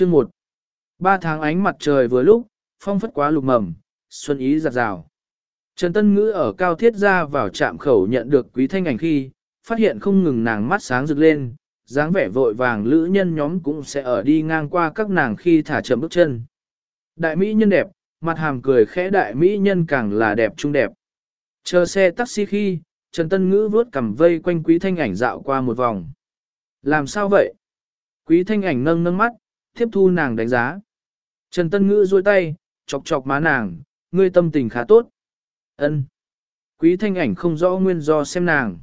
Chương 1 Ba tháng ánh mặt trời vừa lúc, phong phất quá lục mầm, xuân ý giặt rào. Trần Tân Ngữ ở cao thiết ra vào trạm khẩu nhận được quý thanh ảnh khi, phát hiện không ngừng nàng mắt sáng rực lên, dáng vẻ vội vàng lữ nhân nhóm cũng sẽ ở đi ngang qua các nàng khi thả chậm bước chân. Đại mỹ nhân đẹp, mặt hàm cười khẽ đại mỹ nhân càng là đẹp trung đẹp. Chờ xe taxi khi, Trần Tân Ngữ vuốt cầm vây quanh quý thanh ảnh dạo qua một vòng. Làm sao vậy? Quý thanh ảnh nâng nâng mắt, tiếp thu nàng đánh giá. Trần Tân Ngữ duỗi tay, chọc chọc má nàng, ngươi tâm tình khá tốt. Ân. Quý thanh ảnh không rõ nguyên do xem nàng.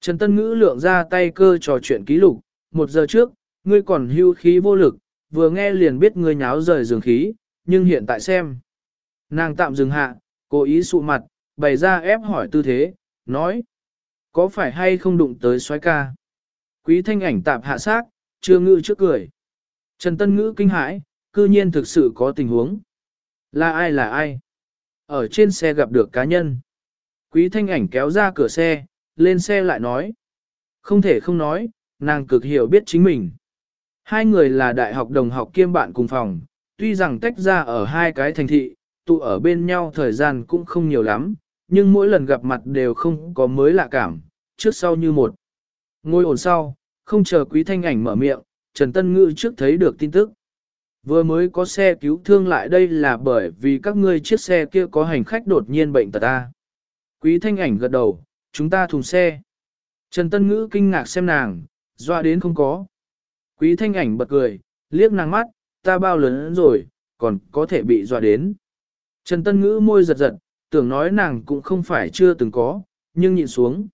Trần Tân Ngữ lượng ra tay cơ trò chuyện ký lục, một giờ trước, ngươi còn hưu khí vô lực, vừa nghe liền biết ngươi nháo rời giường khí, nhưng hiện tại xem. Nàng tạm dừng hạ, cố ý sụ mặt, bày ra ép hỏi tư thế, nói. Có phải hay không đụng tới xoái ca? Quý thanh ảnh tạm hạ sát, chưa ngự trước cười. Trần Tân Ngữ kinh hãi, cư nhiên thực sự có tình huống. Là ai là ai? Ở trên xe gặp được cá nhân. Quý thanh ảnh kéo ra cửa xe, lên xe lại nói. Không thể không nói, nàng cực hiểu biết chính mình. Hai người là đại học đồng học kiêm bạn cùng phòng, tuy rằng tách ra ở hai cái thành thị, tụ ở bên nhau thời gian cũng không nhiều lắm, nhưng mỗi lần gặp mặt đều không có mới lạ cảm, trước sau như một. Ngôi ổn sau, không chờ quý thanh ảnh mở miệng, Trần Tân Ngữ trước thấy được tin tức. Vừa mới có xe cứu thương lại đây là bởi vì các ngươi chiếc xe kia có hành khách đột nhiên bệnh tật ta. Quý thanh ảnh gật đầu, chúng ta thùng xe. Trần Tân Ngữ kinh ngạc xem nàng, doa đến không có. Quý thanh ảnh bật cười, liếc nàng mắt, ta bao lớn rồi, còn có thể bị doa đến. Trần Tân Ngữ môi giật giật, tưởng nói nàng cũng không phải chưa từng có, nhưng nhìn xuống.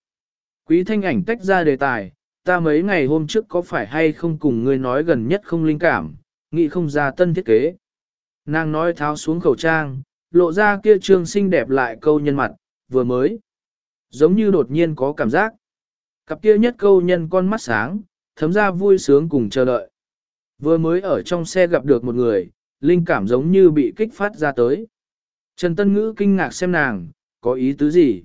Quý thanh ảnh tách ra đề tài, ta mấy ngày hôm trước có phải hay không cùng ngươi nói gần nhất không linh cảm, nghĩ không ra tân thiết kế. Nàng nói tháo xuống khẩu trang, lộ ra kia trương xinh đẹp lại câu nhân mặt, vừa mới. Giống như đột nhiên có cảm giác. Cặp kia nhất câu nhân con mắt sáng, thấm ra vui sướng cùng chờ đợi. Vừa mới ở trong xe gặp được một người, linh cảm giống như bị kích phát ra tới. Trần Tân Ngữ kinh ngạc xem nàng, có ý tứ gì?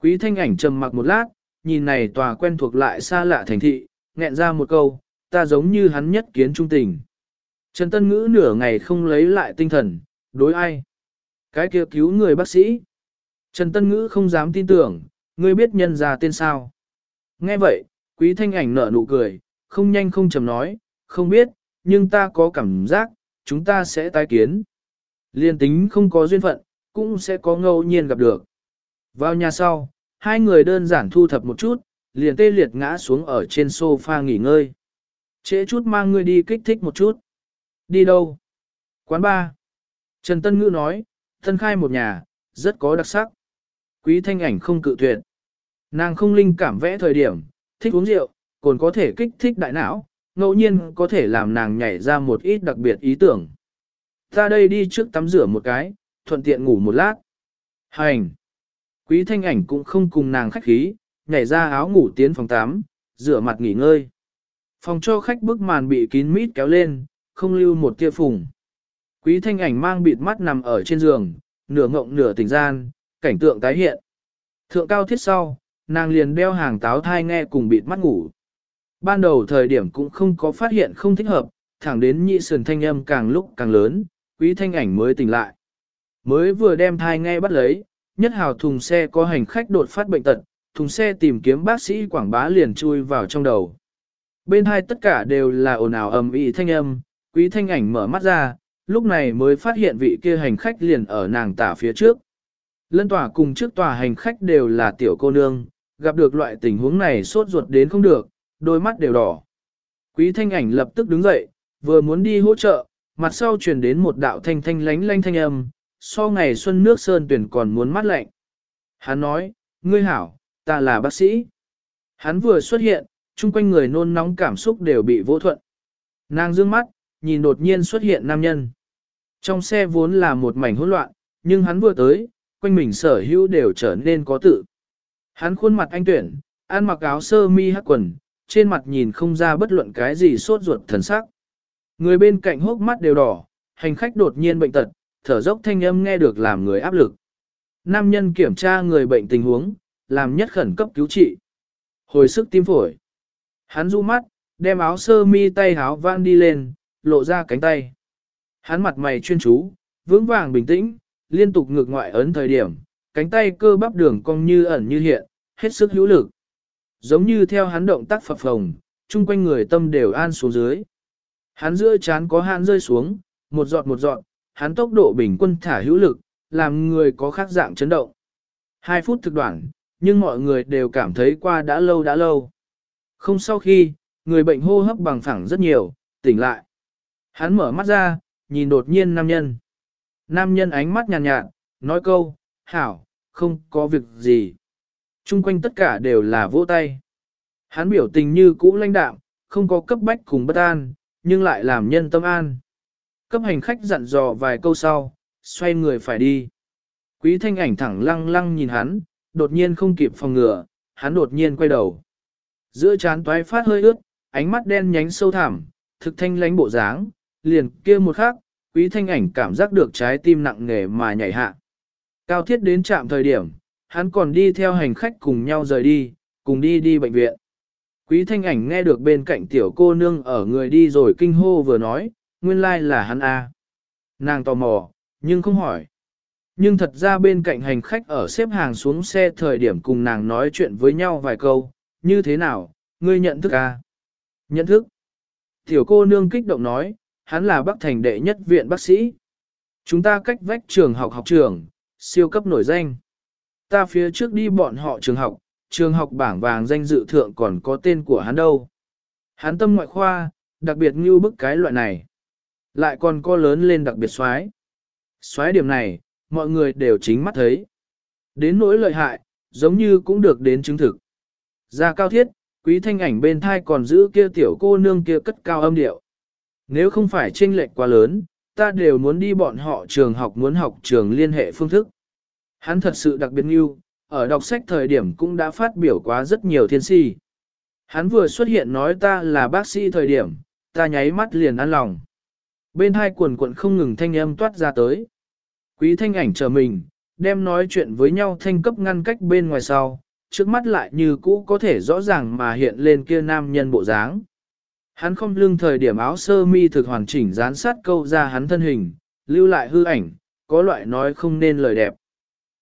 Quý thanh ảnh trầm mặc một lát, nhìn này tòa quen thuộc lại xa lạ thành thị, nghẹn ra một câu, ta giống như hắn nhất kiến trung tình. Trần Tân Ngữ nửa ngày không lấy lại tinh thần, đối ai? Cái kia cứu người bác sĩ. Trần Tân Ngữ không dám tin tưởng, ngươi biết nhân ra tên sao. Nghe vậy, quý thanh ảnh nở nụ cười, không nhanh không chầm nói, không biết, nhưng ta có cảm giác, chúng ta sẽ tái kiến. Liên tính không có duyên phận, cũng sẽ có ngẫu nhiên gặp được. Vào nhà sau, hai người đơn giản thu thập một chút, liền tê liệt ngã xuống ở trên sofa nghỉ ngơi. Trễ chút mang ngươi đi kích thích một chút. Đi đâu? Quán ba. Trần Tân Ngữ nói, thân khai một nhà, rất có đặc sắc. Quý thanh ảnh không cự tuyệt. Nàng không linh cảm vẽ thời điểm, thích uống rượu, còn có thể kích thích đại não, ngẫu nhiên có thể làm nàng nhảy ra một ít đặc biệt ý tưởng. Ta đây đi trước tắm rửa một cái, thuận tiện ngủ một lát. Hành! Quý thanh ảnh cũng không cùng nàng khách khí, nhảy ra áo ngủ tiến phòng tắm, rửa mặt nghỉ ngơi. Phòng cho khách bức màn bị kín mít kéo lên, không lưu một tia phùng. Quý thanh ảnh mang bịt mắt nằm ở trên giường, nửa ngộng nửa tỉnh gian, cảnh tượng tái hiện. Thượng cao thiết sau, nàng liền đeo hàng táo thai nghe cùng bịt mắt ngủ. Ban đầu thời điểm cũng không có phát hiện không thích hợp, thẳng đến nhị sườn thanh âm càng lúc càng lớn, quý thanh ảnh mới tỉnh lại. Mới vừa đem thai nghe bắt lấy, nhất hào thùng xe có hành khách đột phát bệnh tật, thùng xe tìm kiếm bác sĩ quảng bá liền chui vào trong đầu. Bên hai tất cả đều là ồn ào ầm ĩ thanh âm, quý thanh ảnh mở mắt ra, lúc này mới phát hiện vị kia hành khách liền ở nàng tả phía trước. Lân tòa cùng trước tòa hành khách đều là tiểu cô nương, gặp được loại tình huống này sốt ruột đến không được, đôi mắt đều đỏ. Quý thanh ảnh lập tức đứng dậy, vừa muốn đi hỗ trợ, mặt sau truyền đến một đạo thanh thanh lánh lánh thanh âm, so ngày xuân nước sơn tuyển còn muốn mát lạnh. Hắn nói, ngươi hảo, ta là bác sĩ. Hắn vừa xuất hiện, chung quanh người nôn nóng cảm xúc đều bị vô thuận. Nàng dương mắt, nhìn đột nhiên xuất hiện nam nhân. Trong xe vốn là một mảnh hỗn loạn, nhưng hắn vừa tới, quanh mình sở hữu đều trở nên có tự. Hắn khuôn mặt anh tuyển, ăn mặc áo sơ mi hắc quần, trên mặt nhìn không ra bất luận cái gì sốt ruột thần sắc. Người bên cạnh hốc mắt đều đỏ, hành khách đột nhiên bệnh tật, thở dốc thanh âm nghe được làm người áp lực. Nam nhân kiểm tra người bệnh tình huống, làm nhất khẩn cấp cứu trị. Hồi sức tim phổi. Hắn du mắt, đem áo sơ mi tay háo vang đi lên, lộ ra cánh tay. Hắn mặt mày chuyên chú, vững vàng bình tĩnh, liên tục ngược ngoại ấn thời điểm, cánh tay cơ bắp đường cong như ẩn như hiện, hết sức hữu lực. Giống như theo hắn động tác phập phồng, chung quanh người tâm đều an xuống dưới. Hắn giữa chán có han rơi xuống, một giọt một giọt, hắn tốc độ bình quân thả hữu lực, làm người có khác dạng chấn động. Hai phút thực đoạn, nhưng mọi người đều cảm thấy qua đã lâu đã lâu. Không sau khi, người bệnh hô hấp bằng phẳng rất nhiều, tỉnh lại. Hắn mở mắt ra, nhìn đột nhiên nam nhân. Nam nhân ánh mắt nhàn nhạt, nhạt, nói câu, hảo, không có việc gì. Trung quanh tất cả đều là vỗ tay. Hắn biểu tình như cũ lãnh đạm, không có cấp bách cùng bất an, nhưng lại làm nhân tâm an. Cấp hành khách dặn dò vài câu sau, xoay người phải đi. Quý thanh ảnh thẳng lăng lăng nhìn hắn, đột nhiên không kịp phòng ngừa, hắn đột nhiên quay đầu. Giữa trán toái phát hơi ướt, ánh mắt đen nhánh sâu thẳm, thực thanh lánh bộ dáng, liền kia một khắc, quý thanh ảnh cảm giác được trái tim nặng nề mà nhảy hạ. Cao thiết đến trạm thời điểm, hắn còn đi theo hành khách cùng nhau rời đi, cùng đi đi bệnh viện. Quý thanh ảnh nghe được bên cạnh tiểu cô nương ở người đi rồi kinh hô vừa nói, nguyên lai là hắn A. Nàng tò mò, nhưng không hỏi. Nhưng thật ra bên cạnh hành khách ở xếp hàng xuống xe thời điểm cùng nàng nói chuyện với nhau vài câu, như thế nào, ngươi nhận thức A. Nhận thức. Tiểu cô nương kích động nói, hắn là Bắc Thành đệ nhất viện bác sĩ. Chúng ta cách vách trường học học trường, siêu cấp nổi danh. Ta phía trước đi bọn họ trường học, trường học bảng vàng danh dự thượng còn có tên của hắn đâu. Hắn tâm ngoại khoa, đặc biệt như bức cái loại này. Lại còn có lớn lên đặc biệt xoái. Xoái điểm này, mọi người đều chính mắt thấy. Đến nỗi lợi hại, giống như cũng được đến chứng thực. Ra cao thiết, quý thanh ảnh bên thai còn giữ kia tiểu cô nương kia cất cao âm điệu. Nếu không phải chênh lệch quá lớn, ta đều muốn đi bọn họ trường học muốn học trường liên hệ phương thức. Hắn thật sự đặc biệt yêu, ở đọc sách thời điểm cũng đã phát biểu quá rất nhiều thiên si. Hắn vừa xuất hiện nói ta là bác sĩ thời điểm, ta nháy mắt liền ăn lòng. Bên hai quần quận không ngừng thanh âm toát ra tới. Quý thanh ảnh chờ mình, đem nói chuyện với nhau thanh cấp ngăn cách bên ngoài sau, trước mắt lại như cũ có thể rõ ràng mà hiện lên kia nam nhân bộ dáng. Hắn không lưng thời điểm áo sơ mi thực hoàn chỉnh dán sát câu ra hắn thân hình, lưu lại hư ảnh, có loại nói không nên lời đẹp.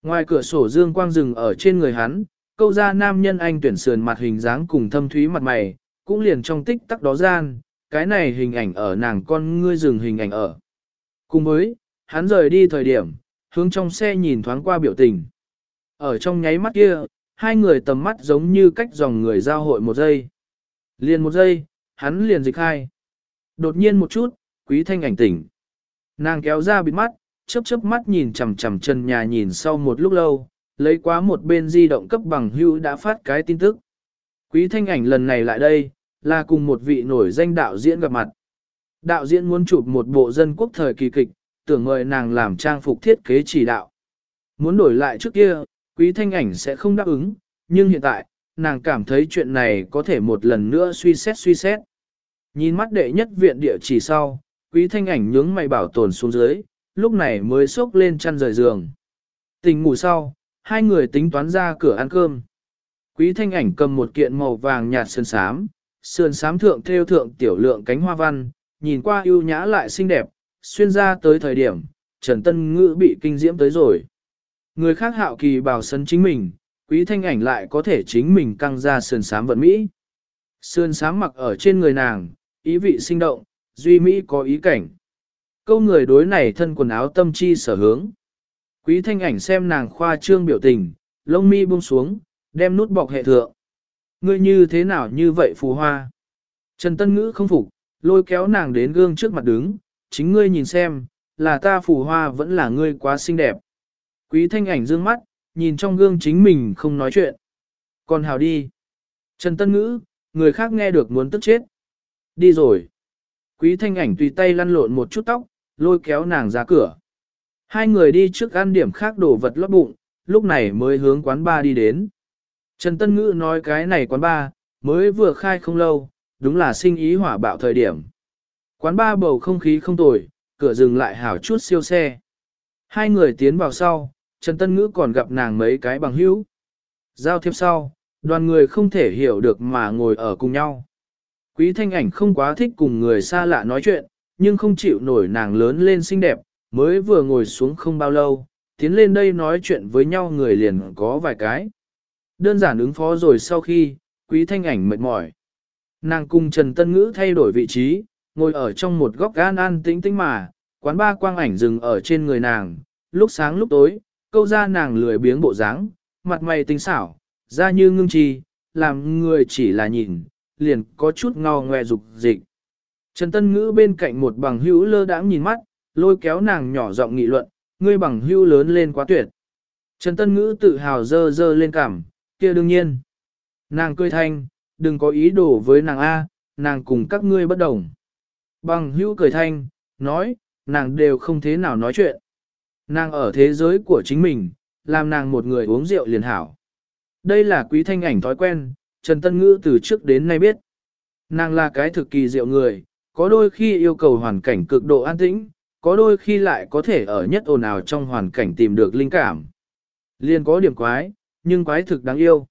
Ngoài cửa sổ dương quang rừng ở trên người hắn, câu ra nam nhân anh tuyển sườn mặt hình dáng cùng thâm thúy mặt mày, cũng liền trong tích tắc đó gian, cái này hình ảnh ở nàng con ngươi dừng hình ảnh ở. Cùng với, hắn rời đi thời điểm, hướng trong xe nhìn thoáng qua biểu tình. Ở trong nháy mắt kia, hai người tầm mắt giống như cách dòng người giao hội một giây. Liền một giây, hắn liền dịch hai. Đột nhiên một chút, quý thanh ảnh tỉnh. Nàng kéo ra bịt mắt, chớp chớp mắt nhìn chằm chằm chân nhà nhìn sau một lúc lâu, lấy quá một bên di động cấp bằng hưu đã phát cái tin tức. Quý thanh ảnh lần này lại đây, là cùng một vị nổi danh đạo diễn gặp mặt. Đạo diễn muốn chụp một bộ dân quốc thời kỳ kịch, tưởng mời nàng làm trang phục thiết kế chỉ đạo. Muốn đổi lại trước kia, quý thanh ảnh sẽ không đáp ứng, nhưng hiện tại, nàng cảm thấy chuyện này có thể một lần nữa suy xét suy xét. Nhìn mắt đệ nhất viện địa chỉ sau, quý thanh ảnh nhướng mày bảo tồn xuống dưới, lúc này mới xốc lên chăn rời giường. Tình ngủ sau, hai người tính toán ra cửa ăn cơm. Quý thanh ảnh cầm một kiện màu vàng nhạt sơn sám, sườn sám thượng theo thượng tiểu lượng cánh hoa văn, nhìn qua ưu nhã lại xinh đẹp, xuyên ra tới thời điểm, Trần Tân Ngữ bị kinh diễm tới rồi. Người khác hạo kỳ bảo sân chính mình, quý thanh ảnh lại có thể chính mình căng ra sườn sám vận Mỹ. Sườn sám mặc ở trên người nàng, ý vị sinh động, duy Mỹ có ý cảnh. Câu người đối này thân quần áo tâm chi sở hướng. Quý thanh ảnh xem nàng khoa trương biểu tình, lông mi buông xuống, đem nút bọc hệ thượng. Ngươi như thế nào như vậy phù hoa? Trần Tân Ngữ không phục, lôi kéo nàng đến gương trước mặt đứng, chính ngươi nhìn xem, là ta phù hoa vẫn là ngươi quá xinh đẹp. Quý thanh ảnh dương mắt, nhìn trong gương chính mình không nói chuyện. Còn hào đi. Trần Tân Ngữ, người khác nghe được muốn tức chết. Đi rồi. Quý thanh ảnh tùy tay lăn lộn một chút tóc, lôi kéo nàng ra cửa. Hai người đi trước ăn điểm khác đổ vật lót bụng, lúc này mới hướng quán ba đi đến. Trần Tân Ngữ nói cái này quán ba, mới vừa khai không lâu, đúng là sinh ý hỏa bạo thời điểm. Quán ba bầu không khí không tồi, cửa dừng lại hảo chút siêu xe. Hai người tiến vào sau, Trần Tân Ngữ còn gặp nàng mấy cái bằng hữu. Giao thiệp sau, đoàn người không thể hiểu được mà ngồi ở cùng nhau. Quý thanh ảnh không quá thích cùng người xa lạ nói chuyện, nhưng không chịu nổi nàng lớn lên xinh đẹp, mới vừa ngồi xuống không bao lâu, tiến lên đây nói chuyện với nhau người liền có vài cái. Đơn giản ứng phó rồi sau khi, quý thanh ảnh mệt mỏi. Nàng cùng Trần Tân Ngữ thay đổi vị trí, ngồi ở trong một góc gan an tĩnh tĩnh mà, quán ba quang ảnh dừng ở trên người nàng, lúc sáng lúc tối, câu ra nàng lười biếng bộ dáng, mặt mày tinh xảo, da như ngưng trì, làm người chỉ là nhìn, liền có chút ngò ngoe dục dịch. Trần Tân Ngữ bên cạnh một bằng hữu lơ đãng nhìn mắt, lôi kéo nàng nhỏ giọng nghị luận, ngươi bằng hữu lớn lên quá tuyệt. Trần Tân Ngữ tự hào dơ dơ lên cảm, kia đương nhiên. Nàng cười thanh, đừng có ý đồ với nàng A, nàng cùng các ngươi bất đồng. Bằng hữu cười thanh, nói, nàng đều không thế nào nói chuyện. Nàng ở thế giới của chính mình, làm nàng một người uống rượu liền hảo. Đây là quý thanh ảnh thói quen, Trần Tân Ngữ từ trước đến nay biết. Nàng là cái thực kỳ diệu người, có đôi khi yêu cầu hoàn cảnh cực độ an tĩnh, có đôi khi lại có thể ở nhất ồn ào trong hoàn cảnh tìm được linh cảm. Liên có điểm quái, nhưng quái thực đáng yêu.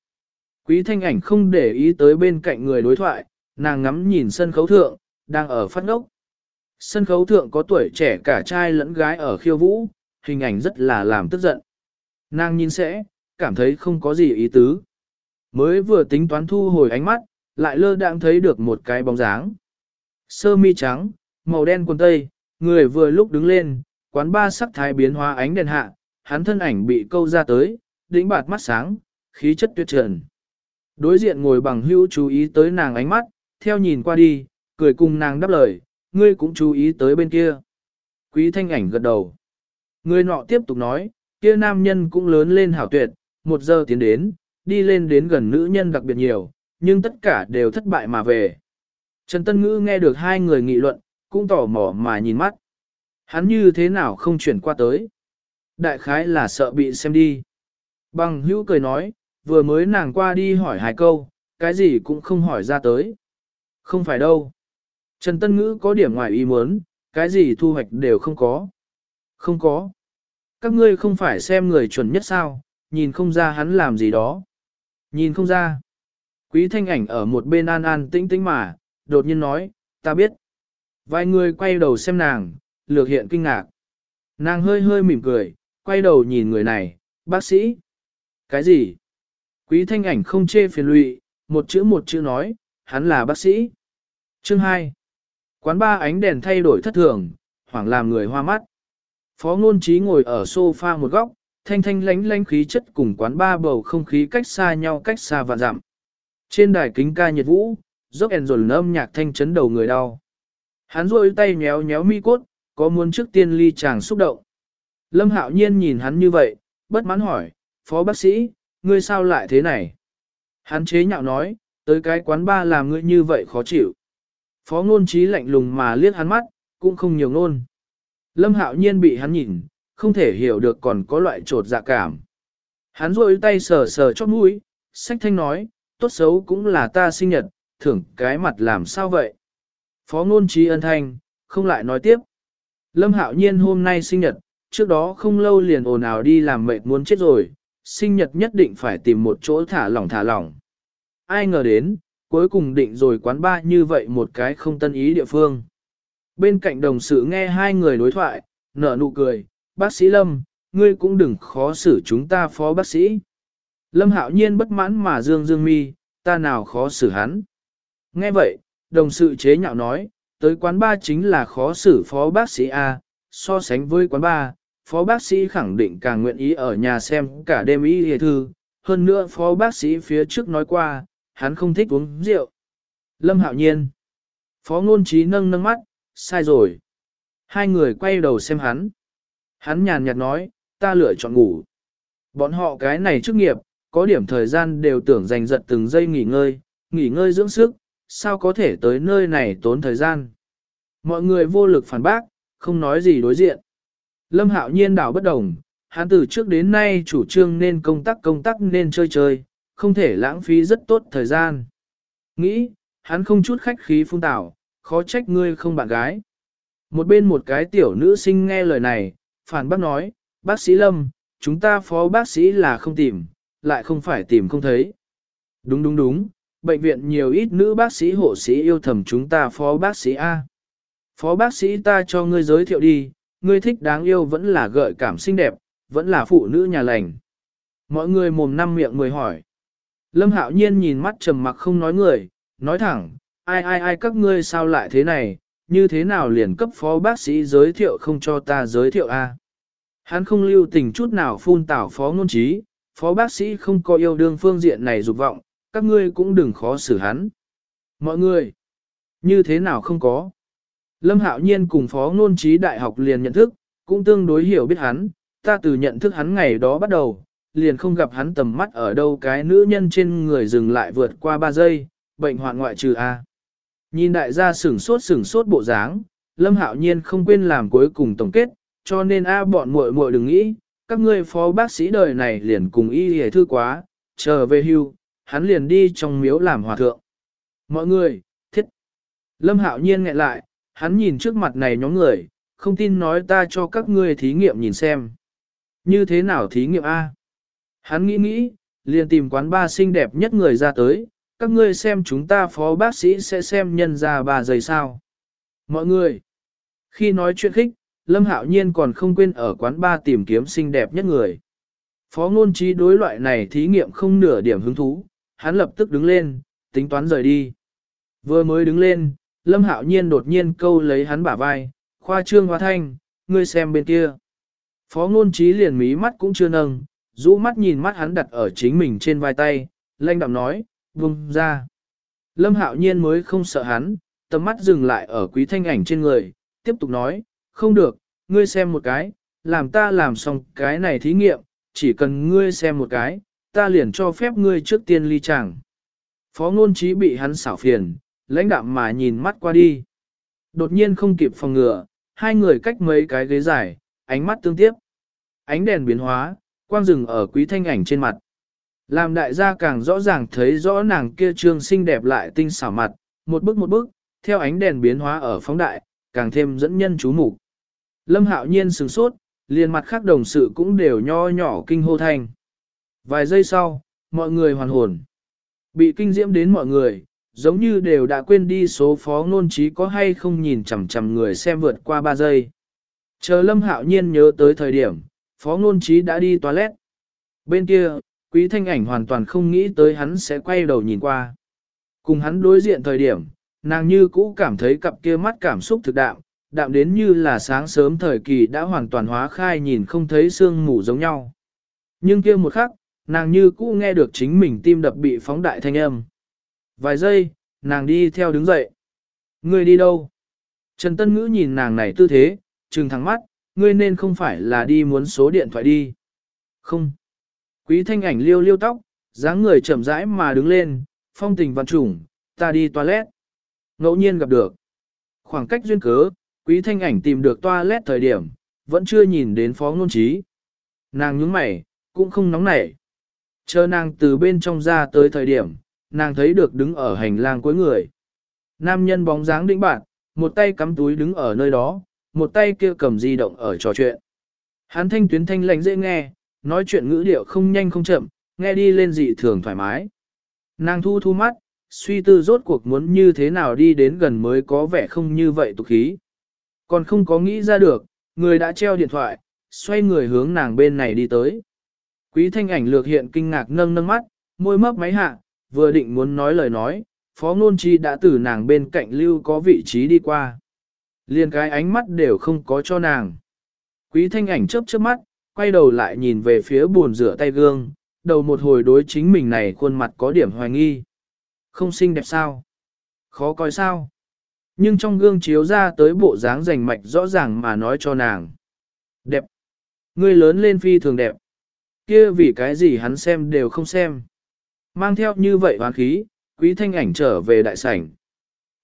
Quý thanh ảnh không để ý tới bên cạnh người đối thoại, nàng ngắm nhìn sân khấu thượng, đang ở phát ngốc. Sân khấu thượng có tuổi trẻ cả trai lẫn gái ở khiêu vũ, hình ảnh rất là làm tức giận. Nàng nhìn sẽ, cảm thấy không có gì ý tứ. Mới vừa tính toán thu hồi ánh mắt, lại lơ đãng thấy được một cái bóng dáng. Sơ mi trắng, màu đen quần tây, người vừa lúc đứng lên, quán ba sắc thái biến hóa ánh đèn hạ, hắn thân ảnh bị câu ra tới, đỉnh bạt mắt sáng, khí chất tuyệt trần. Đối diện ngồi bằng hữu chú ý tới nàng ánh mắt, theo nhìn qua đi, cười cùng nàng đáp lời, ngươi cũng chú ý tới bên kia. Quý thanh ảnh gật đầu. Người nọ tiếp tục nói, kia nam nhân cũng lớn lên hảo tuyệt, một giờ tiến đến, đi lên đến gần nữ nhân đặc biệt nhiều, nhưng tất cả đều thất bại mà về. Trần Tân Ngữ nghe được hai người nghị luận, cũng tỏ mò mà nhìn mắt. Hắn như thế nào không chuyển qua tới. Đại khái là sợ bị xem đi. Bằng hữu cười nói, vừa mới nàng qua đi hỏi hai câu, cái gì cũng không hỏi ra tới. Không phải đâu. Trần Tân Ngữ có điểm ngoài ý muốn, cái gì thu hoạch đều không có. Không có. Các ngươi không phải xem người chuẩn nhất sao, nhìn không ra hắn làm gì đó. Nhìn không ra. Quý thanh ảnh ở một bên an an tĩnh tĩnh mà, đột nhiên nói, ta biết. Vài người quay đầu xem nàng, lược hiện kinh ngạc. Nàng hơi hơi mỉm cười, quay đầu nhìn người này, bác sĩ. Cái gì? Quý thanh ảnh không chê phiền lụy, một chữ một chữ nói, hắn là bác sĩ. Chương 2. Quán ba ánh đèn thay đổi thất thường, hoảng làm người hoa mắt. Phó ngôn trí ngồi ở sofa một góc, thanh thanh lánh lánh khí chất cùng quán ba bầu không khí cách xa nhau cách xa và dặm. Trên đài kính ca nhiệt vũ, dốc ẻn rồn âm nhạc thanh chấn đầu người đau. Hắn rôi tay nhéo nhéo mi cốt, có muốn trước tiên ly chàng xúc động. Lâm hạo nhiên nhìn hắn như vậy, bất mãn hỏi, phó bác sĩ, ngươi sao lại thế này? Hắn chế nhạo nói, tới cái quán ba làm ngươi như vậy khó chịu. Phó ngôn trí lạnh lùng mà liếc hắn mắt, cũng không nhiều ngôn. Lâm hạo nhiên bị hắn nhìn, không thể hiểu được còn có loại trột dạ cảm. Hắn rôi tay sờ sờ chót mũi, sách thanh nói, tốt xấu cũng là ta sinh nhật, thưởng cái mặt làm sao vậy? Phó ngôn trí ân thanh, không lại nói tiếp. Lâm hạo nhiên hôm nay sinh nhật, trước đó không lâu liền ồn ào đi làm mệt muốn chết rồi, sinh nhật nhất định phải tìm một chỗ thả lỏng thả lỏng. Ai ngờ đến, cuối cùng định rồi quán ba như vậy một cái không tân ý địa phương. Bên cạnh đồng sự nghe hai người đối thoại, nở nụ cười, bác sĩ Lâm, ngươi cũng đừng khó xử chúng ta phó bác sĩ. Lâm hạo nhiên bất mãn mà dương dương mi, ta nào khó xử hắn. Nghe vậy, đồng sự chế nhạo nói, tới quán ba chính là khó xử phó bác sĩ A, so sánh với quán ba, phó bác sĩ khẳng định càng nguyện ý ở nhà xem cả đêm y hề thư, hơn nữa phó bác sĩ phía trước nói qua, hắn không thích uống rượu. Lâm hạo nhiên. Phó ngôn trí nâng nâng mắt, sai rồi. Hai người quay đầu xem hắn. Hắn nhàn nhạt nói, ta lựa chọn ngủ. Bọn họ cái này chức nghiệp, có điểm thời gian đều tưởng dành giật từng giây nghỉ ngơi, nghỉ ngơi dưỡng sức, sao có thể tới nơi này tốn thời gian. Mọi người vô lực phản bác, không nói gì đối diện. Lâm hạo nhiên đảo bất đồng, hắn từ trước đến nay chủ trương nên công tác công tác nên chơi chơi, không thể lãng phí rất tốt thời gian. Nghĩ, hắn không chút khách khí phung tảo, khó trách ngươi không bạn gái. Một bên một cái tiểu nữ sinh nghe lời này, phản bác nói, bác sĩ Lâm, chúng ta phó bác sĩ là không tìm, lại không phải tìm không thấy. Đúng đúng đúng, bệnh viện nhiều ít nữ bác sĩ hộ sĩ yêu thầm chúng ta phó bác sĩ A. Phó bác sĩ ta cho ngươi giới thiệu đi, ngươi thích đáng yêu vẫn là gợi cảm xinh đẹp, vẫn là phụ nữ nhà lành. Mọi người mồm năm miệng mười hỏi. Lâm Hạo Nhiên nhìn mắt trầm mặc không nói người, nói thẳng, ai ai ai các ngươi sao lại thế này, như thế nào liền cấp phó bác sĩ giới thiệu không cho ta giới thiệu a? Hắn không lưu tình chút nào phun tảo phó ngôn trí, phó bác sĩ không có yêu đương phương diện này dục vọng, các ngươi cũng đừng khó xử hắn. Mọi người, như thế nào không có? Lâm Hạo Nhiên cùng phó ngôn trí đại học liền nhận thức, cũng tương đối hiểu biết hắn, ta từ nhận thức hắn ngày đó bắt đầu, liền không gặp hắn tầm mắt ở đâu cái nữ nhân trên người dừng lại vượt qua 3 giây, bệnh hoạn ngoại trừ A. Nhìn đại gia sửng sốt sửng sốt bộ dáng, Lâm Hạo Nhiên không quên làm cuối cùng tổng kết, cho nên A bọn muội muội đừng nghĩ, các ngươi phó bác sĩ đời này liền cùng y hề thư quá, chờ về hưu, hắn liền đi trong miếu làm hòa thượng. Mọi người, thiết. Lâm Hạo Nhiên ngại lại, hắn nhìn trước mặt này nhóm người, không tin nói ta cho các ngươi thí nghiệm nhìn xem. Như thế nào thí nghiệm A? Hắn nghĩ nghĩ, liền tìm quán ba xinh đẹp nhất người ra tới, các ngươi xem chúng ta phó bác sĩ sẽ xem nhân ra ba giây sao. Mọi người, khi nói chuyện khích, Lâm Hạo Nhiên còn không quên ở quán ba tìm kiếm xinh đẹp nhất người. Phó ngôn trí đối loại này thí nghiệm không nửa điểm hứng thú, hắn lập tức đứng lên, tính toán rời đi. Vừa mới đứng lên, Lâm Hạo Nhiên đột nhiên câu lấy hắn bả vai, khoa trương hoa thanh, ngươi xem bên kia. Phó ngôn trí liền mí mắt cũng chưa nâng, rũ mắt nhìn mắt hắn đặt ở chính mình trên vai tay, lanh đạm nói, vùng ra. Lâm hạo nhiên mới không sợ hắn, tầm mắt dừng lại ở quý thanh ảnh trên người, tiếp tục nói, không được, ngươi xem một cái, làm ta làm xong cái này thí nghiệm, chỉ cần ngươi xem một cái, ta liền cho phép ngươi trước tiên ly chẳng. Phó ngôn trí bị hắn xảo phiền, lãnh đạm mà nhìn mắt qua đi. Đột nhiên không kịp phòng ngừa, hai người cách mấy cái ghế dài, ánh mắt tương tiếp. Ánh đèn biến hóa, quang rừng ở quý thanh ảnh trên mặt. Làm đại gia càng rõ ràng thấy rõ nàng kia trương xinh đẹp lại tinh xảo mặt, một bước một bước, theo ánh đèn biến hóa ở phóng đại, càng thêm dẫn nhân chú mục. Lâm hạo nhiên sừng sốt, liền mặt khác đồng sự cũng đều nho nhỏ kinh hô thanh. Vài giây sau, mọi người hoàn hồn. Bị kinh diễm đến mọi người, giống như đều đã quên đi số phó ngôn trí có hay không nhìn chằm chằm người xem vượt qua 3 giây. Chờ lâm hạo nhiên nhớ tới thời điểm, phó ngôn trí đã đi toilet. Bên kia, quý thanh ảnh hoàn toàn không nghĩ tới hắn sẽ quay đầu nhìn qua. Cùng hắn đối diện thời điểm, nàng như cũ cảm thấy cặp kia mắt cảm xúc thực đạm, đạm đến như là sáng sớm thời kỳ đã hoàn toàn hóa khai nhìn không thấy sương mù giống nhau. Nhưng kia một khắc, nàng như cũ nghe được chính mình tim đập bị phóng đại thanh âm. Vài giây, nàng đi theo đứng dậy. Ngươi đi đâu? Trần Tân Ngữ nhìn nàng này tư thế, trừng thẳng mắt, ngươi nên không phải là đi muốn số điện thoại đi. Không. Quý thanh ảnh liêu liêu tóc, dáng người chậm rãi mà đứng lên, phong tình văn trùng, ta đi toilet. Ngẫu nhiên gặp được. Khoảng cách duyên cớ, quý thanh ảnh tìm được toilet thời điểm, vẫn chưa nhìn đến phó ngôn trí. Nàng nhướng mày, cũng không nóng nảy. Chờ nàng từ bên trong ra tới thời điểm, nàng thấy được đứng ở hành lang cuối người. Nam nhân bóng dáng đĩnh bạn, một tay cắm túi đứng ở nơi đó, một tay kia cầm di động ở trò chuyện. Hắn thanh tuyến thanh lạnh dễ nghe, nói chuyện ngữ điệu không nhanh không chậm, nghe đi lên dị thường thoải mái. Nàng thu thu mắt, suy tư rốt cuộc muốn như thế nào đi đến gần mới có vẻ không như vậy tục khí. Còn không có nghĩ ra được, người đã treo điện thoại, xoay người hướng nàng bên này đi tới. Quý thanh ảnh lược hiện kinh ngạc nâng nâng mắt, môi mấp máy hạ, vừa định muốn nói lời nói, phó ngôn chi đã từ nàng bên cạnh lưu có vị trí đi qua. Liên cái ánh mắt đều không có cho nàng. Quý thanh ảnh chớp chớp mắt, quay đầu lại nhìn về phía buồn rửa tay gương, đầu một hồi đối chính mình này khuôn mặt có điểm hoài nghi. Không xinh đẹp sao? Khó coi sao? Nhưng trong gương chiếu ra tới bộ dáng rành mạch rõ ràng mà nói cho nàng. Đẹp. Ngươi lớn lên phi thường đẹp. Kia vì cái gì hắn xem đều không xem. Mang theo như vậy hoán khí, quý thanh ảnh trở về đại sảnh.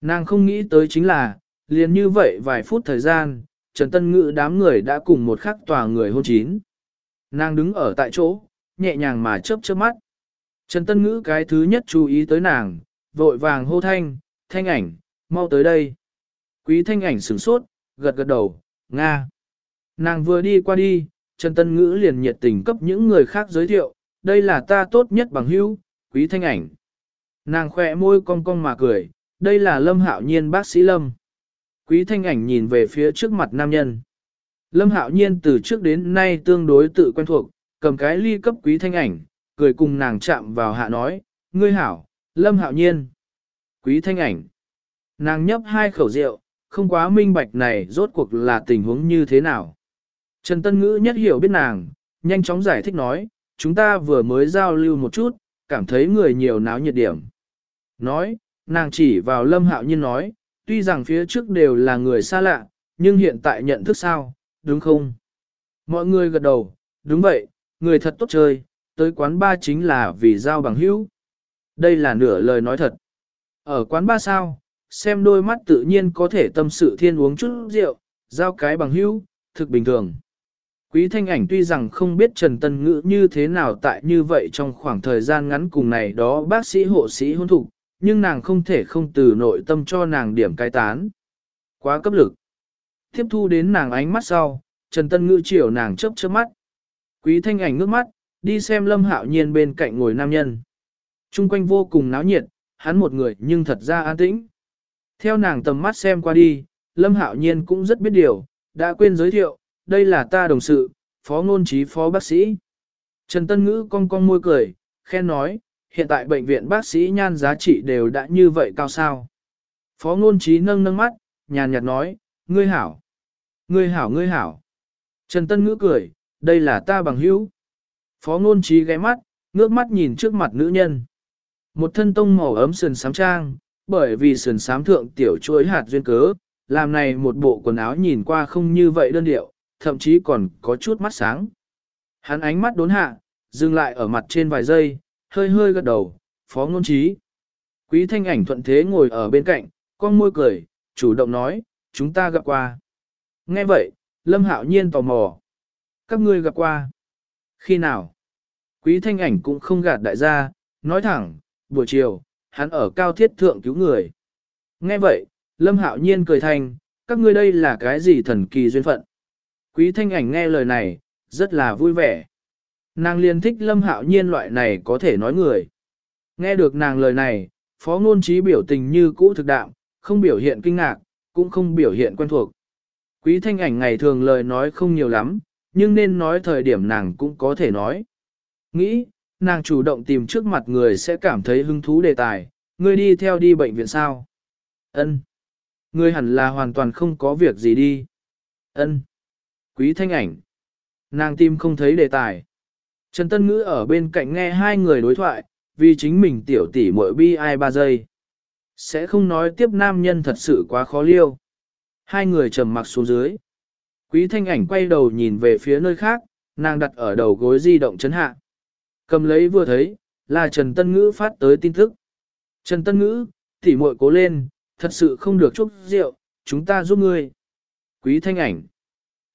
Nàng không nghĩ tới chính là, liền như vậy vài phút thời gian, Trần Tân Ngữ đám người đã cùng một khắc tòa người hôn chín. Nàng đứng ở tại chỗ, nhẹ nhàng mà chớp chớp mắt. Trần Tân Ngữ cái thứ nhất chú ý tới nàng, vội vàng hô thanh, thanh ảnh, mau tới đây. Quý thanh ảnh sửng sốt, gật gật đầu, Nga. Nàng vừa đi qua đi, Trần Tân Ngữ liền nhiệt tình cấp những người khác giới thiệu, đây là ta tốt nhất bằng hữu, quý thanh ảnh. Nàng khỏe môi cong cong mà cười, đây là Lâm Hạo Nhiên bác sĩ Lâm. Quý thanh ảnh nhìn về phía trước mặt nam nhân. Lâm hạo nhiên từ trước đến nay tương đối tự quen thuộc, cầm cái ly cấp quý thanh ảnh, cười cùng nàng chạm vào hạ nói, ngươi hảo, lâm hạo nhiên. Quý thanh ảnh. Nàng nhấp hai khẩu rượu, không quá minh bạch này rốt cuộc là tình huống như thế nào. Trần Tân Ngữ nhất hiểu biết nàng, nhanh chóng giải thích nói, chúng ta vừa mới giao lưu một chút, cảm thấy người nhiều náo nhiệt điểm. Nói, nàng chỉ vào lâm hạo nhiên nói, tuy rằng phía trước đều là người xa lạ, nhưng hiện tại nhận thức sao, đúng không? Mọi người gật đầu, đúng vậy, người thật tốt chơi, tới quán ba chính là vì giao bằng hữu. Đây là nửa lời nói thật. Ở quán ba sao, xem đôi mắt tự nhiên có thể tâm sự thiên uống chút rượu, giao cái bằng hữu, thực bình thường. Quý thanh ảnh tuy rằng không biết Trần Tân Ngữ như thế nào tại như vậy trong khoảng thời gian ngắn cùng này đó bác sĩ hộ sĩ hôn thục, nhưng nàng không thể không từ nội tâm cho nàng điểm cai tán. Quá cấp lực. Tiếp thu đến nàng ánh mắt sau, Trần Tân Ngữ chiều nàng chớp chớp mắt. Quý thanh ảnh ngước mắt, đi xem Lâm Hạo Nhiên bên cạnh ngồi nam nhân. Trung quanh vô cùng náo nhiệt, hắn một người nhưng thật ra an tĩnh. Theo nàng tầm mắt xem qua đi, Lâm Hạo Nhiên cũng rất biết điều, đã quên giới thiệu, đây là ta đồng sự, phó ngôn trí phó bác sĩ. Trần Tân Ngữ cong cong môi cười, khen nói, hiện tại bệnh viện bác sĩ nhan giá trị đều đã như vậy cao sao. Phó ngôn trí nâng nâng mắt, nhàn nhạt nói, ngươi hảo, ngươi hảo ngươi hảo. Trần Tân Ngữ cười, đây là ta bằng hữu. Phó ngôn trí ghé mắt, ngước mắt nhìn trước mặt nữ nhân. Một thân tông màu ấm sườn sám trang, bởi vì sườn sám thượng tiểu chuối hạt duyên cớ, làm này một bộ quần áo nhìn qua không như vậy đơn điệu, thậm chí còn có chút mắt sáng. Hắn ánh mắt đốn hạ, dừng lại ở mặt trên vài giây, hơi hơi gật đầu, phó ngôn trí. Quý thanh ảnh thuận thế ngồi ở bên cạnh, con môi cười, chủ động nói, chúng ta gặp qua. Nghe vậy, Lâm Hạo Nhiên tò mò. Các ngươi gặp qua. Khi nào? Quý thanh ảnh cũng không gạt đại gia, nói thẳng, buổi chiều, hắn ở cao thiết thượng cứu người. Nghe vậy, Lâm Hạo Nhiên cười thành, các ngươi đây là cái gì thần kỳ duyên phận. Quý thanh ảnh nghe lời này, rất là vui vẻ. Nàng liền thích Lâm Hạo Nhiên loại này có thể nói người. Nghe được nàng lời này, phó ngôn trí biểu tình như cũ thực đạm, không biểu hiện kinh ngạc, cũng không biểu hiện quen thuộc. Quý thanh ảnh ngày thường lời nói không nhiều lắm, nhưng nên nói thời điểm nàng cũng có thể nói. Nghĩ, nàng chủ động tìm trước mặt người sẽ cảm thấy hứng thú đề tài, người đi theo đi bệnh viện sao? Ân. Người hẳn là hoàn toàn không có việc gì đi. Ân. Quý thanh ảnh. Nàng tim không thấy đề tài. Trần Tân Ngữ ở bên cạnh nghe hai người đối thoại, vì chính mình tiểu tỷ muội bi ai ba giây. Sẽ không nói tiếp nam nhân thật sự quá khó liêu. Hai người trầm mặc xuống dưới. Quý thanh ảnh quay đầu nhìn về phía nơi khác, nàng đặt ở đầu gối di động chấn hạ. Cầm lấy vừa thấy, là Trần Tân Ngữ phát tới tin tức. Trần Tân Ngữ, tỷ muội cố lên, thật sự không được chúc rượu, chúng ta giúp ngươi. Quý thanh ảnh.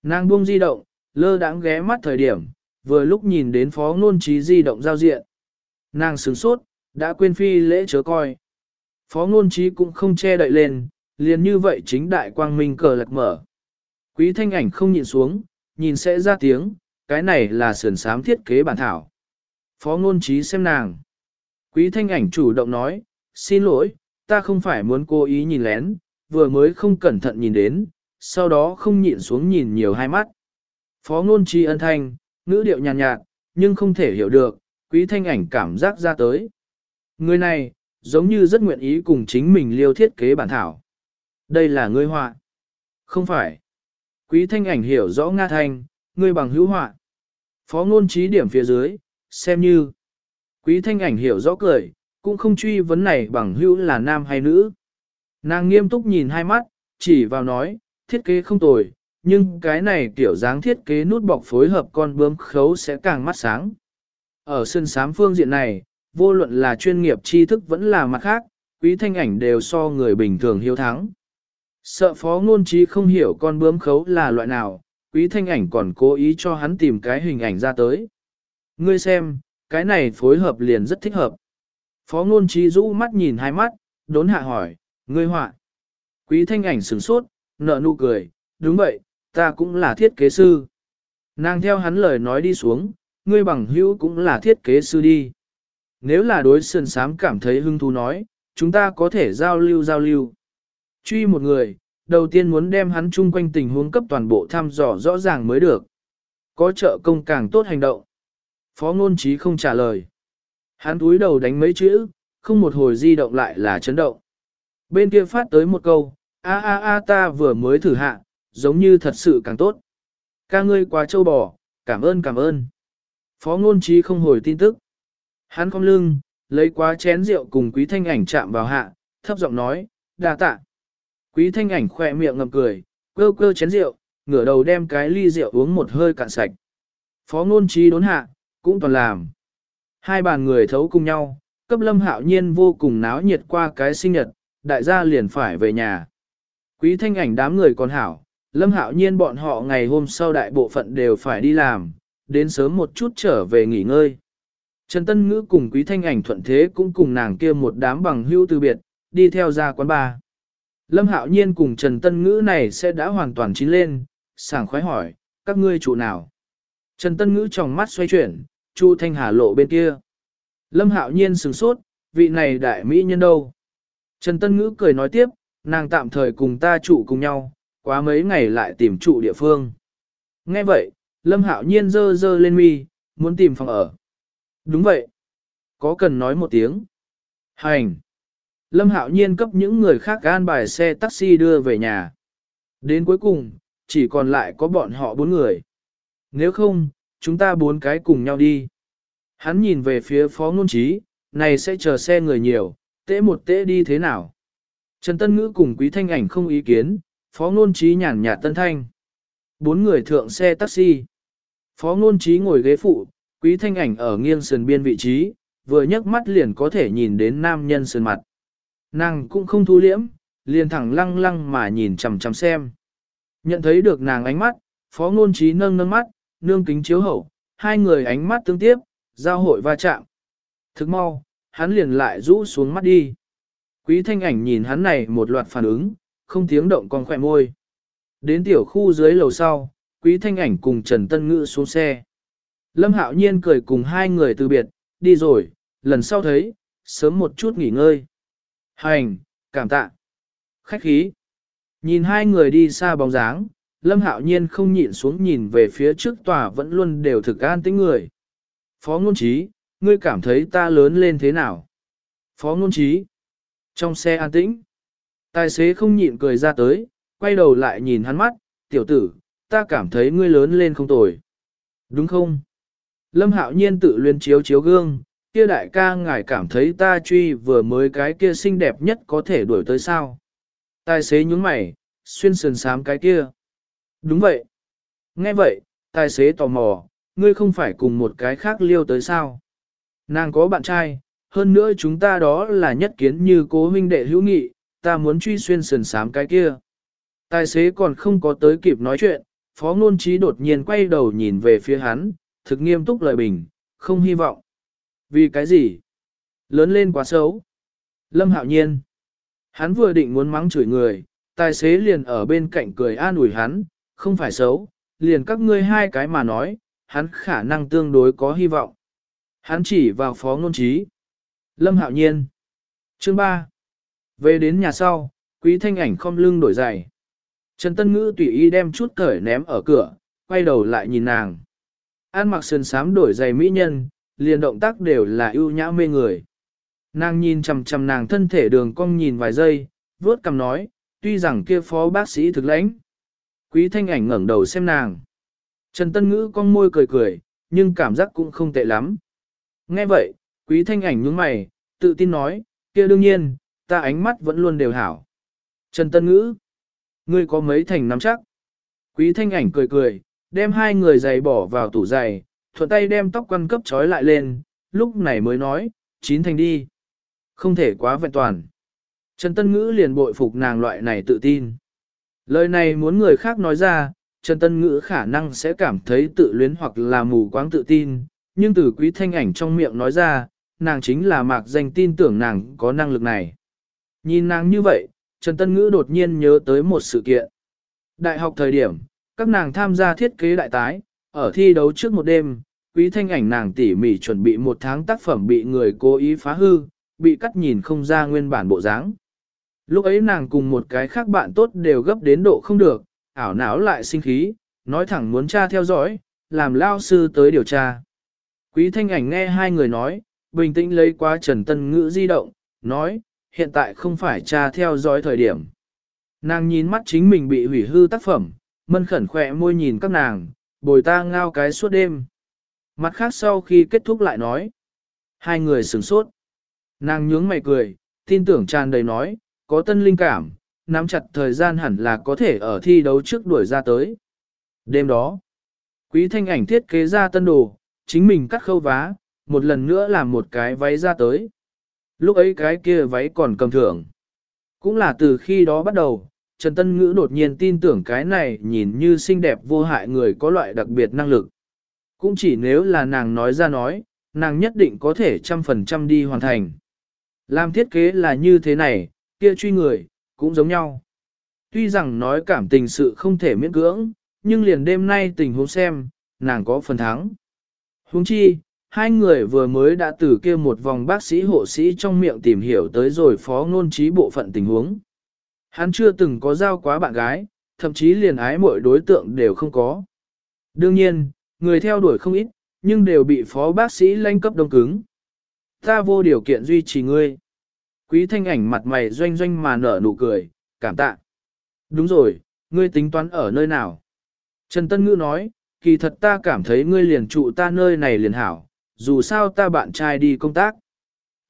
Nàng buông di động, lơ đãng ghé mắt thời điểm, vừa lúc nhìn đến phó ngôn trí di động giao diện. Nàng sướng sốt, đã quên phi lễ chớ coi. Phó ngôn trí cũng không che đậy lên, liền như vậy chính đại quang minh cờ lạc mở. Quý thanh ảnh không nhìn xuống, nhìn sẽ ra tiếng, cái này là sườn sám thiết kế bản thảo. Phó ngôn trí xem nàng. Quý thanh ảnh chủ động nói, xin lỗi, ta không phải muốn cố ý nhìn lén, vừa mới không cẩn thận nhìn đến, sau đó không nhịn xuống nhìn nhiều hai mắt. Phó ngôn trí ân thanh, ngữ điệu nhàn nhạt, nhạt, nhưng không thể hiểu được, quý thanh ảnh cảm giác ra tới. Người này, giống như rất nguyện ý cùng chính mình liêu thiết kế bản thảo. Đây là ngươi họa. Không phải. Quý thanh ảnh hiểu rõ Nga Thanh, ngươi bằng hữu họa. Phó ngôn trí điểm phía dưới, xem như. Quý thanh ảnh hiểu rõ cười, cũng không truy vấn này bằng hữu là nam hay nữ. Nàng nghiêm túc nhìn hai mắt, chỉ vào nói, thiết kế không tồi, nhưng cái này kiểu dáng thiết kế nút bọc phối hợp con bướm khấu sẽ càng mắt sáng. Ở sân sám phương diện này, vô luận là chuyên nghiệp tri thức vẫn là mặt khác, quý thanh ảnh đều so người bình thường hiếu thắng. Sợ phó ngôn trí không hiểu con bướm khấu là loại nào, quý thanh ảnh còn cố ý cho hắn tìm cái hình ảnh ra tới. Ngươi xem, cái này phối hợp liền rất thích hợp. Phó ngôn trí rũ mắt nhìn hai mắt, đốn hạ hỏi, ngươi họa. Quý thanh ảnh sửng sốt, nợ nụ cười, đúng vậy, ta cũng là thiết kế sư. Nàng theo hắn lời nói đi xuống, ngươi bằng hữu cũng là thiết kế sư đi. Nếu là đối sườn sám cảm thấy hứng thú nói, chúng ta có thể giao lưu giao lưu. Truy một người, đầu tiên muốn đem hắn chung quanh tình huống cấp toàn bộ thăm dò rõ ràng mới được. Có trợ công càng tốt hành động. Phó ngôn trí không trả lời. Hắn túi đầu đánh mấy chữ, không một hồi di động lại là chấn động. Bên kia phát tới một câu, a a a ta vừa mới thử hạ, giống như thật sự càng tốt. Ca ngươi quá trâu bò, cảm ơn cảm ơn. Phó ngôn trí không hồi tin tức. Hắn không lưng, lấy quá chén rượu cùng quý thanh ảnh chạm vào hạ, thấp giọng nói, đa tạ. Quý thanh ảnh khỏe miệng ngầm cười, cơ cơ chén rượu, ngửa đầu đem cái ly rượu uống một hơi cạn sạch. Phó ngôn trí đốn hạ, cũng toàn làm. Hai bàn người thấu cùng nhau, cấp lâm hạo nhiên vô cùng náo nhiệt qua cái sinh nhật, đại gia liền phải về nhà. Quý thanh ảnh đám người còn hảo, lâm hạo nhiên bọn họ ngày hôm sau đại bộ phận đều phải đi làm, đến sớm một chút trở về nghỉ ngơi. Trần Tân Ngữ cùng quý thanh ảnh thuận thế cũng cùng nàng kia một đám bằng hữu từ biệt, đi theo ra quán bar. Lâm Hạo Nhiên cùng Trần Tân Ngữ này sẽ đã hoàn toàn chín lên, sảng khoái hỏi, các ngươi chủ nào? Trần Tân Ngữ trong mắt xoay chuyển, Chu Thanh Hà lộ bên kia. Lâm Hạo Nhiên sửng sốt, vị này đại mỹ nhân đâu? Trần Tân Ngữ cười nói tiếp, nàng tạm thời cùng ta trụ cùng nhau, quá mấy ngày lại tìm trụ địa phương. Nghe vậy, Lâm Hạo Nhiên dơ dơ lên mi, muốn tìm phòng ở. Đúng vậy. Có cần nói một tiếng. Hành. Lâm Hạo Nhiên cấp những người khác gan bài xe taxi đưa về nhà. Đến cuối cùng, chỉ còn lại có bọn họ bốn người. Nếu không, chúng ta bốn cái cùng nhau đi. Hắn nhìn về phía phó ngôn trí, này sẽ chờ xe người nhiều, tễ một tễ đi thế nào. Trần Tân Ngữ cùng Quý Thanh Ảnh không ý kiến, phó ngôn trí nhàn nhạt Tân Thanh. Bốn người thượng xe taxi. Phó ngôn trí ngồi ghế phụ, Quý Thanh Ảnh ở nghiêng sườn biên vị trí, vừa nhấc mắt liền có thể nhìn đến nam nhân sườn mặt. Nàng cũng không thu liễm, liền thẳng lăng lăng mà nhìn chằm chằm xem. Nhận thấy được nàng ánh mắt, phó ngôn trí nâng nâng mắt, nương kính chiếu hậu, hai người ánh mắt tương tiếp, giao hội va chạm. Thức mau, hắn liền lại rũ xuống mắt đi. Quý thanh ảnh nhìn hắn này một loạt phản ứng, không tiếng động con khỏe môi. Đến tiểu khu dưới lầu sau, quý thanh ảnh cùng Trần Tân Ngữ xuống xe. Lâm Hạo Nhiên cười cùng hai người từ biệt, đi rồi, lần sau thấy, sớm một chút nghỉ ngơi. Hành, cảm tạ. Khách khí. Nhìn hai người đi xa bóng dáng, Lâm Hạo Nhiên không nhịn xuống nhìn về phía trước tòa vẫn luôn đều thực an tính người. Phó ngôn trí, ngươi cảm thấy ta lớn lên thế nào? Phó ngôn trí. Trong xe an tĩnh, tài xế không nhịn cười ra tới, quay đầu lại nhìn hắn mắt, tiểu tử, ta cảm thấy ngươi lớn lên không tồi. Đúng không? Lâm Hạo Nhiên tự luyên chiếu chiếu gương, kia đại ca ngài cảm thấy ta truy vừa mới cái kia xinh đẹp nhất có thể đuổi tới sao. Tài xế nhúng mày, xuyên sườn sám cái kia. Đúng vậy. Nghe vậy, tài xế tò mò, ngươi không phải cùng một cái khác liêu tới sao. Nàng có bạn trai, hơn nữa chúng ta đó là nhất kiến như cố huynh đệ hữu nghị, ta muốn truy xuyên sườn sám cái kia. Tài xế còn không có tới kịp nói chuyện, phó ngôn trí đột nhiên quay đầu nhìn về phía hắn, thực nghiêm túc lời bình, không hy vọng. Vì cái gì? Lớn lên quá xấu. Lâm hạo nhiên. Hắn vừa định muốn mắng chửi người, tài xế liền ở bên cạnh cười an ủi hắn, không phải xấu, liền các ngươi hai cái mà nói, hắn khả năng tương đối có hy vọng. Hắn chỉ vào phó ngôn trí. Lâm hạo nhiên. Chương 3. Về đến nhà sau, quý thanh ảnh không lưng đổi giày. Trần Tân Ngữ tùy ý đem chút cởi ném ở cửa, quay đầu lại nhìn nàng. An mặc sườn sám đổi giày mỹ nhân, liền động tác đều là ưu nhã mê người. Nàng nhìn chằm chằm nàng thân thể đường cong nhìn vài giây, vớt cằm nói, tuy rằng kia phó bác sĩ thực lãnh. Quý thanh ảnh ngẩng đầu xem nàng. Trần Tân Ngữ cong môi cười cười, nhưng cảm giác cũng không tệ lắm. Nghe vậy, quý thanh ảnh nhướng mày, tự tin nói, kia đương nhiên, ta ánh mắt vẫn luôn đều hảo. Trần Tân Ngữ, ngươi có mấy thành nắm chắc. Quý thanh ảnh cười cười, đem hai người giày bỏ vào tủ giày, thuận tay đem tóc quăn cấp trói lại lên, lúc này mới nói, chín thành đi. Không thể quá vẹn toàn. Trần Tân Ngữ liền bội phục nàng loại này tự tin. Lời này muốn người khác nói ra, Trần Tân Ngữ khả năng sẽ cảm thấy tự luyến hoặc là mù quáng tự tin, nhưng từ quý thanh ảnh trong miệng nói ra, nàng chính là mạc danh tin tưởng nàng có năng lực này. Nhìn nàng như vậy, Trần Tân Ngữ đột nhiên nhớ tới một sự kiện. Đại học thời điểm, các nàng tham gia thiết kế đại tái, ở thi đấu trước một đêm, quý thanh ảnh nàng tỉ mỉ chuẩn bị một tháng tác phẩm bị người cố ý phá hư, bị cắt nhìn không ra nguyên bản bộ dáng. Lúc ấy nàng cùng một cái khác bạn tốt đều gấp đến độ không được, ảo não lại sinh khí, nói thẳng muốn tra theo dõi, làm lao sư tới điều tra. Quý thanh ảnh nghe hai người nói, bình tĩnh lấy qua Trần Tân Ngữ di động, nói, hiện tại không phải tra theo dõi thời điểm. Nàng nhìn mắt chính mình bị hủy hư tác phẩm, mân khẩn khỏe môi nhìn các nàng, bồi ta ngao cái suốt đêm. Mặt khác sau khi kết thúc lại nói, hai người sửng sốt. Nàng nhướng mày cười, tin tưởng tràn đầy nói, có tân linh cảm, nắm chặt thời gian hẳn là có thể ở thi đấu trước đuổi ra tới. Đêm đó, quý thanh ảnh thiết kế ra tân đồ, chính mình cắt khâu vá, một lần nữa làm một cái váy ra tới. Lúc ấy cái kia váy còn cầm thưởng. Cũng là từ khi đó bắt đầu, Trần Tân Ngữ đột nhiên tin tưởng cái này nhìn như xinh đẹp vô hại người có loại đặc biệt năng lực. Cũng chỉ nếu là nàng nói ra nói, nàng nhất định có thể trăm phần trăm đi hoàn thành. Làm thiết kế là như thế này, kia truy người, cũng giống nhau. Tuy rằng nói cảm tình sự không thể miễn cưỡng, nhưng liền đêm nay tình huống xem, nàng có phần thắng. Huống chi, hai người vừa mới đã từ kia một vòng bác sĩ hộ sĩ trong miệng tìm hiểu tới rồi phó ngôn trí bộ phận tình huống. Hắn chưa từng có giao quá bạn gái, thậm chí liền ái mọi đối tượng đều không có. Đương nhiên, người theo đuổi không ít, nhưng đều bị phó bác sĩ lanh cấp đông cứng. Ta vô điều kiện duy trì ngươi. Quý thanh ảnh mặt mày doanh doanh mà nở nụ cười, cảm tạ. Đúng rồi, ngươi tính toán ở nơi nào? Trần Tân Ngữ nói, kỳ thật ta cảm thấy ngươi liền trụ ta nơi này liền hảo, dù sao ta bạn trai đi công tác.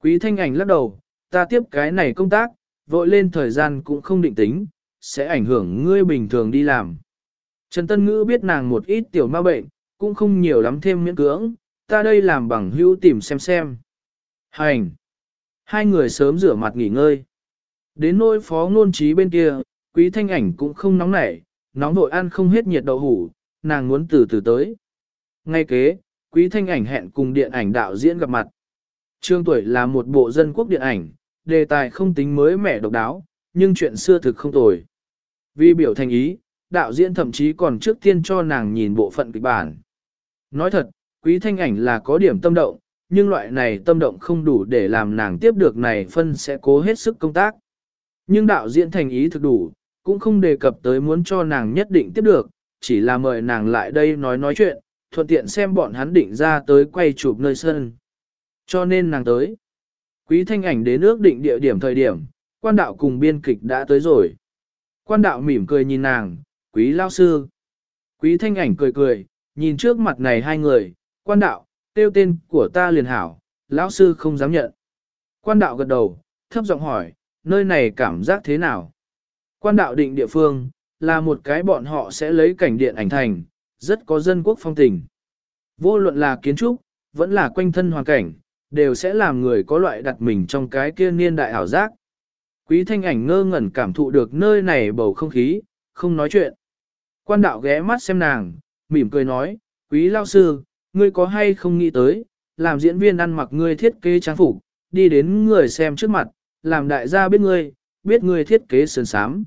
Quý thanh ảnh lắc đầu, ta tiếp cái này công tác, vội lên thời gian cũng không định tính, sẽ ảnh hưởng ngươi bình thường đi làm. Trần Tân Ngữ biết nàng một ít tiểu ma bệnh, cũng không nhiều lắm thêm miễn cưỡng, ta đây làm bằng hữu tìm xem xem. Hành! Hai người sớm rửa mặt nghỉ ngơi. Đến nỗi phó ngôn trí bên kia, quý thanh ảnh cũng không nóng nảy, nóng vội ăn không hết nhiệt đậu hủ, nàng muốn từ từ tới. Ngay kế, quý thanh ảnh hẹn cùng điện ảnh đạo diễn gặp mặt. Trương tuổi là một bộ dân quốc điện ảnh, đề tài không tính mới mẻ độc đáo, nhưng chuyện xưa thực không tồi. Vì biểu thành ý, đạo diễn thậm chí còn trước tiên cho nàng nhìn bộ phận kịch bản. Nói thật, quý thanh ảnh là có điểm tâm động, nhưng loại này tâm động không đủ để làm nàng tiếp được này phân sẽ cố hết sức công tác. Nhưng đạo diễn thành ý thực đủ, cũng không đề cập tới muốn cho nàng nhất định tiếp được, chỉ là mời nàng lại đây nói nói chuyện, thuận tiện xem bọn hắn định ra tới quay chụp nơi sân. Cho nên nàng tới. Quý thanh ảnh đến ước định địa điểm thời điểm, quan đạo cùng biên kịch đã tới rồi. Quan đạo mỉm cười nhìn nàng, quý lao sư. Quý thanh ảnh cười cười, nhìn trước mặt này hai người, quan đạo, tiêu tên của ta liền hảo, lão sư không dám nhận. Quan đạo gật đầu, thấp giọng hỏi, nơi này cảm giác thế nào? Quan đạo định địa phương, là một cái bọn họ sẽ lấy cảnh điện ảnh thành, rất có dân quốc phong tình. Vô luận là kiến trúc, vẫn là quanh thân hoàn cảnh, đều sẽ làm người có loại đặt mình trong cái kia niên đại ảo giác. Quý thanh ảnh ngơ ngẩn cảm thụ được nơi này bầu không khí, không nói chuyện. Quan đạo ghé mắt xem nàng, mỉm cười nói, quý lao sư, ngươi có hay không nghĩ tới, làm diễn viên ăn mặc ngươi thiết kế trang phục, đi đến người xem trước mặt, làm đại gia biết ngươi, biết ngươi thiết kế sườn sám.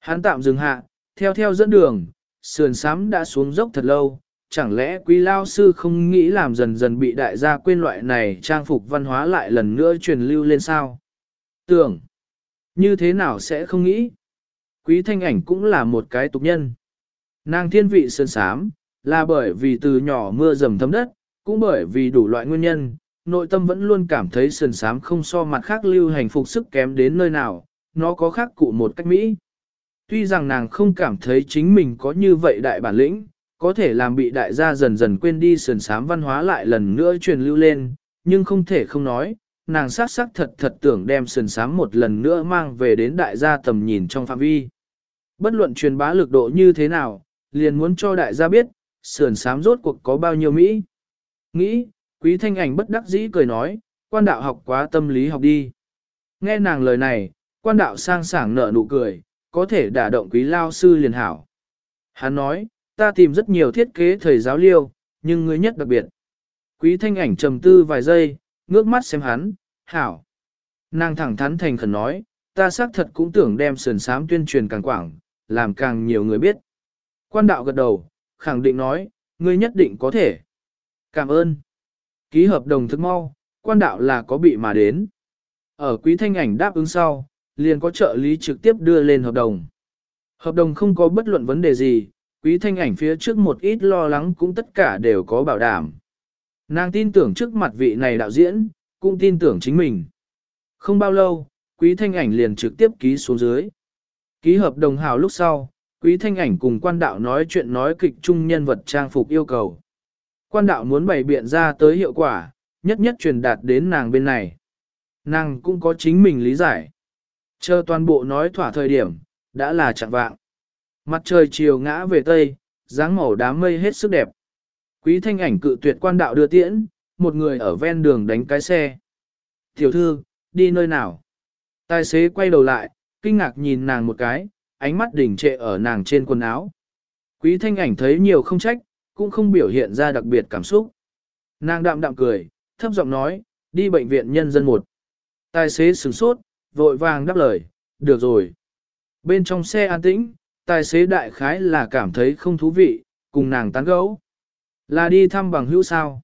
Hắn tạm dừng hạ, theo theo dẫn đường, sườn sám đã xuống dốc thật lâu, chẳng lẽ quý lao sư không nghĩ làm dần dần bị đại gia quên loại này trang phục văn hóa lại lần nữa truyền lưu lên sao? Tưởng, như thế nào sẽ không nghĩ? Quý thanh ảnh cũng là một cái tục nhân. Nàng thiên vị sơn sám, là bởi vì từ nhỏ mưa dầm thấm đất, cũng bởi vì đủ loại nguyên nhân, nội tâm vẫn luôn cảm thấy sườn sám không so mặt khác lưu hành phục sức kém đến nơi nào, nó có khác cụ một cách Mỹ. Tuy rằng nàng không cảm thấy chính mình có như vậy đại bản lĩnh, có thể làm bị đại gia dần dần quên đi sườn sám văn hóa lại lần nữa truyền lưu lên, nhưng không thể không nói, nàng sát sắc thật thật tưởng đem sườn sám một lần nữa mang về đến đại gia tầm nhìn trong phạm vi. Bất luận truyền bá lực độ như thế nào, liền muốn cho đại gia biết, sườn sám rốt cuộc có bao nhiêu Mỹ. Nghĩ, quý thanh ảnh bất đắc dĩ cười nói, quan đạo học quá tâm lý học đi. Nghe nàng lời này, quan đạo sang sảng nở nụ cười, có thể đả động quý lao sư liền hảo. Hắn nói, ta tìm rất nhiều thiết kế thầy giáo liêu, nhưng ngươi nhất đặc biệt. Quý thanh ảnh trầm tư vài giây, ngước mắt xem hắn, hảo. Nàng thẳng thắn thành khẩn nói, ta xác thật cũng tưởng đem sườn sám tuyên truyền càng quảng, làm càng nhiều người biết. Quan đạo gật đầu, khẳng định nói, ngươi nhất định có thể. Cảm ơn. Ký hợp đồng thức mau, quan đạo là có bị mà đến. Ở quý thanh ảnh đáp ứng sau, liền có trợ lý trực tiếp đưa lên hợp đồng. Hợp đồng không có bất luận vấn đề gì, quý thanh ảnh phía trước một ít lo lắng cũng tất cả đều có bảo đảm. Nàng tin tưởng trước mặt vị này đạo diễn, cũng tin tưởng chính mình. Không bao lâu, quý thanh ảnh liền trực tiếp ký xuống dưới. Ký hợp đồng hào lúc sau, quý thanh ảnh cùng quan đạo nói chuyện nói kịch chung nhân vật trang phục yêu cầu. Quan đạo muốn bày biện ra tới hiệu quả, nhất nhất truyền đạt đến nàng bên này. Nàng cũng có chính mình lý giải. Chờ toàn bộ nói thỏa thời điểm, đã là chặng vạng. Mặt trời chiều ngã về tây, dáng màu đám mây hết sức đẹp. Quý thanh ảnh cự tuyệt quan đạo đưa tiễn, một người ở ven đường đánh cái xe. Tiểu thư, đi nơi nào? Tài xế quay đầu lại, kinh ngạc nhìn nàng một cái, ánh mắt đỉnh trệ ở nàng trên quần áo. Quý thanh ảnh thấy nhiều không trách, cũng không biểu hiện ra đặc biệt cảm xúc. Nàng đạm đạm cười, thấp giọng nói, đi bệnh viện nhân dân một. Tài xế sửng sốt, vội vàng đáp lời, được rồi. Bên trong xe an tĩnh, tài xế đại khái là cảm thấy không thú vị, cùng nàng tán gẫu. Là đi thăm bằng hữu sao?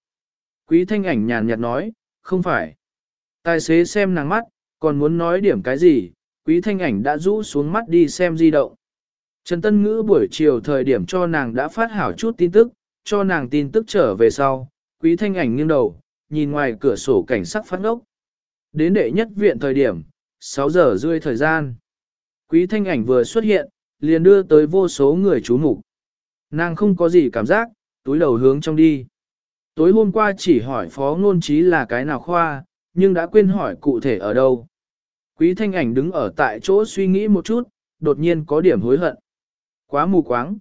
Quý thanh ảnh nhàn nhạt nói, không phải. Tài xế xem nàng mắt, còn muốn nói điểm cái gì, quý thanh ảnh đã rũ xuống mắt đi xem di động. Trần Tân Ngữ buổi chiều thời điểm cho nàng đã phát hảo chút tin tức, cho nàng tin tức trở về sau, quý thanh ảnh nghiêng đầu, nhìn ngoài cửa sổ cảnh sắc phát ngốc. Đến đệ nhất viện thời điểm, 6 giờ rưỡi thời gian. Quý thanh ảnh vừa xuất hiện, liền đưa tới vô số người chú mục. Nàng không có gì cảm giác, túi đầu hướng trong đi. Tối hôm qua chỉ hỏi phó ngôn trí là cái nào khoa, nhưng đã quên hỏi cụ thể ở đâu. Quý thanh ảnh đứng ở tại chỗ suy nghĩ một chút, đột nhiên có điểm hối hận. Quá mù quáng.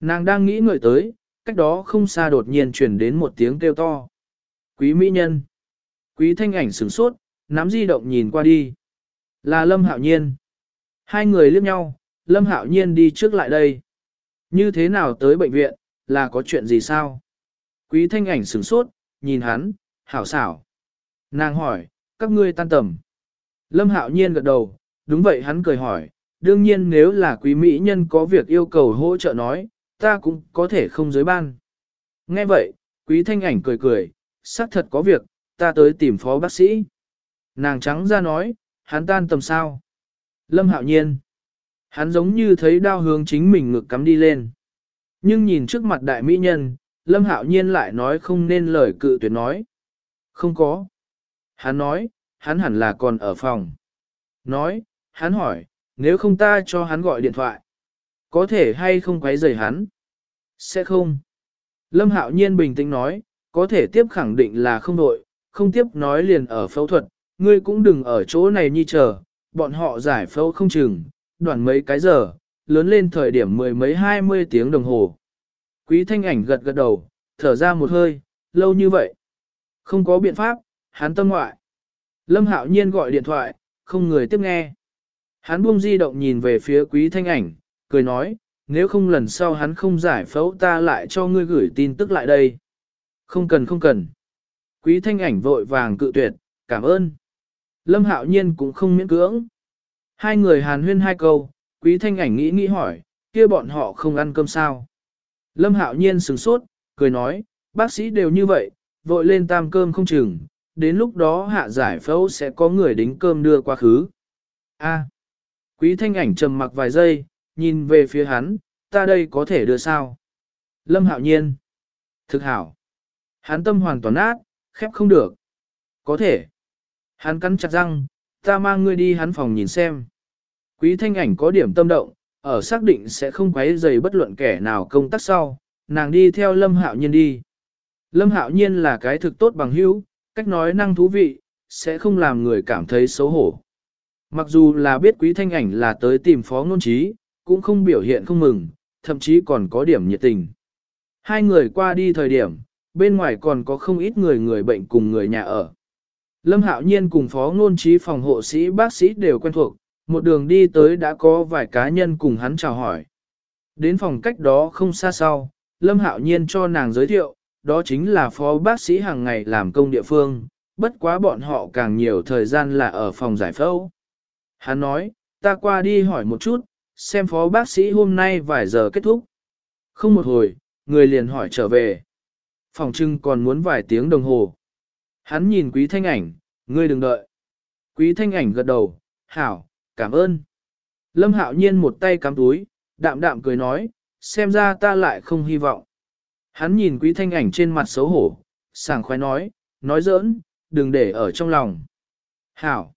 Nàng đang nghĩ người tới, cách đó không xa đột nhiên truyền đến một tiếng kêu to. Quý mỹ nhân. Quý thanh ảnh sửng sốt, nắm di động nhìn qua đi. Là Lâm Hạo Nhiên. Hai người liếc nhau, Lâm Hạo Nhiên đi trước lại đây. Như thế nào tới bệnh viện, là có chuyện gì sao? Quý thanh ảnh sửng sốt, nhìn hắn, hảo xảo. Nàng hỏi, các ngươi tan tầm. Lâm Hạo Nhiên gật đầu, đúng vậy hắn cười hỏi, đương nhiên nếu là quý mỹ nhân có việc yêu cầu hỗ trợ nói, ta cũng có thể không giới ban. Nghe vậy, quý thanh ảnh cười cười, xác thật có việc, ta tới tìm phó bác sĩ. Nàng trắng ra nói, hắn tan tầm sao. Lâm hạo nhiên. Hắn giống như thấy đau hướng chính mình ngực cắm đi lên. Nhưng nhìn trước mặt đại mỹ nhân, Lâm hạo nhiên lại nói không nên lời cự tuyệt nói. Không có. Hắn nói, hắn hẳn là còn ở phòng. Nói, hắn hỏi, nếu không ta cho hắn gọi điện thoại. Có thể hay không quấy rầy hắn? Sẽ không. Lâm Hạo Nhiên bình tĩnh nói, có thể tiếp khẳng định là không đội, không tiếp nói liền ở phẫu thuật, ngươi cũng đừng ở chỗ này nhi chờ, bọn họ giải phẫu không chừng, đoạn mấy cái giờ, lớn lên thời điểm mười mấy hai mươi tiếng đồng hồ. Quý thanh ảnh gật gật đầu, thở ra một hơi, lâu như vậy. Không có biện pháp, hắn tâm ngoại. Lâm Hạo Nhiên gọi điện thoại, không người tiếp nghe. Hắn buông di động nhìn về phía quý thanh ảnh, cười nói, nếu không lần sau hắn không giải phẫu ta lại cho ngươi gửi tin tức lại đây. Không cần không cần. Quý thanh ảnh vội vàng cự tuyệt, cảm ơn. Lâm hạo nhiên cũng không miễn cưỡng. Hai người hàn huyên hai câu, quý thanh ảnh nghĩ nghĩ hỏi, kia bọn họ không ăn cơm sao. Lâm hạo nhiên sửng sốt, cười nói, bác sĩ đều như vậy, vội lên tam cơm không chừng, đến lúc đó hạ giải phẫu sẽ có người đính cơm đưa qua khứ. A. Quý thanh ảnh trầm mặc vài giây, nhìn về phía hắn, ta đây có thể đưa sao? Lâm hạo nhiên. Thực hảo. Hắn tâm hoàn toàn nát, khép không được. Có thể. Hắn cắn chặt răng, ta mang ngươi đi hắn phòng nhìn xem. Quý thanh ảnh có điểm tâm động, ở xác định sẽ không quấy rầy bất luận kẻ nào công tác sau, nàng đi theo Lâm Hạo Nhiên đi. Lâm Hạo Nhiên là cái thực tốt bằng hữu, cách nói năng thú vị, sẽ không làm người cảm thấy xấu hổ. Mặc dù là biết quý thanh ảnh là tới tìm phó ngôn trí, cũng không biểu hiện không mừng, thậm chí còn có điểm nhiệt tình. Hai người qua đi thời điểm, bên ngoài còn có không ít người người bệnh cùng người nhà ở. Lâm Hạo Nhiên cùng phó ngôn trí phòng hộ sĩ bác sĩ đều quen thuộc, một đường đi tới đã có vài cá nhân cùng hắn chào hỏi. Đến phòng cách đó không xa sau, Lâm Hạo Nhiên cho nàng giới thiệu, đó chính là phó bác sĩ hàng ngày làm công địa phương, bất quá bọn họ càng nhiều thời gian là ở phòng giải phẫu. Hắn nói, ta qua đi hỏi một chút, xem phó bác sĩ hôm nay vài giờ kết thúc. Không một hồi, người liền hỏi trở về. Phòng trưng còn muốn vài tiếng đồng hồ. Hắn nhìn quý thanh ảnh, ngươi đừng đợi. Quý thanh ảnh gật đầu, hảo, cảm ơn. Lâm hạo nhiên một tay cắm túi, đạm đạm cười nói, xem ra ta lại không hy vọng. Hắn nhìn quý thanh ảnh trên mặt xấu hổ, sảng khoái nói, nói giỡn, đừng để ở trong lòng. Hảo.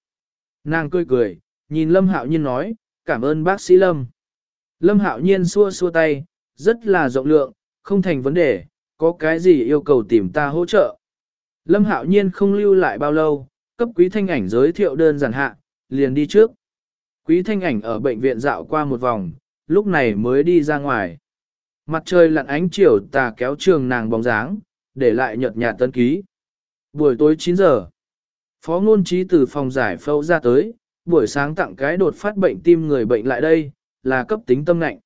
Nàng cười cười, nhìn Lâm Hạo Nhiên nói, cảm ơn bác sĩ Lâm. Lâm Hạo Nhiên xua xua tay, rất là rộng lượng, không thành vấn đề, có cái gì yêu cầu tìm ta hỗ trợ. Lâm Hạo Nhiên không lưu lại bao lâu, cấp quý thanh ảnh giới thiệu đơn giản hạ, liền đi trước. Quý thanh ảnh ở bệnh viện dạo qua một vòng, lúc này mới đi ra ngoài. Mặt trời lặn ánh chiều tà kéo trường nàng bóng dáng, để lại nhợt nhạt tân ký. Buổi tối 9 giờ, Phó Ngôn Trí từ phòng giải phẫu ra tới, buổi sáng tặng cái đột phát bệnh tim người bệnh lại đây, là cấp tính tâm lạnh.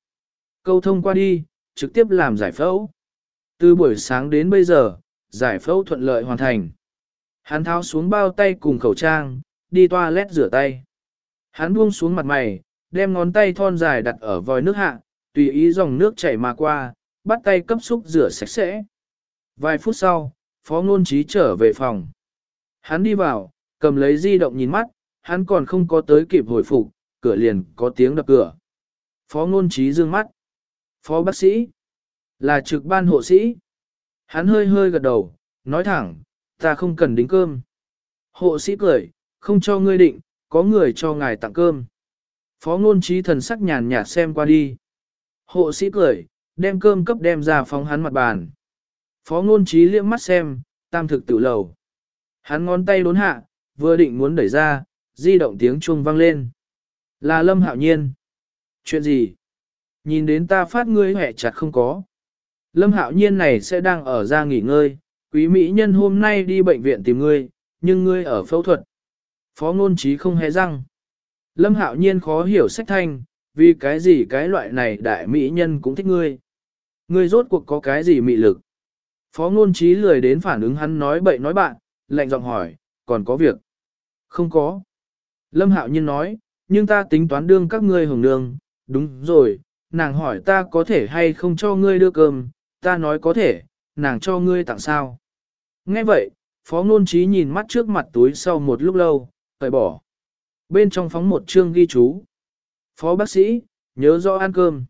Câu thông qua đi, trực tiếp làm giải phẫu. Từ buổi sáng đến bây giờ, giải phẫu thuận lợi hoàn thành. Hắn tháo xuống bao tay cùng khẩu trang, đi toilet rửa tay. Hắn buông xuống mặt mày, đem ngón tay thon dài đặt ở vòi nước hạ, tùy ý dòng nước chảy mà qua, bắt tay cấp xúc rửa sạch sẽ. Vài phút sau, Phó Ngôn Trí trở về phòng. Hắn đi vào, cầm lấy di động nhìn mắt, hắn còn không có tới kịp hồi phục, cửa liền có tiếng đập cửa. Phó Ngôn Trí dương mắt. Phó bác sĩ. Là trực ban hộ sĩ. Hắn hơi hơi gật đầu, nói thẳng, ta không cần đính cơm. Hộ sĩ cười, không cho ngươi định, có người cho ngài tặng cơm. Phó ngôn trí thần sắc nhàn nhạt xem qua đi. Hộ sĩ cười, đem cơm cấp đem ra phóng hắn mặt bàn. Phó ngôn trí liếc mắt xem, tam thực tử lầu. Hắn ngón tay đốn hạ, vừa định muốn đẩy ra, di động tiếng chuông vang lên. Là lâm hạo nhiên. Chuyện gì? Nhìn đến ta phát ngươi hẹ chặt không có. Lâm hạo nhiên này sẽ đang ở ra nghỉ ngơi, quý mỹ nhân hôm nay đi bệnh viện tìm ngươi, nhưng ngươi ở phẫu thuật. Phó ngôn trí không hề răng. Lâm hạo nhiên khó hiểu sách thanh, vì cái gì cái loại này đại mỹ nhân cũng thích ngươi. Ngươi rốt cuộc có cái gì mị lực. Phó ngôn trí lười đến phản ứng hắn nói bậy nói bạn, lạnh giọng hỏi, còn có việc? Không có. Lâm hạo nhiên nói, nhưng ta tính toán đương các ngươi hồng đường, đúng rồi, nàng hỏi ta có thể hay không cho ngươi đưa cơm, ta nói có thể, nàng cho ngươi tặng sao. Nghe vậy, phó ngôn trí nhìn mắt trước mặt túi sau một lúc lâu, cởi bỏ. Bên trong phóng một chương ghi chú. Phó bác sĩ, nhớ rõ ăn cơm.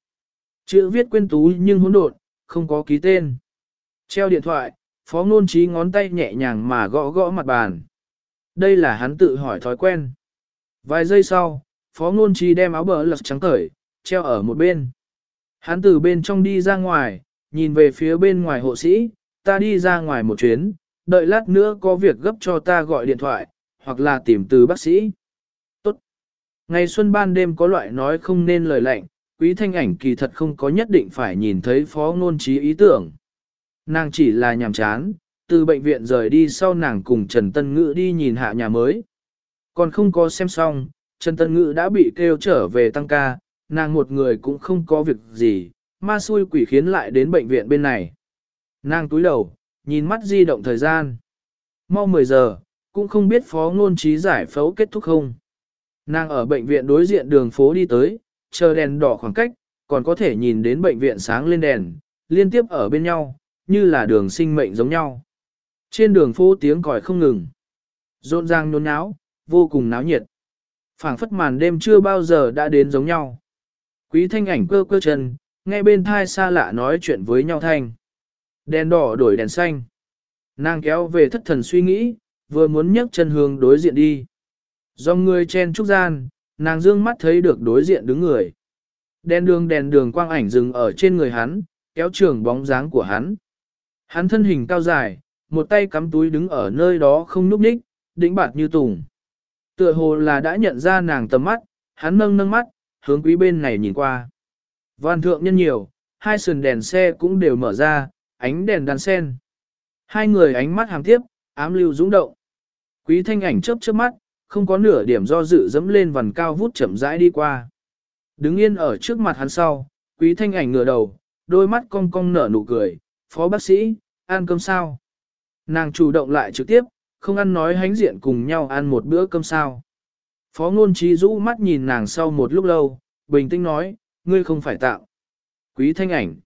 Chữ viết quên tú nhưng hỗn độn, không có ký tên. Treo điện thoại, phó ngôn trí ngón tay nhẹ nhàng mà gõ gõ mặt bàn. Đây là hắn tự hỏi thói quen. Vài giây sau, phó ngôn trí đem áo bờ lật trắng cởi, treo ở một bên. Hắn từ bên trong đi ra ngoài, nhìn về phía bên ngoài hộ sĩ, ta đi ra ngoài một chuyến, đợi lát nữa có việc gấp cho ta gọi điện thoại, hoặc là tìm từ bác sĩ. Tốt. Ngày xuân ban đêm có loại nói không nên lời lạnh, quý thanh ảnh kỳ thật không có nhất định phải nhìn thấy phó ngôn trí ý tưởng. Nàng chỉ là nhàm chán, từ bệnh viện rời đi sau nàng cùng Trần Tân Ngữ đi nhìn hạ nhà mới. Còn không có xem xong, Trần Tân Ngữ đã bị kêu trở về tăng ca, nàng một người cũng không có việc gì, ma xui quỷ khiến lại đến bệnh viện bên này. Nàng túi đầu, nhìn mắt di động thời gian. Mau 10 giờ, cũng không biết phó ngôn trí giải phẫu kết thúc không. Nàng ở bệnh viện đối diện đường phố đi tới, chờ đèn đỏ khoảng cách, còn có thể nhìn đến bệnh viện sáng lên đèn, liên tiếp ở bên nhau, như là đường sinh mệnh giống nhau. Trên đường phố tiếng còi không ngừng. Rộn ràng nhốn nháo, vô cùng náo nhiệt. phảng phất màn đêm chưa bao giờ đã đến giống nhau. Quý thanh ảnh cơ cơ chân, nghe bên thai xa lạ nói chuyện với nhau thanh. Đèn đỏ đổi đèn xanh. Nàng kéo về thất thần suy nghĩ, vừa muốn nhấc chân hướng đối diện đi. Do người chen trúc gian, nàng dương mắt thấy được đối diện đứng người. Đèn đường đèn đường quang ảnh dừng ở trên người hắn, kéo trường bóng dáng của hắn. Hắn thân hình cao dài, một tay cắm túi đứng ở nơi đó không núp ních, đĩnh bạt như tùng. Tựa hồ là đã nhận ra nàng tầm mắt, hắn nâng nâng mắt, hướng quý bên này nhìn qua. Văn thượng nhân nhiều, hai sườn đèn xe cũng đều mở ra, ánh đèn đàn sen. Hai người ánh mắt hàng tiếp, ám lưu dũng động. Quý thanh ảnh chớp chớp mắt, không có nửa điểm do dự dẫm lên vằn cao vút chậm rãi đi qua. Đứng yên ở trước mặt hắn sau, quý thanh ảnh ngửa đầu, đôi mắt cong cong nở nụ cười, phó bác sĩ, ăn cơm sao? Nàng chủ động lại trực tiếp, không ăn nói hánh diện cùng nhau ăn một bữa cơm sao. Phó ngôn trí rũ mắt nhìn nàng sau một lúc lâu, bình tĩnh nói, ngươi không phải tạo. Quý thanh ảnh.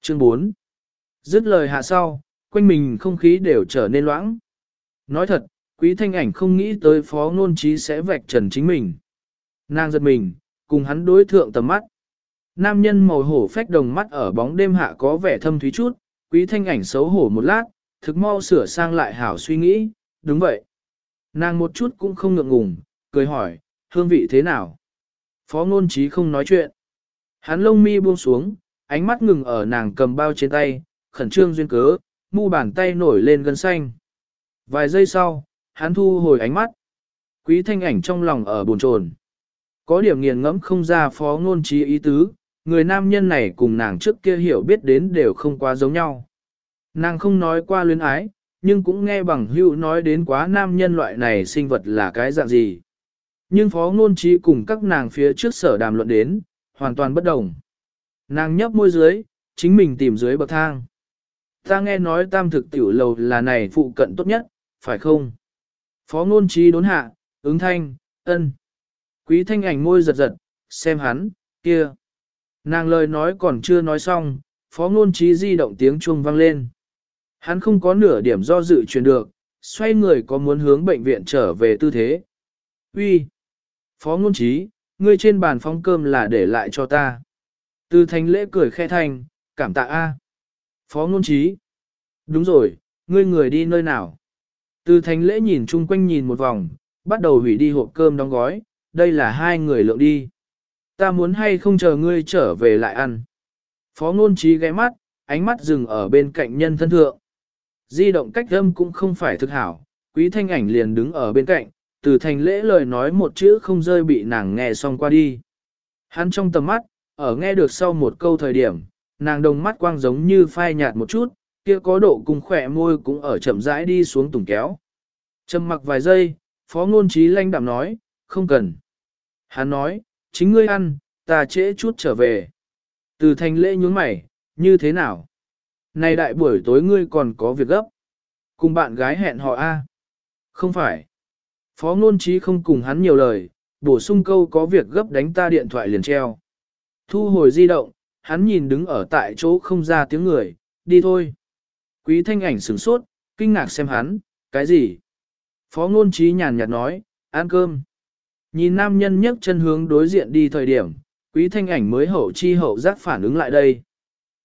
Chương 4. Dứt lời hạ sau, quanh mình không khí đều trở nên loãng. Nói thật, quý thanh ảnh không nghĩ tới phó ngôn trí sẽ vạch trần chính mình. Nàng giật mình, cùng hắn đối thượng tầm mắt. Nam nhân màu hổ phách đồng mắt ở bóng đêm hạ có vẻ thâm thúy chút, quý thanh ảnh xấu hổ một lát, thực mau sửa sang lại hảo suy nghĩ, đúng vậy. Nàng một chút cũng không ngượng ngùng, cười hỏi, hương vị thế nào? Phó ngôn trí không nói chuyện. Hắn lông mi buông xuống, ánh mắt ngừng ở nàng cầm bao trên tay, khẩn trương duyên cớ, mu bàn tay nổi lên gân xanh. Vài giây sau, hắn thu hồi ánh mắt. Quý thanh ảnh trong lòng ở buồn chồn. Có điểm nghiền ngẫm không ra phó ngôn trí ý tứ, người nam nhân này cùng nàng trước kia hiểu biết đến đều không quá giống nhau. Nàng không nói qua luyến ái, nhưng cũng nghe bằng hữu nói đến quá nam nhân loại này sinh vật là cái dạng gì. Nhưng phó ngôn trí cùng các nàng phía trước sở đàm luận đến, hoàn toàn bất đồng. Nàng nhấp môi dưới, chính mình tìm dưới bậc thang. Ta nghe nói tam thực tiểu lầu là này phụ cận tốt nhất, phải không? Phó ngôn trí đốn hạ, ứng thanh, ân. Quý thanh ảnh môi giật giật, xem hắn, kia. Nàng lời nói còn chưa nói xong, phó ngôn trí di động tiếng chuông vang lên. Hắn không có nửa điểm do dự truyền được, xoay người có muốn hướng bệnh viện trở về tư thế. Uy, Phó ngôn trí, ngươi trên bàn phóng cơm là để lại cho ta. Từ thành lễ cười khe thành, cảm tạ A. Phó ngôn trí. Đúng rồi, ngươi người đi nơi nào? Từ thành lễ nhìn chung quanh nhìn một vòng, bắt đầu hủy đi hộp cơm đóng gói, đây là hai người lượng đi. Ta muốn hay không chờ ngươi trở về lại ăn. Phó ngôn trí ghé mắt, ánh mắt dừng ở bên cạnh nhân thân thượng. Di động cách âm cũng không phải thực hảo, quý thanh ảnh liền đứng ở bên cạnh, từ thành lễ lời nói một chữ không rơi bị nàng nghe xong qua đi. Hắn trong tầm mắt, ở nghe được sau một câu thời điểm, nàng đồng mắt quang giống như phai nhạt một chút, kia có độ cùng khỏe môi cũng ở chậm rãi đi xuống tùng kéo. Trầm mặc vài giây, phó ngôn trí lanh đạm nói, không cần. Hắn nói, chính ngươi ăn, ta trễ chút trở về. Từ thành lễ nhún mày, như thế nào? Này đại buổi tối ngươi còn có việc gấp. Cùng bạn gái hẹn họ A. Không phải. Phó ngôn trí không cùng hắn nhiều lời, bổ sung câu có việc gấp đánh ta điện thoại liền treo. Thu hồi di động, hắn nhìn đứng ở tại chỗ không ra tiếng người, đi thôi. Quý thanh ảnh sửng sốt, kinh ngạc xem hắn, cái gì? Phó ngôn trí nhàn nhạt nói, ăn cơm. Nhìn nam nhân nhấc chân hướng đối diện đi thời điểm, quý thanh ảnh mới hậu chi hậu giác phản ứng lại đây.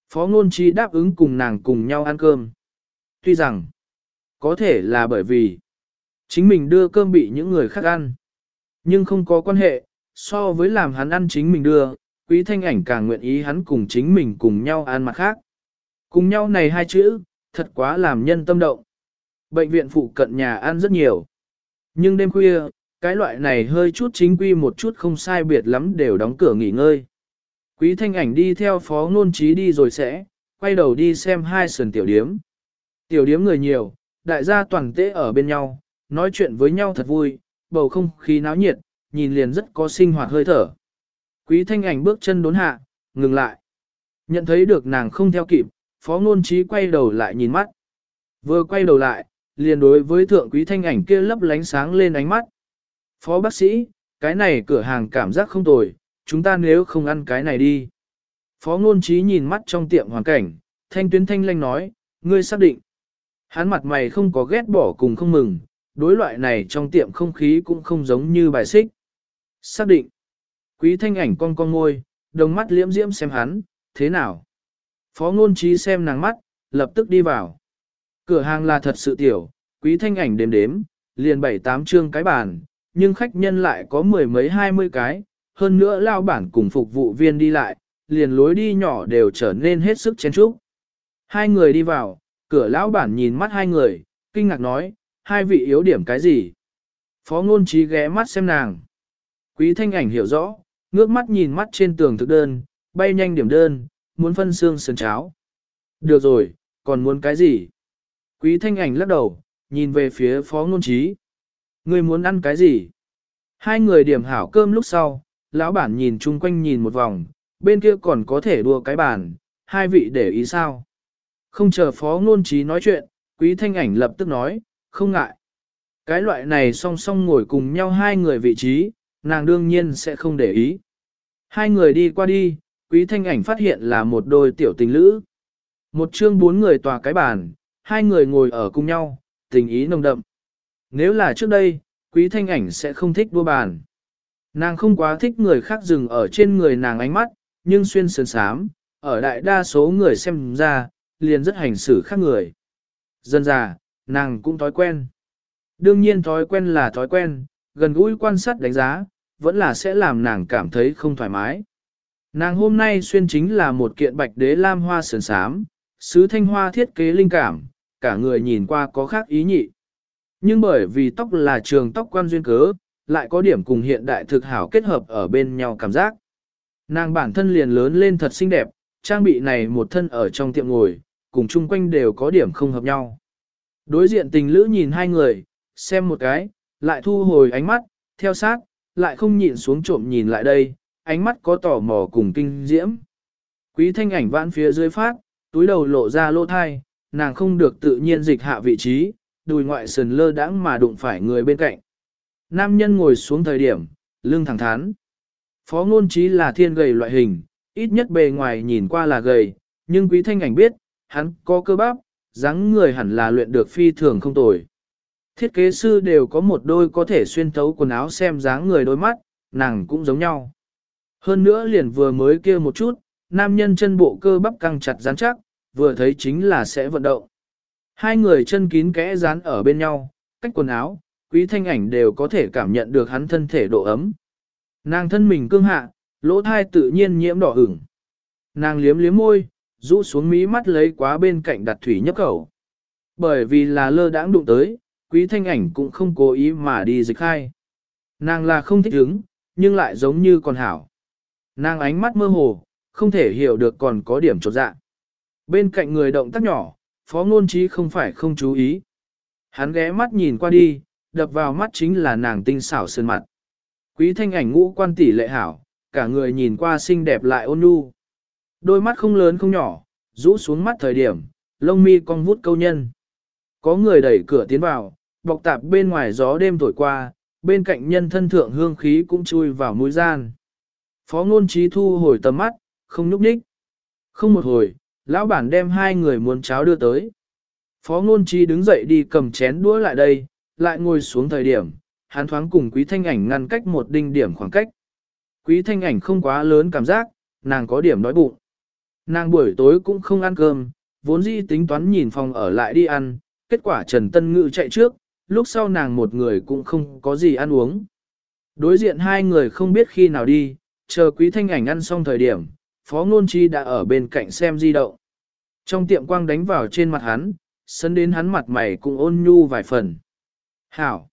Phó ngôn trí đáp ứng cùng nàng cùng nhau ăn cơm. Tuy rằng, có thể là bởi vì, chính mình đưa cơm bị những người khác ăn. Nhưng không có quan hệ, so với làm hắn ăn chính mình đưa, quý thanh ảnh càng nguyện ý hắn cùng chính mình cùng nhau ăn mặt khác. Cùng nhau này hai chữ, thật quá làm nhân tâm động. Bệnh viện phụ cận nhà ăn rất nhiều. Nhưng đêm khuya, cái loại này hơi chút chính quy một chút không sai biệt lắm đều đóng cửa nghỉ ngơi. Quý thanh ảnh đi theo phó ngôn trí đi rồi sẽ, quay đầu đi xem hai sườn tiểu điếm. Tiểu điếm người nhiều, đại gia toàn tế ở bên nhau, nói chuyện với nhau thật vui, bầu không khí náo nhiệt, nhìn liền rất có sinh hoạt hơi thở. Quý thanh ảnh bước chân đốn hạ, ngừng lại. Nhận thấy được nàng không theo kịp, phó ngôn trí quay đầu lại nhìn mắt. Vừa quay đầu lại, liền đối với thượng quý thanh ảnh kia lấp lánh sáng lên ánh mắt. Phó bác sĩ, cái này cửa hàng cảm giác không tồi, chúng ta nếu không ăn cái này đi. Phó ngôn trí nhìn mắt trong tiệm hoàn cảnh, thanh tuyến thanh lanh nói, ngươi xác định. Hắn mặt mày không có ghét bỏ cùng không mừng, đối loại này trong tiệm không khí cũng không giống như bài xích. Xác định. Quý thanh ảnh con con ngôi, đồng mắt liễm diễm xem hắn, thế nào? Phó ngôn trí xem nàng mắt, lập tức đi vào. Cửa hàng là thật sự tiểu, quý thanh ảnh đếm đếm, liền bảy tám trương cái bàn, nhưng khách nhân lại có mười mấy hai mươi cái, hơn nữa lao bản cùng phục vụ viên đi lại, liền lối đi nhỏ đều trở nên hết sức chen trúc. Hai người đi vào, cửa lão bản nhìn mắt hai người, kinh ngạc nói, hai vị yếu điểm cái gì? Phó ngôn trí ghé mắt xem nàng. Quý thanh ảnh hiểu rõ, ngước mắt nhìn mắt trên tường thực đơn, bay nhanh điểm đơn, muốn phân xương sườn cháo. Được rồi, còn muốn cái gì? Quý thanh ảnh lắc đầu, nhìn về phía phó ngôn trí. Người muốn ăn cái gì? Hai người điểm hảo cơm lúc sau, lão bản nhìn chung quanh nhìn một vòng, bên kia còn có thể đua cái bàn, hai vị để ý sao? Không chờ phó ngôn trí nói chuyện, quý thanh ảnh lập tức nói, không ngại. Cái loại này song song ngồi cùng nhau hai người vị trí, nàng đương nhiên sẽ không để ý. Hai người đi qua đi, quý thanh ảnh phát hiện là một đôi tiểu tình lữ. Một chương bốn người tòa cái bàn, hai người ngồi ở cùng nhau, tình ý nồng đậm. Nếu là trước đây, quý thanh ảnh sẽ không thích đua bàn. Nàng không quá thích người khác dừng ở trên người nàng ánh mắt, nhưng xuyên sườn sám, ở đại đa số người xem ra, liền rất hành xử khác người. Dân già, nàng cũng thói quen. Đương nhiên thói quen là thói quen, gần gũi quan sát đánh giá, vẫn là sẽ làm nàng cảm thấy không thoải mái. Nàng hôm nay xuyên chính là một kiện bạch đế lam hoa sườn sám, sứ thanh hoa thiết kế linh cảm, cả người nhìn qua có khác ý nhị. Nhưng bởi vì tóc là trường tóc quan duyên cớ, lại có điểm cùng hiện đại thực hảo kết hợp ở bên nhau cảm giác. Nàng bản thân liền lớn lên thật xinh đẹp, trang bị này một thân ở trong tiệm ngồi, cùng chung quanh đều có điểm không hợp nhau. Đối diện tình lữ nhìn hai người, xem một cái, lại thu hồi ánh mắt, theo sát, lại không nhịn xuống trộm nhìn lại đây, ánh mắt có tò mò cùng kinh diễm. Quý thanh ảnh vãn phía dưới phát, túi đầu lộ ra lỗ thai, nàng không được tự nhiên dịch hạ vị trí, đùi ngoại sườn lơ đãng mà đụng phải người bên cạnh. Nam nhân ngồi xuống thời điểm, lưng thẳng thắn. Phó ngôn trí là thiên gầy loại hình, ít nhất bề ngoài nhìn qua là gầy, nhưng quý thanh ảnh biết, hắn có cơ bắp, dáng người hẳn là luyện được phi thường không tồi. Thiết kế sư đều có một đôi có thể xuyên thấu quần áo xem dáng người đôi mắt, nàng cũng giống nhau. Hơn nữa liền vừa mới kia một chút, nam nhân chân bộ cơ bắp căng chặt rắn chắc, vừa thấy chính là sẽ vận động. Hai người chân kín kẽ dán ở bên nhau, cách quần áo, quý thanh ảnh đều có thể cảm nhận được hắn thân thể độ ấm. Nàng thân mình cương hạ, lỗ thai tự nhiên nhiễm đỏ ửng. Nàng liếm liếm môi, rũ xuống mí mắt lấy quá bên cạnh đặt thủy nhấp khẩu. Bởi vì là lơ đãng đụng tới, quý thanh ảnh cũng không cố ý mà đi dịch khai. Nàng là không thích hứng, nhưng lại giống như con hảo. Nàng ánh mắt mơ hồ, không thể hiểu được còn có điểm trột dạ. Bên cạnh người động tác nhỏ, phó ngôn trí không phải không chú ý. Hắn ghé mắt nhìn qua đi, đập vào mắt chính là nàng tinh xảo sơn mặt. Quý thanh ảnh ngũ quan tỷ lệ hảo, cả người nhìn qua xinh đẹp lại ôn nhu. Đôi mắt không lớn không nhỏ, rũ xuống mắt thời điểm, lông mi cong vút câu nhân. Có người đẩy cửa tiến vào, bọc tạp bên ngoài gió đêm thổi qua, bên cạnh nhân thân thượng hương khí cũng chui vào mũi gian. Phó ngôn trí thu hồi tầm mắt, không nhúc nhích. Không một hồi, lão bản đem hai người muốn cháo đưa tới. Phó ngôn trí đứng dậy đi cầm chén đũa lại đây, lại ngồi xuống thời điểm, hắn thoáng cùng quý thanh ảnh ngăn cách một đinh điểm khoảng cách. Quý thanh ảnh không quá lớn cảm giác, nàng có điểm đói bụng. Nàng buổi tối cũng không ăn cơm, vốn dĩ tính toán nhìn phòng ở lại đi ăn, kết quả Trần Tân Ngự chạy trước, lúc sau nàng một người cũng không có gì ăn uống. Đối diện hai người không biết khi nào đi, chờ quý thanh ảnh ăn xong thời điểm, Phó Ngôn Chi đã ở bên cạnh xem di động. Trong tiệm quang đánh vào trên mặt hắn, sân đến hắn mặt mày cũng ôn nhu vài phần. Hảo!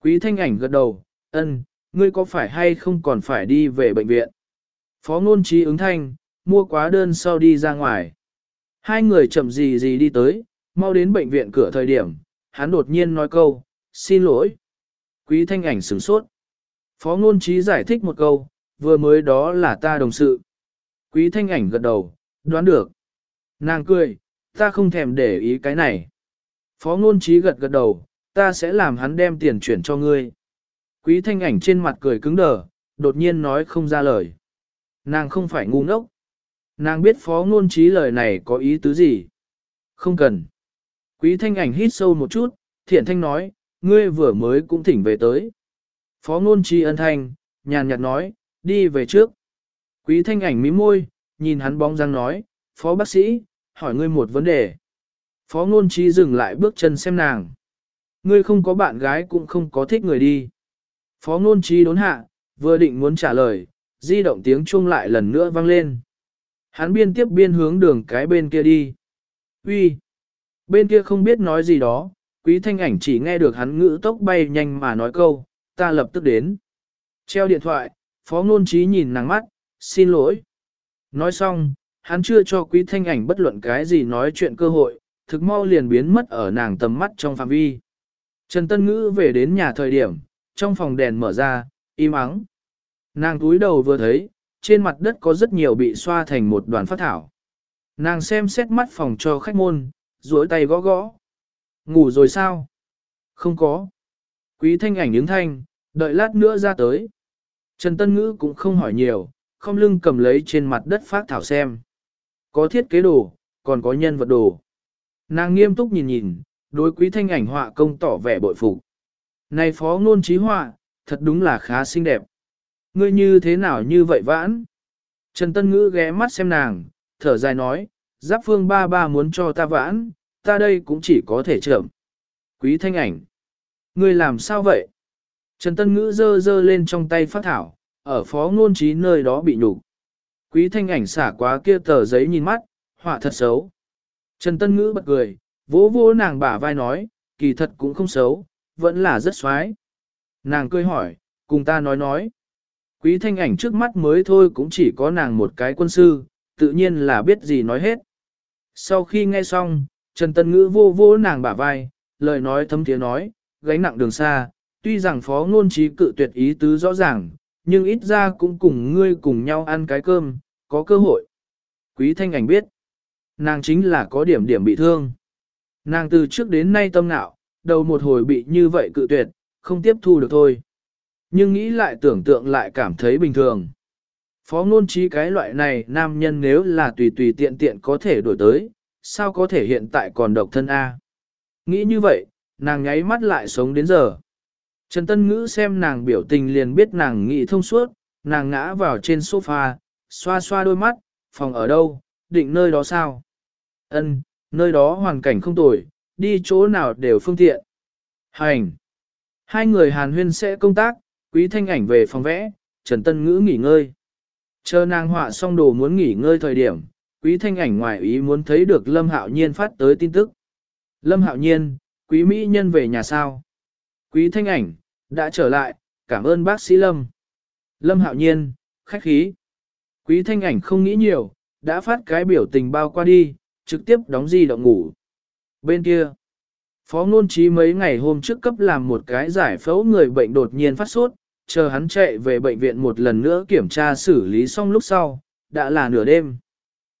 Quý thanh ảnh gật đầu, ân, ngươi có phải hay không còn phải đi về bệnh viện? Phó Ngôn Chi ứng thanh, mua quá đơn sau đi ra ngoài. Hai người chậm gì gì đi tới, mau đến bệnh viện cửa thời điểm, hắn đột nhiên nói câu, xin lỗi. Quý thanh ảnh sửng sốt. Phó ngôn trí giải thích một câu, vừa mới đó là ta đồng sự. Quý thanh ảnh gật đầu, đoán được. Nàng cười, ta không thèm để ý cái này. Phó ngôn trí gật gật đầu, ta sẽ làm hắn đem tiền chuyển cho ngươi. Quý thanh ảnh trên mặt cười cứng đờ, đột nhiên nói không ra lời. Nàng không phải ngu ngốc. Nàng biết phó ngôn trí lời này có ý tứ gì. Không cần. Quý thanh ảnh hít sâu một chút, thiện thanh nói, ngươi vừa mới cũng thỉnh về tới. Phó ngôn tri ân thanh, nhàn nhạt nói, đi về trước. Quý thanh ảnh mím môi, nhìn hắn bóng răng nói, phó bác sĩ, hỏi ngươi một vấn đề. Phó ngôn trí dừng lại bước chân xem nàng. Ngươi không có bạn gái cũng không có thích người đi. Phó ngôn trí đốn hạ, vừa định muốn trả lời, di động tiếng chuông lại lần nữa vang lên. Hắn biên tiếp biên hướng đường cái bên kia đi. Uy, Bên kia không biết nói gì đó, quý thanh ảnh chỉ nghe được hắn ngữ tốc bay nhanh mà nói câu, ta lập tức đến. Treo điện thoại, phó ngôn trí nhìn nàng mắt, xin lỗi. Nói xong, hắn chưa cho quý thanh ảnh bất luận cái gì nói chuyện cơ hội, thực mau liền biến mất ở nàng tầm mắt trong phạm vi. Trần Tân Ngữ về đến nhà thời điểm, trong phòng đèn mở ra, im ắng. Nàng túi đầu vừa thấy, trên mặt đất có rất nhiều bị xoa thành một đoàn phát thảo. Nàng xem xét mắt phòng cho khách môn, duỗi tay gõ gõ. Ngủ rồi sao? Không có. Quý thanh ảnh đứng thanh, đợi lát nữa ra tới. Trần Tân Ngữ cũng không hỏi nhiều, không lưng cầm lấy trên mặt đất phát thảo xem. Có thiết kế đồ, còn có nhân vật đồ. Nàng nghiêm túc nhìn nhìn, đối quý thanh ảnh họa công tỏ vẻ bội phục. Này phó ngôn trí họa, thật đúng là khá xinh đẹp. Ngươi như thế nào như vậy vãn? Trần Tân Ngữ ghé mắt xem nàng, thở dài nói, giáp phương ba ba muốn cho ta vãn, ta đây cũng chỉ có thể chậm. Quý thanh ảnh. Ngươi làm sao vậy? Trần Tân Ngữ dơ dơ lên trong tay phát thảo, ở phó ngôn trí nơi đó bị nhục. Quý thanh ảnh xả quá kia tờ giấy nhìn mắt, họa thật xấu. Trần Tân Ngữ bật cười, vỗ vỗ nàng bả vai nói, kỳ thật cũng không xấu, vẫn là rất xoái. Nàng cười hỏi, cùng ta nói nói. Quý thanh ảnh trước mắt mới thôi cũng chỉ có nàng một cái quân sư, tự nhiên là biết gì nói hết. Sau khi nghe xong, Trần Tân Ngữ vô vô nàng bả vai, lời nói thấm tiếng nói, gánh nặng đường xa, tuy rằng phó ngôn trí cự tuyệt ý tứ rõ ràng, nhưng ít ra cũng cùng ngươi cùng nhau ăn cái cơm, có cơ hội. Quý thanh ảnh biết, nàng chính là có điểm điểm bị thương. Nàng từ trước đến nay tâm nạo, đầu một hồi bị như vậy cự tuyệt, không tiếp thu được thôi. Nhưng nghĩ lại tưởng tượng lại cảm thấy bình thường. Phó ngôn trí cái loại này nam nhân nếu là tùy tùy tiện tiện có thể đổi tới, sao có thể hiện tại còn độc thân A. Nghĩ như vậy, nàng nháy mắt lại sống đến giờ. Trần Tân Ngữ xem nàng biểu tình liền biết nàng nghĩ thông suốt, nàng ngã vào trên sofa, xoa xoa đôi mắt, phòng ở đâu, định nơi đó sao? Ân, nơi đó hoàn cảnh không tồi, đi chỗ nào đều phương tiện. Hành! Hai người hàn huyên sẽ công tác, quý thanh ảnh về phòng vẽ, Trần Tân Ngữ nghỉ ngơi. Chờ nàng họa xong đồ muốn nghỉ ngơi thời điểm, quý thanh ảnh ngoài ý muốn thấy được Lâm Hạo Nhiên phát tới tin tức. Lâm Hạo Nhiên, quý Mỹ nhân về nhà sao? Quý thanh ảnh, đã trở lại, cảm ơn bác sĩ Lâm. Lâm Hạo Nhiên, khách khí. Quý thanh ảnh không nghĩ nhiều, đã phát cái biểu tình bao qua đi, trực tiếp đóng di động ngủ. Bên kia, Phó Ngôn Trí mấy ngày hôm trước cấp làm một cái giải phẫu người bệnh đột nhiên phát sốt, chờ hắn chạy về bệnh viện một lần nữa kiểm tra xử lý xong lúc sau, đã là nửa đêm.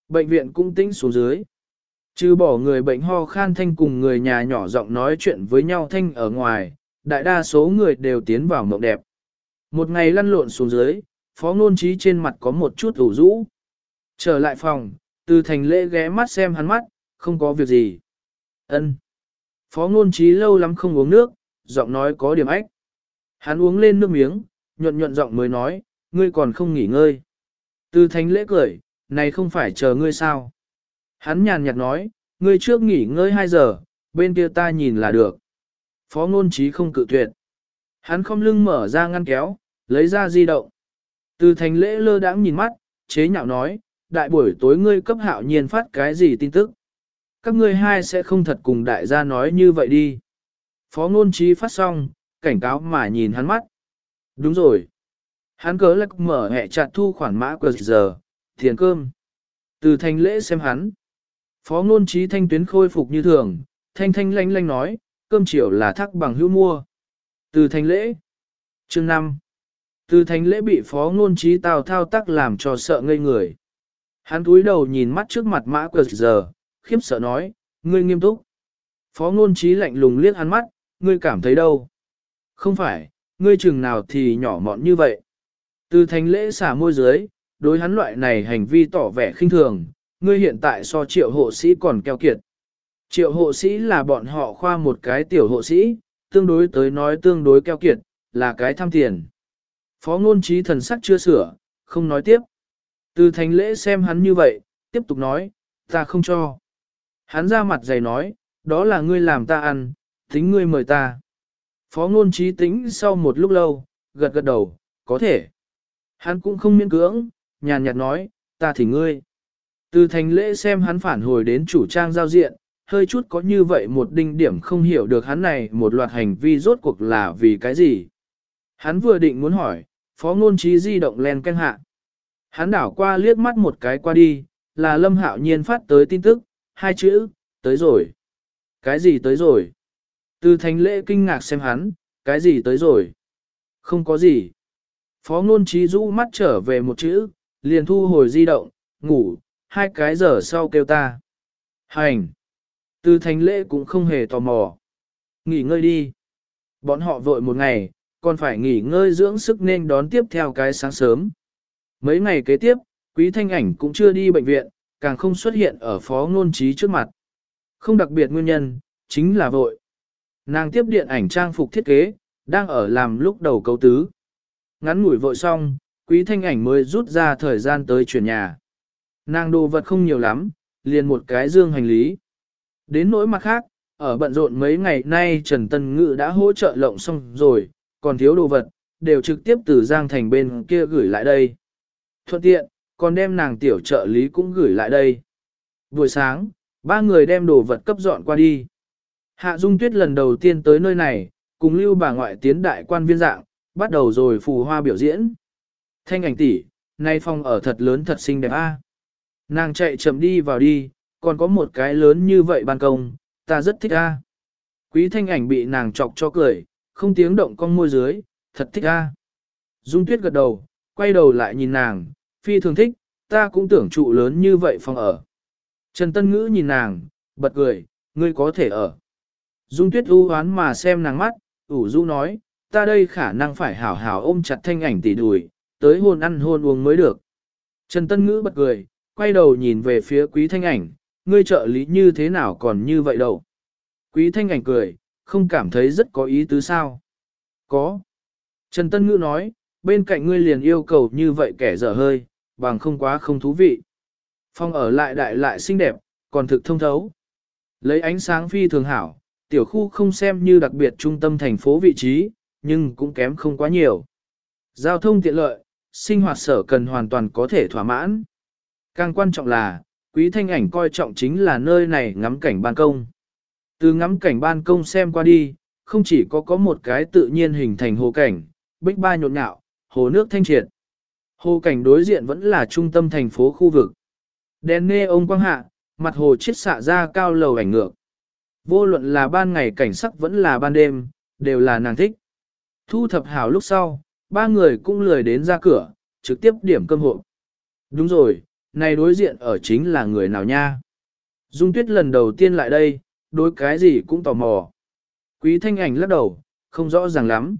Bệnh viện cũng tĩnh xuống dưới. Trừ bỏ người bệnh ho khan thanh cùng người nhà nhỏ giọng nói chuyện với nhau thanh ở ngoài, đại đa số người đều tiến vào mộng đẹp. Một ngày lăn lộn xuống dưới, phó ngôn trí trên mặt có một chút ủ rũ. Trở lại phòng, từ thành lễ ghé mắt xem hắn mắt, không có việc gì. ân Phó ngôn trí lâu lắm không uống nước, giọng nói có điểm ách. Hắn uống lên nước miếng, nhuận nhuận giọng mới nói, ngươi còn không nghỉ ngơi. Từ Thánh lễ cười, này không phải chờ ngươi sao. Hắn nhàn nhạt nói, ngươi trước nghỉ ngơi 2 giờ, bên kia ta nhìn là được. Phó ngôn trí không cự tuyệt. Hắn không lưng mở ra ngăn kéo, lấy ra di động. Từ thành lễ lơ đãng nhìn mắt, chế nhạo nói, đại buổi tối ngươi cấp hạo nhiên phát cái gì tin tức. Các ngươi hai sẽ không thật cùng đại gia nói như vậy đi. Phó ngôn trí phát xong, cảnh cáo mà nhìn hắn mắt. Đúng rồi. Hắn cớ lắc mở hẹ chặt thu khoản mã của giờ, tiền cơm. Từ thành lễ xem hắn. Phó ngôn trí thanh tuyến khôi phục như thường, thanh thanh lanh lanh nói, cơm chiều là thắc bằng hữu mua. Từ thành lễ. Chương 5. Từ thành lễ bị phó ngôn trí tào thao tác làm cho sợ ngây người. Hắn túi đầu nhìn mắt trước mặt mã của giờ, khiếp sợ nói, ngươi nghiêm túc. Phó ngôn trí lạnh lùng liếc hắn mắt, ngươi cảm thấy đâu? Không phải, ngươi chừng nào thì nhỏ mọn như vậy. Từ thành lễ xả môi dưới, đối hắn loại này hành vi tỏ vẻ khinh thường, ngươi hiện tại so triệu hộ sĩ còn keo kiệt. Triệu hộ sĩ là bọn họ khoa một cái tiểu hộ sĩ, tương đối tới nói tương đối keo kiệt, là cái tham tiền. Phó ngôn trí thần sắc chưa sửa, không nói tiếp. Từ thành lễ xem hắn như vậy, tiếp tục nói, ta không cho. Hắn ra mặt dày nói, đó là ngươi làm ta ăn, tính ngươi mời ta. Phó ngôn trí tính sau một lúc lâu, gật gật đầu, có thể. Hắn cũng không miễn cưỡng, nhàn nhạt nói, ta thì ngươi. Từ thành lễ xem hắn phản hồi đến chủ trang giao diện, hơi chút có như vậy một đinh điểm không hiểu được hắn này một loạt hành vi rốt cuộc là vì cái gì. Hắn vừa định muốn hỏi, phó ngôn trí di động len canh hạ. Hắn đảo qua liếc mắt một cái qua đi, là lâm hạo nhiên phát tới tin tức, hai chữ, tới rồi. Cái gì tới rồi? Từ Thánh lễ kinh ngạc xem hắn, cái gì tới rồi? Không có gì. Phó ngôn trí rũ mắt trở về một chữ, liền thu hồi di động, ngủ, hai cái giờ sau kêu ta. Hành. Từ Thánh lễ cũng không hề tò mò. Nghỉ ngơi đi. Bọn họ vội một ngày, còn phải nghỉ ngơi dưỡng sức nên đón tiếp theo cái sáng sớm. Mấy ngày kế tiếp, quý thanh ảnh cũng chưa đi bệnh viện, càng không xuất hiện ở phó ngôn trí trước mặt. Không đặc biệt nguyên nhân, chính là vội. Nàng tiếp điện ảnh trang phục thiết kế, đang ở làm lúc đầu cấu tứ. Ngắn ngủi vội xong, quý thanh ảnh mới rút ra thời gian tới chuyển nhà. Nàng đồ vật không nhiều lắm, liền một cái dương hành lý. Đến nỗi mặt khác, ở bận rộn mấy ngày nay Trần Tân Ngự đã hỗ trợ lộng xong rồi, còn thiếu đồ vật, đều trực tiếp từ Giang Thành bên kia gửi lại đây. Thuận tiện, còn đem nàng tiểu trợ lý cũng gửi lại đây. Buổi sáng, ba người đem đồ vật cấp dọn qua đi. Hạ Dung Tuyết lần đầu tiên tới nơi này, cùng lưu bà ngoại tiến đại quan viên dạng, bắt đầu rồi phù hoa biểu diễn. Thanh ảnh tỷ, nay phòng ở thật lớn thật xinh đẹp a. Nàng chạy chậm đi vào đi, còn có một cái lớn như vậy ban công, ta rất thích a. Quý thanh ảnh bị nàng chọc cho cười, không tiếng động con môi dưới, thật thích a. Dung tuyết gật đầu, quay đầu lại nhìn nàng, phi thường thích, ta cũng tưởng trụ lớn như vậy phòng ở. Trần Tân Ngữ nhìn nàng, bật cười, ngươi có thể ở. Dung tuyết u hoán mà xem nàng mắt, ủ du nói, ta đây khả năng phải hảo hảo ôm chặt thanh ảnh tỉ đùi, tới hôn ăn hôn uống mới được. Trần Tân Ngữ bật cười, quay đầu nhìn về phía quý thanh ảnh, ngươi trợ lý như thế nào còn như vậy đâu. Quý thanh ảnh cười, không cảm thấy rất có ý tứ sao. Có. Trần Tân Ngữ nói, bên cạnh ngươi liền yêu cầu như vậy kẻ dở hơi, bằng không quá không thú vị. Phong ở lại đại lại xinh đẹp, còn thực thông thấu. Lấy ánh sáng phi thường hảo, tiểu khu không xem như đặc biệt trung tâm thành phố vị trí, nhưng cũng kém không quá nhiều. Giao thông tiện lợi, sinh hoạt sở cần hoàn toàn có thể thỏa mãn. Càng quan trọng là, quý thanh ảnh coi trọng chính là nơi này ngắm cảnh ban công. Từ ngắm cảnh ban công xem qua đi, không chỉ có có một cái tự nhiên hình thành hồ cảnh, bích ba nhộn nhạo, hồ nước thanh triệt. Hồ cảnh đối diện vẫn là trung tâm thành phố khu vực. Đèn nê ông quang hạ, mặt hồ chiết xạ ra cao lầu ảnh ngược. Vô luận là ban ngày cảnh sắc vẫn là ban đêm, đều là nàng thích. Thu thập hảo lúc sau, ba người cũng lười đến ra cửa, trực tiếp điểm cơm hộ. Đúng rồi, này đối diện ở chính là người nào nha? Dung tuyết lần đầu tiên lại đây, đối cái gì cũng tò mò. Quý thanh ảnh lắc đầu, không rõ ràng lắm.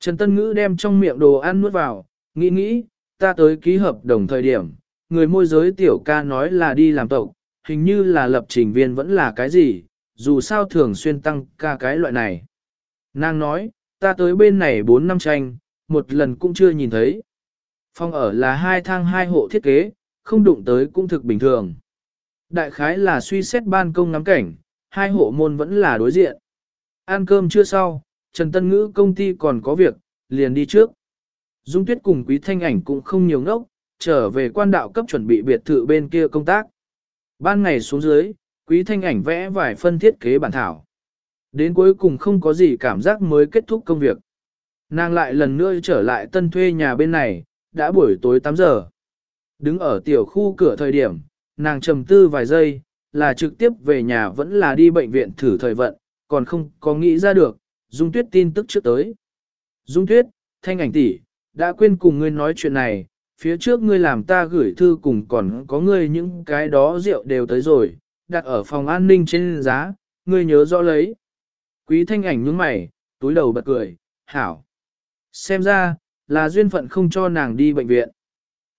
Trần Tân Ngữ đem trong miệng đồ ăn nuốt vào, nghĩ nghĩ, ta tới ký hợp đồng thời điểm, người môi giới tiểu ca nói là đi làm tộc, hình như là lập trình viên vẫn là cái gì, dù sao thường xuyên tăng ca cái loại này. Nàng nói, ta tới bên này 4 năm tranh, một lần cũng chưa nhìn thấy. Phòng ở là hai thang hai hộ thiết kế, không đụng tới cũng thực bình thường. Đại khái là suy xét ban công ngắm cảnh, hai hộ môn vẫn là đối diện. Ăn cơm chưa sau, Trần Tân Ngữ công ty còn có việc, liền đi trước. Dung Tuyết cùng Quý Thanh Ảnh cũng không nhiều ngốc, trở về quan đạo cấp chuẩn bị biệt thự bên kia công tác. Ban ngày xuống dưới, Quý Thanh Ảnh vẽ vài phân thiết kế bản thảo. Đến cuối cùng không có gì cảm giác mới kết thúc công việc. Nàng lại lần nữa trở lại tân thuê nhà bên này, đã buổi tối 8 giờ. Đứng ở tiểu khu cửa thời điểm, nàng trầm tư vài giây, là trực tiếp về nhà vẫn là đi bệnh viện thử thời vận, còn không có nghĩ ra được, Dung Tuyết tin tức trước tới. Dung Tuyết, thanh ảnh tỷ, đã quên cùng ngươi nói chuyện này, phía trước ngươi làm ta gửi thư cùng còn có ngươi những cái đó rượu đều tới rồi, đặt ở phòng an ninh trên giá, ngươi nhớ rõ lấy. Quý thanh ảnh nhướng mày, túi đầu bật cười, hảo. Xem ra, là duyên phận không cho nàng đi bệnh viện.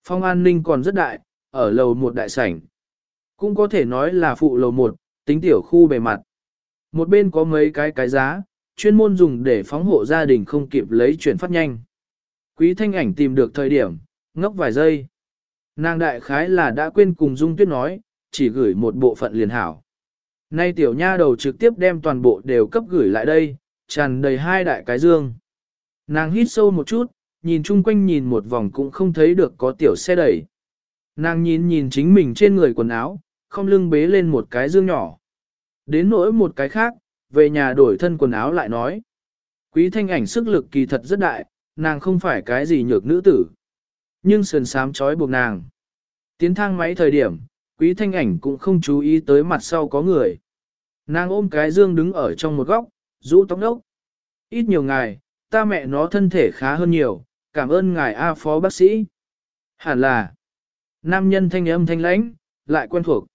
Phòng an ninh còn rất đại, ở lầu một đại sảnh. Cũng có thể nói là phụ lầu một, tính tiểu khu bề mặt. Một bên có mấy cái cái giá, chuyên môn dùng để phóng hộ gia đình không kịp lấy chuyển phát nhanh. Quý thanh ảnh tìm được thời điểm, ngốc vài giây. Nàng đại khái là đã quên cùng Dung Tuyết nói, chỉ gửi một bộ phận liền hảo. Nay tiểu nha đầu trực tiếp đem toàn bộ đều cấp gửi lại đây, tràn đầy hai đại cái dương. Nàng hít sâu một chút, nhìn chung quanh nhìn một vòng cũng không thấy được có tiểu xe đẩy. Nàng nhìn nhìn chính mình trên người quần áo, không lưng bế lên một cái dương nhỏ. Đến nỗi một cái khác, về nhà đổi thân quần áo lại nói. Quý thanh ảnh sức lực kỳ thật rất đại, nàng không phải cái gì nhược nữ tử. Nhưng sườn sám trói buộc nàng. Tiến thang máy thời điểm, quý thanh ảnh cũng không chú ý tới mặt sau có người. Nàng ôm cái dương đứng ở trong một góc, rũ tóc đốc. Ít nhiều ngài, ta mẹ nó thân thể khá hơn nhiều, cảm ơn ngài A phó bác sĩ. Hẳn là, nam nhân thanh âm thanh lãnh, lại quen thuộc.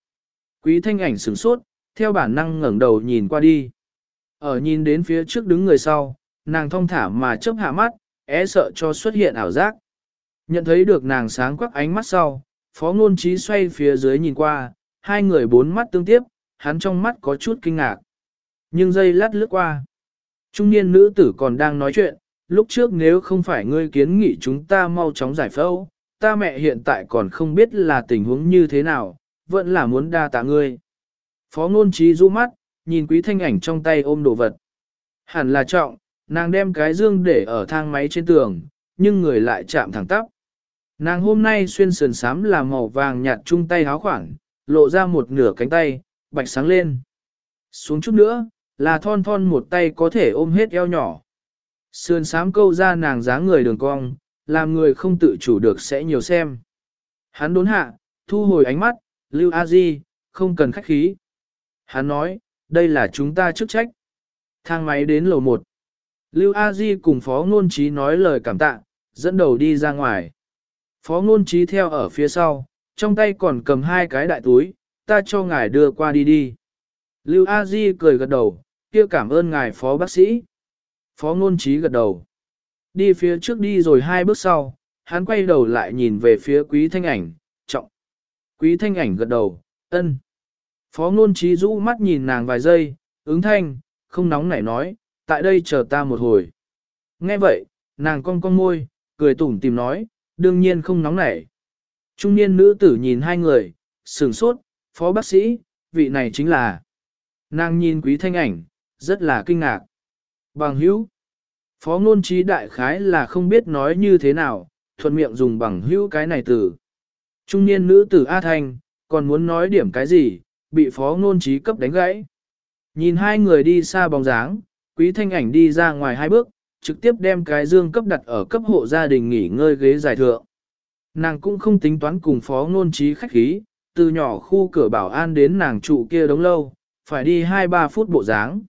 Quý thanh ảnh sửng sốt, theo bản năng ngẩng đầu nhìn qua đi. Ở nhìn đến phía trước đứng người sau, nàng thong thả mà chớp hạ mắt, é sợ cho xuất hiện ảo giác. Nhận thấy được nàng sáng quắc ánh mắt sau, phó ngôn trí xoay phía dưới nhìn qua, hai người bốn mắt tương tiếp, hắn trong mắt có chút kinh ngạc. Nhưng giây lát lướt qua. Trung niên nữ tử còn đang nói chuyện, lúc trước nếu không phải ngươi kiến nghị chúng ta mau chóng giải phẫu, ta mẹ hiện tại còn không biết là tình huống như thế nào, vẫn là muốn đa tạ ngươi. Phó ngôn trí du mắt, nhìn quý thanh ảnh trong tay ôm đồ vật. Hẳn là trọng, nàng đem cái dương để ở thang máy trên tường, nhưng người lại chạm thẳng tắp. Nàng hôm nay xuyên sườn sám là màu vàng nhạt chung tay háo khoảng, lộ ra một nửa cánh tay, bạch sáng lên. Xuống chút nữa, là thon thon một tay có thể ôm hết eo nhỏ. Sườn sám câu ra nàng dáng người đường cong, làm người không tự chủ được sẽ nhiều xem. Hắn đốn hạ, thu hồi ánh mắt, Lưu A Di, không cần khách khí. Hắn nói, đây là chúng ta chức trách. Thang máy đến lầu 1. Lưu A Di cùng Phó Ngôn Trí nói lời cảm tạ, dẫn đầu đi ra ngoài. Phó Ngôn Trí theo ở phía sau, trong tay còn cầm hai cái đại túi, ta cho ngài đưa qua đi đi. Lưu A Di cười gật đầu, kia cảm ơn ngài Phó bác sĩ. Phó Ngôn Trí gật đầu. Đi phía trước đi rồi hai bước sau, hắn quay đầu lại nhìn về phía quý thanh ảnh, trọng. Quý thanh ảnh gật đầu, ân. Phó ngôn trí rũ mắt nhìn nàng vài giây, ứng thanh, không nóng nảy nói, tại đây chờ ta một hồi. Nghe vậy, nàng cong cong môi, cười tủm tìm nói, đương nhiên không nóng nảy. Trung niên nữ tử nhìn hai người, sửng sốt, phó bác sĩ, vị này chính là. Nàng nhìn quý thanh ảnh, rất là kinh ngạc. Bằng hữu. Phó ngôn trí đại khái là không biết nói như thế nào, thuận miệng dùng bằng hữu cái này từ. Trung niên nữ tử A Thanh, còn muốn nói điểm cái gì, bị phó ngôn trí cấp đánh gãy. Nhìn hai người đi xa bóng dáng, quý thanh ảnh đi ra ngoài hai bước, trực tiếp đem cái dương cấp đặt ở cấp hộ gia đình nghỉ ngơi ghế dài thượng. Nàng cũng không tính toán cùng phó ngôn trí khách khí, từ nhỏ khu cửa bảo an đến nàng trụ kia đống lâu, phải đi 2-3 phút bộ dáng.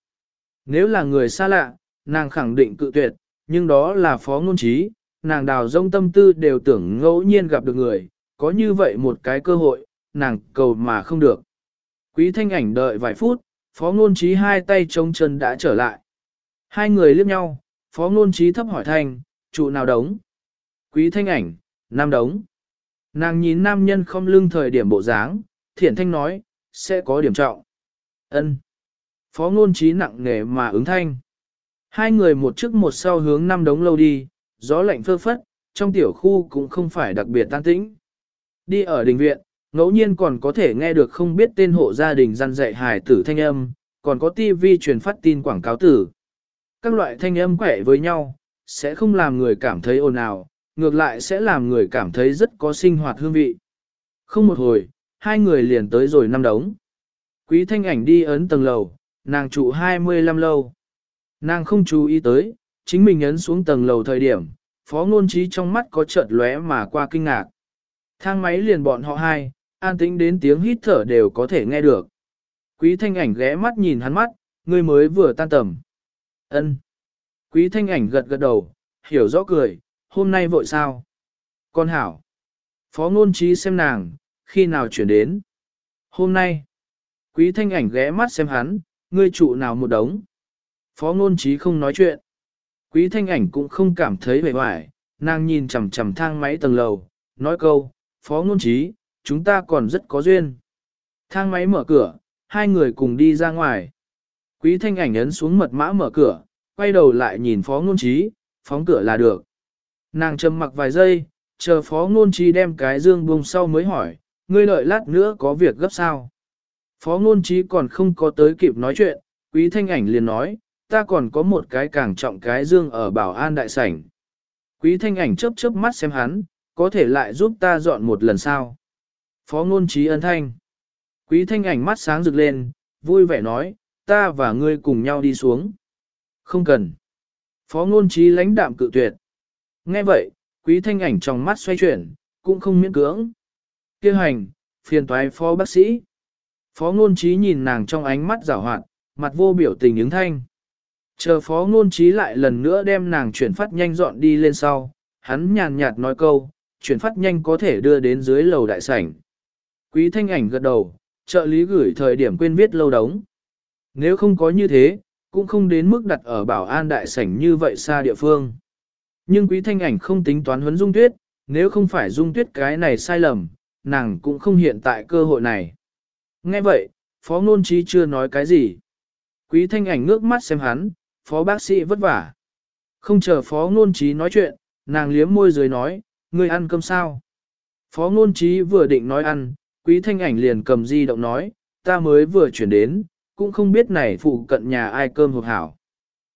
Nếu là người xa lạ, nàng khẳng định cự tuyệt, nhưng đó là phó ngôn trí, nàng đào rông tâm tư đều tưởng ngẫu nhiên gặp được người, có như vậy một cái cơ hội, nàng cầu mà không được. Quý thanh ảnh đợi vài phút, phó ngôn trí hai tay trông chân đã trở lại. Hai người liếc nhau, phó ngôn trí thấp hỏi thanh, trụ nào đống? Quý thanh ảnh, nam đống. Nàng nhìn nam nhân không lưng thời điểm bộ dáng, thiển thanh nói, sẽ có điểm trọng. ân Phó ngôn trí nặng nề mà ứng thanh. Hai người một trước một sau hướng năm đống lâu đi, gió lạnh phơ phất, trong tiểu khu cũng không phải đặc biệt tan tĩnh. Đi ở đình viện, ngẫu nhiên còn có thể nghe được không biết tên hộ gia đình răn dạy hài tử thanh âm, còn có tivi truyền phát tin quảng cáo tử. Các loại thanh âm quẻ với nhau, sẽ không làm người cảm thấy ồn ào, ngược lại sẽ làm người cảm thấy rất có sinh hoạt hương vị. Không một hồi, hai người liền tới rồi năm đống. Quý thanh ảnh đi ấn tầng lầu, nàng trụ 25 lâu. Nàng không chú ý tới, chính mình ấn xuống tầng lầu thời điểm, phó ngôn trí trong mắt có chợt lóe mà qua kinh ngạc. Thang máy liền bọn họ hai, an tĩnh đến tiếng hít thở đều có thể nghe được. Quý thanh ảnh ghé mắt nhìn hắn mắt, người mới vừa tan tầm ân Quý thanh ảnh gật gật đầu, hiểu rõ cười, hôm nay vội sao? Con hảo. Phó ngôn trí xem nàng, khi nào chuyển đến? Hôm nay. Quý thanh ảnh ghé mắt xem hắn, ngươi trụ nào một đống. Phó ngôn trí không nói chuyện. Quý thanh ảnh cũng không cảm thấy vẻ hoài, nàng nhìn chằm chằm thang máy tầng lầu, nói câu, phó ngôn trí, chúng ta còn rất có duyên. Thang máy mở cửa, hai người cùng đi ra ngoài. Quý thanh ảnh ấn xuống mật mã mở cửa, quay đầu lại nhìn phó ngôn trí, phóng cửa là được. Nàng trầm mặc vài giây, chờ phó ngôn trí đem cái dương buông sau mới hỏi, ngươi đợi lát nữa có việc gấp sao. Phó ngôn trí còn không có tới kịp nói chuyện, quý thanh ảnh liền nói, ta còn có một cái càng trọng cái dương ở bảo an đại sảnh. Quý thanh ảnh chớp chớp mắt xem hắn, có thể lại giúp ta dọn một lần sao. Phó ngôn trí ân thanh. Quý thanh ảnh mắt sáng rực lên, vui vẻ nói, ta và ngươi cùng nhau đi xuống. Không cần. Phó ngôn trí lãnh đạm cự tuyệt. Nghe vậy, quý thanh ảnh trong mắt xoay chuyển, cũng không miễn cưỡng. Kêu hành, phiền toái phó bác sĩ. Phó ngôn trí nhìn nàng trong ánh mắt rảo hoạt, mặt vô biểu tình ứng thanh. Chờ phó ngôn trí lại lần nữa đem nàng chuyển phát nhanh dọn đi lên sau, hắn nhàn nhạt nói câu, chuyển phát nhanh có thể đưa đến dưới lầu đại sảnh. Quý thanh ảnh gật đầu, trợ lý gửi thời điểm quên viết lâu đống. Nếu không có như thế, cũng không đến mức đặt ở bảo an đại sảnh như vậy xa địa phương. Nhưng quý thanh ảnh không tính toán huấn dung tuyết, nếu không phải dung tuyết cái này sai lầm, nàng cũng không hiện tại cơ hội này. Nghe vậy, phó ngôn trí chưa nói cái gì. Quý thanh ảnh ngước mắt xem hắn, phó bác sĩ vất vả. Không chờ phó ngôn trí nói chuyện, nàng liếm môi dưới nói, ngươi ăn cơm sao? Phó ngôn trí vừa định nói ăn, quý thanh ảnh liền cầm di động nói, ta mới vừa chuyển đến, cũng không biết này phụ cận nhà ai cơm hộp hảo.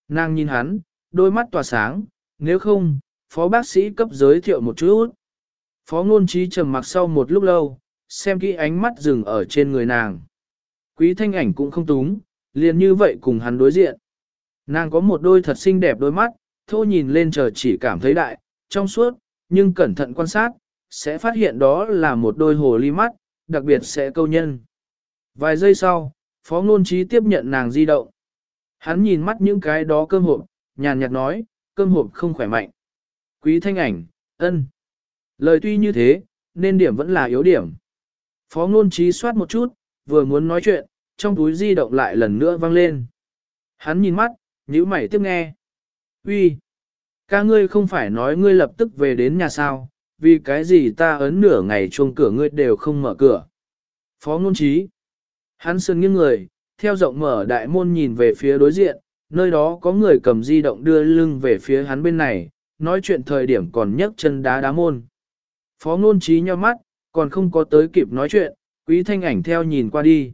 Nàng nhìn hắn, đôi mắt tỏa sáng, nếu không, phó bác sĩ cấp giới thiệu một chút. Phó ngôn trí trầm mặc sau một lúc lâu, xem kỹ ánh mắt dừng ở trên người nàng. Quý thanh ảnh cũng không túng, liền như vậy cùng hắn đối diện. Nàng có một đôi thật xinh đẹp đôi mắt, thô nhìn lên trời chỉ cảm thấy đại, trong suốt, nhưng cẩn thận quan sát, sẽ phát hiện đó là một đôi hồ ly mắt, đặc biệt sẽ câu nhân. Vài giây sau, Phó Ngôn Trí tiếp nhận nàng di động. Hắn nhìn mắt những cái đó cơm hộp, nhàn nhạt nói, cơm hộp không khỏe mạnh. Quý thanh ảnh, ân. Lời tuy như thế, nên điểm vẫn là yếu điểm. Phó Ngôn Trí soát một chút, vừa muốn nói chuyện, trong túi di động lại lần nữa vang lên. Hắn nhìn mắt, nhíu mày tiếp nghe. Uy, ca ngươi không phải nói ngươi lập tức về đến nhà sao, vì cái gì ta ấn nửa ngày chuông cửa ngươi đều không mở cửa. Phó ngôn trí. Hắn sườn nghiêng người, theo rộng mở đại môn nhìn về phía đối diện, nơi đó có người cầm di động đưa lưng về phía hắn bên này, nói chuyện thời điểm còn nhấc chân đá đá môn. Phó ngôn trí nhau mắt, còn không có tới kịp nói chuyện, quý thanh ảnh theo nhìn qua đi.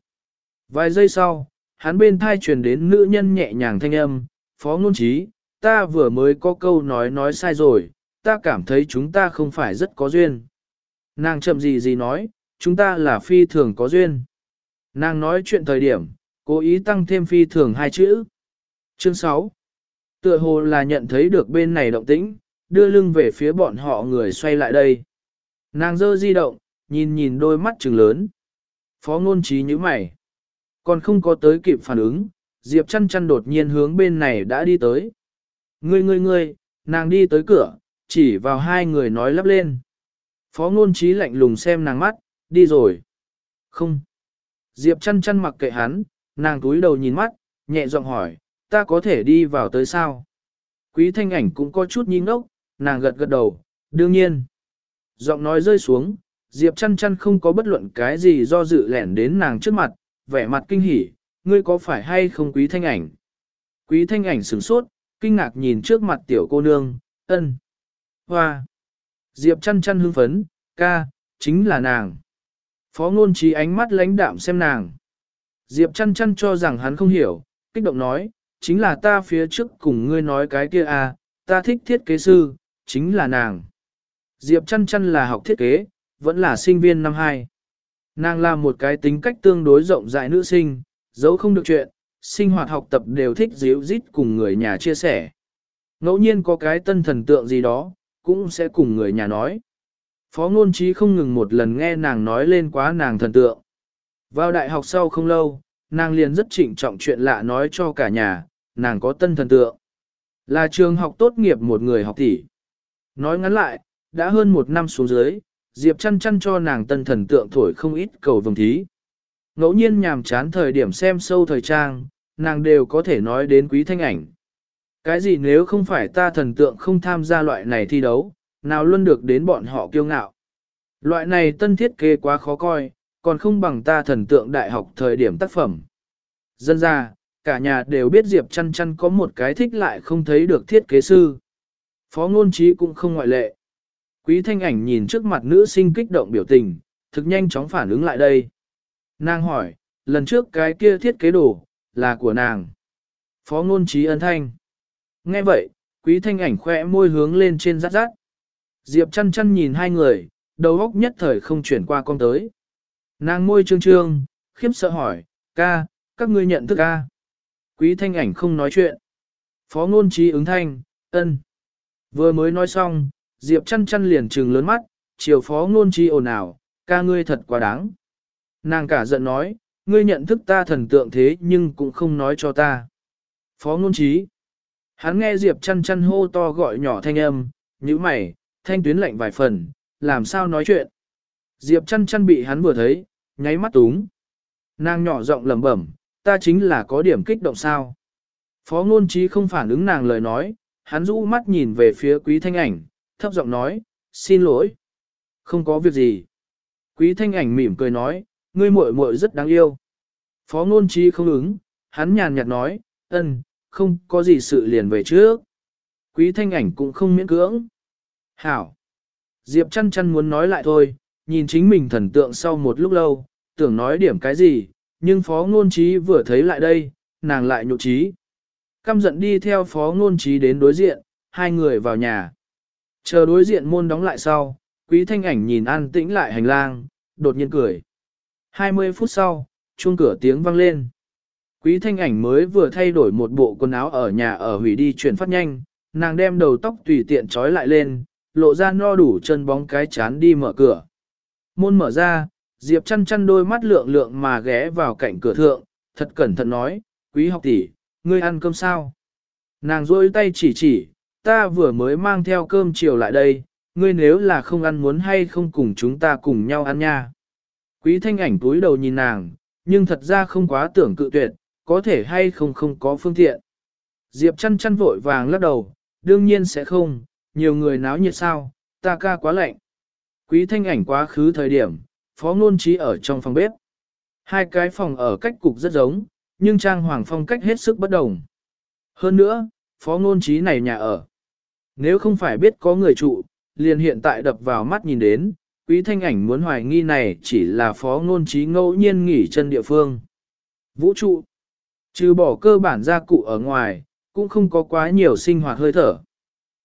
Vài giây sau, hắn bên thai truyền đến nữ nhân nhẹ nhàng thanh âm, phó ngôn trí, ta vừa mới có câu nói nói sai rồi, ta cảm thấy chúng ta không phải rất có duyên. Nàng chậm gì gì nói, chúng ta là phi thường có duyên. Nàng nói chuyện thời điểm, cố ý tăng thêm phi thường hai chữ. Chương 6 Tựa hồ là nhận thấy được bên này động tĩnh, đưa lưng về phía bọn họ người xoay lại đây. Nàng dơ di động, nhìn nhìn đôi mắt trừng lớn. Phó ngôn trí như mày. Còn không có tới kịp phản ứng, Diệp chăn chăn đột nhiên hướng bên này đã đi tới. Ngươi ngươi ngươi, nàng đi tới cửa, chỉ vào hai người nói lắp lên. Phó ngôn trí lạnh lùng xem nàng mắt, đi rồi. Không. Diệp chăn chăn mặc kệ hắn, nàng túi đầu nhìn mắt, nhẹ giọng hỏi, ta có thể đi vào tới sao? Quý thanh ảnh cũng có chút nhìn ốc, nàng gật gật đầu, đương nhiên. Giọng nói rơi xuống, Diệp chăn chăn không có bất luận cái gì do dự lẻn đến nàng trước mặt, vẻ mặt kinh hỉ, ngươi có phải hay không quý thanh ảnh? Quý thanh ảnh sửng sốt, kinh ngạc nhìn trước mặt tiểu cô nương, ân. Hoa! Diệp chăn chăn hưng phấn, ca, chính là nàng. Phó ngôn trí ánh mắt lãnh đạm xem nàng. Diệp chăn chăn cho rằng hắn không hiểu, kích động nói, chính là ta phía trước cùng ngươi nói cái kia à, ta thích thiết kế sư, chính là nàng. Diệp chăn chăn là học thiết kế, vẫn là sinh viên năm 2. Nàng là một cái tính cách tương đối rộng rãi nữ sinh, dấu không được chuyện, sinh hoạt học tập đều thích díu dít cùng người nhà chia sẻ. Ngẫu nhiên có cái tân thần tượng gì đó, cũng sẽ cùng người nhà nói. Phó ngôn trí không ngừng một lần nghe nàng nói lên quá nàng thần tượng. Vào đại học sau không lâu, nàng liền rất trịnh trọng chuyện lạ nói cho cả nhà, nàng có tân thần tượng. Là trường học tốt nghiệp một người học tỷ. Nói ngắn lại, đã hơn một năm xuống dưới, Diệp chăn chăn cho nàng tân thần tượng thổi không ít cầu vồng thí. Ngẫu nhiên nhàm chán thời điểm xem sâu thời trang, nàng đều có thể nói đến quý thanh ảnh. Cái gì nếu không phải ta thần tượng không tham gia loại này thi đấu, nào luôn được đến bọn họ kiêu ngạo. Loại này tân thiết kế quá khó coi, còn không bằng ta thần tượng đại học thời điểm tác phẩm. Dân ra, cả nhà đều biết Diệp chăn chăn có một cái thích lại không thấy được thiết kế sư. Phó ngôn trí cũng không ngoại lệ. Quý thanh ảnh nhìn trước mặt nữ sinh kích động biểu tình, thực nhanh chóng phản ứng lại đây. Nàng hỏi, lần trước cái kia thiết kế đồ, là của nàng. Phó ngôn trí ân thanh. Nghe vậy, quý thanh ảnh khoe môi hướng lên trên rát rát. Diệp chăn chăn nhìn hai người, đầu óc nhất thời không chuyển qua con tới. Nàng môi trương trương, khiếp sợ hỏi, ca, các ngươi nhận thức ca. Quý thanh ảnh không nói chuyện. Phó ngôn trí ứng thanh, ân. Vừa mới nói xong, Diệp chăn chăn liền trừng lớn mắt, chiều phó ngôn trí ồn ào, ca ngươi thật quá đáng. Nàng cả giận nói, ngươi nhận thức ta thần tượng thế nhưng cũng không nói cho ta. Phó ngôn trí. Hắn nghe Diệp chăn chăn hô to gọi nhỏ thanh âm, như mày, thanh tuyến lạnh vài phần, làm sao nói chuyện. Diệp chăn chăn bị hắn vừa thấy, nháy mắt túng. Nàng nhỏ giọng lẩm bẩm, ta chính là có điểm kích động sao. Phó ngôn trí không phản ứng nàng lời nói, hắn rũ mắt nhìn về phía quý thanh ảnh, thấp giọng nói, xin lỗi. Không có việc gì. Quý thanh ảnh mỉm cười nói, ngươi muội muội rất đáng yêu. Phó ngôn trí không ứng, hắn nhàn nhạt nói, ân, không có gì sự liền về trước. Quý thanh ảnh cũng không miễn cưỡng. Hảo. Diệp chăn chăn muốn nói lại thôi, nhìn chính mình thần tượng sau một lúc lâu, tưởng nói điểm cái gì, nhưng phó ngôn trí vừa thấy lại đây, nàng lại nhụ trí. Căm giận đi theo phó ngôn trí đến đối diện, hai người vào nhà. Chờ đối diện môn đóng lại sau, quý thanh ảnh nhìn an tĩnh lại hành lang, đột nhiên cười. 20 phút sau, chuông cửa tiếng vang lên. Quý thanh ảnh mới vừa thay đổi một bộ quần áo ở nhà ở hủy đi chuyển phát nhanh, nàng đem đầu tóc tùy tiện trói lại lên, lộ ra no đủ chân bóng cái chán đi mở cửa. Môn mở ra, Diệp chăn chăn đôi mắt lượng lượng mà ghé vào cạnh cửa thượng, thật cẩn thận nói, quý học tỷ, ngươi ăn cơm sao? Nàng rôi tay chỉ chỉ, ta vừa mới mang theo cơm chiều lại đây, ngươi nếu là không ăn muốn hay không cùng chúng ta cùng nhau ăn nha. Quý thanh ảnh túi đầu nhìn nàng, nhưng thật ra không quá tưởng cự tuyệt, có thể hay không không có phương tiện. Diệp chăn chăn vội vàng lắc đầu, đương nhiên sẽ không, nhiều người náo nhiệt sao, ta ca quá lạnh. Quý thanh ảnh quá khứ thời điểm, phó ngôn trí ở trong phòng bếp. Hai cái phòng ở cách cục rất giống, nhưng trang hoàng phong cách hết sức bất đồng. Hơn nữa, phó ngôn trí này nhà ở. Nếu không phải biết có người trụ, liền hiện tại đập vào mắt nhìn đến, quý thanh ảnh muốn hoài nghi này chỉ là phó ngôn trí ngẫu nhiên nghỉ chân địa phương. Vũ trụ, trừ bỏ cơ bản gia cụ ở ngoài, cũng không có quá nhiều sinh hoạt hơi thở.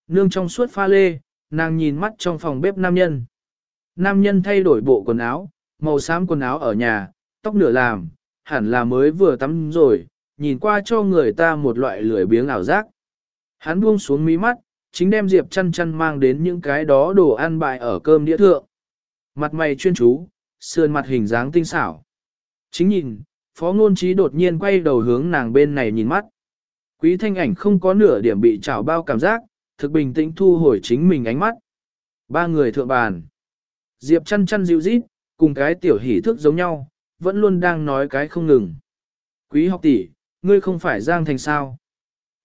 Nương trong suốt pha lê, nàng nhìn mắt trong phòng bếp nam nhân. Nam nhân thay đổi bộ quần áo, màu xám quần áo ở nhà, tóc nửa làm, hẳn là mới vừa tắm rồi, nhìn qua cho người ta một loại lười biếng ảo giác. Hắn buông xuống mí mắt, chính đem Diệp chăn chăn mang đến những cái đó đồ ăn bại ở cơm đĩa thượng. Mặt mày chuyên chú, sườn mặt hình dáng tinh xảo. Chính nhìn, phó ngôn trí đột nhiên quay đầu hướng nàng bên này nhìn mắt. Quý thanh ảnh không có nửa điểm bị trào bao cảm giác, thực bình tĩnh thu hồi chính mình ánh mắt. Ba người thượng bàn. Diệp chăn chăn dịu rít, cùng cái tiểu hỷ thức giống nhau, vẫn luôn đang nói cái không ngừng. Quý học tỷ, ngươi không phải Giang Thành sao?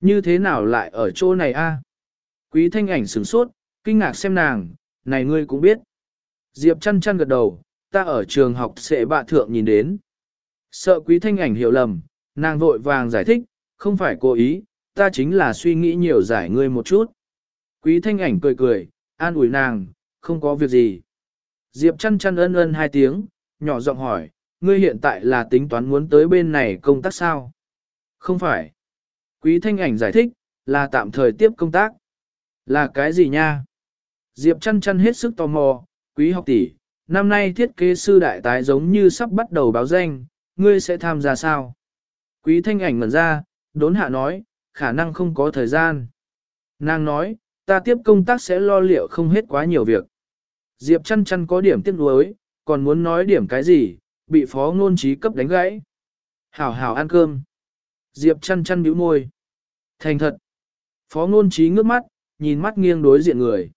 Như thế nào lại ở chỗ này a? Quý thanh ảnh sửng sốt, kinh ngạc xem nàng, này ngươi cũng biết. Diệp chăn chăn gật đầu, ta ở trường học sẽ bạ thượng nhìn đến. Sợ quý thanh ảnh hiểu lầm, nàng vội vàng giải thích, không phải cố ý, ta chính là suy nghĩ nhiều giải ngươi một chút. Quý thanh ảnh cười cười, an ủi nàng, không có việc gì. Diệp chăn chăn ân ân hai tiếng, nhỏ giọng hỏi, ngươi hiện tại là tính toán muốn tới bên này công tác sao? Không phải. Quý thanh ảnh giải thích, là tạm thời tiếp công tác. Là cái gì nha? Diệp chăn chăn hết sức tò mò, quý học tỷ, năm nay thiết kế sư đại tái giống như sắp bắt đầu báo danh, ngươi sẽ tham gia sao? Quý thanh ảnh ngẩn ra, đốn hạ nói, khả năng không có thời gian. Nàng nói, ta tiếp công tác sẽ lo liệu không hết quá nhiều việc. Diệp chăn chăn có điểm tiếc nuối, còn muốn nói điểm cái gì, bị phó ngôn trí cấp đánh gãy. Hảo hảo ăn cơm. Diệp chăn chăn bĩu môi. Thành thật. Phó ngôn trí ngước mắt, nhìn mắt nghiêng đối diện người.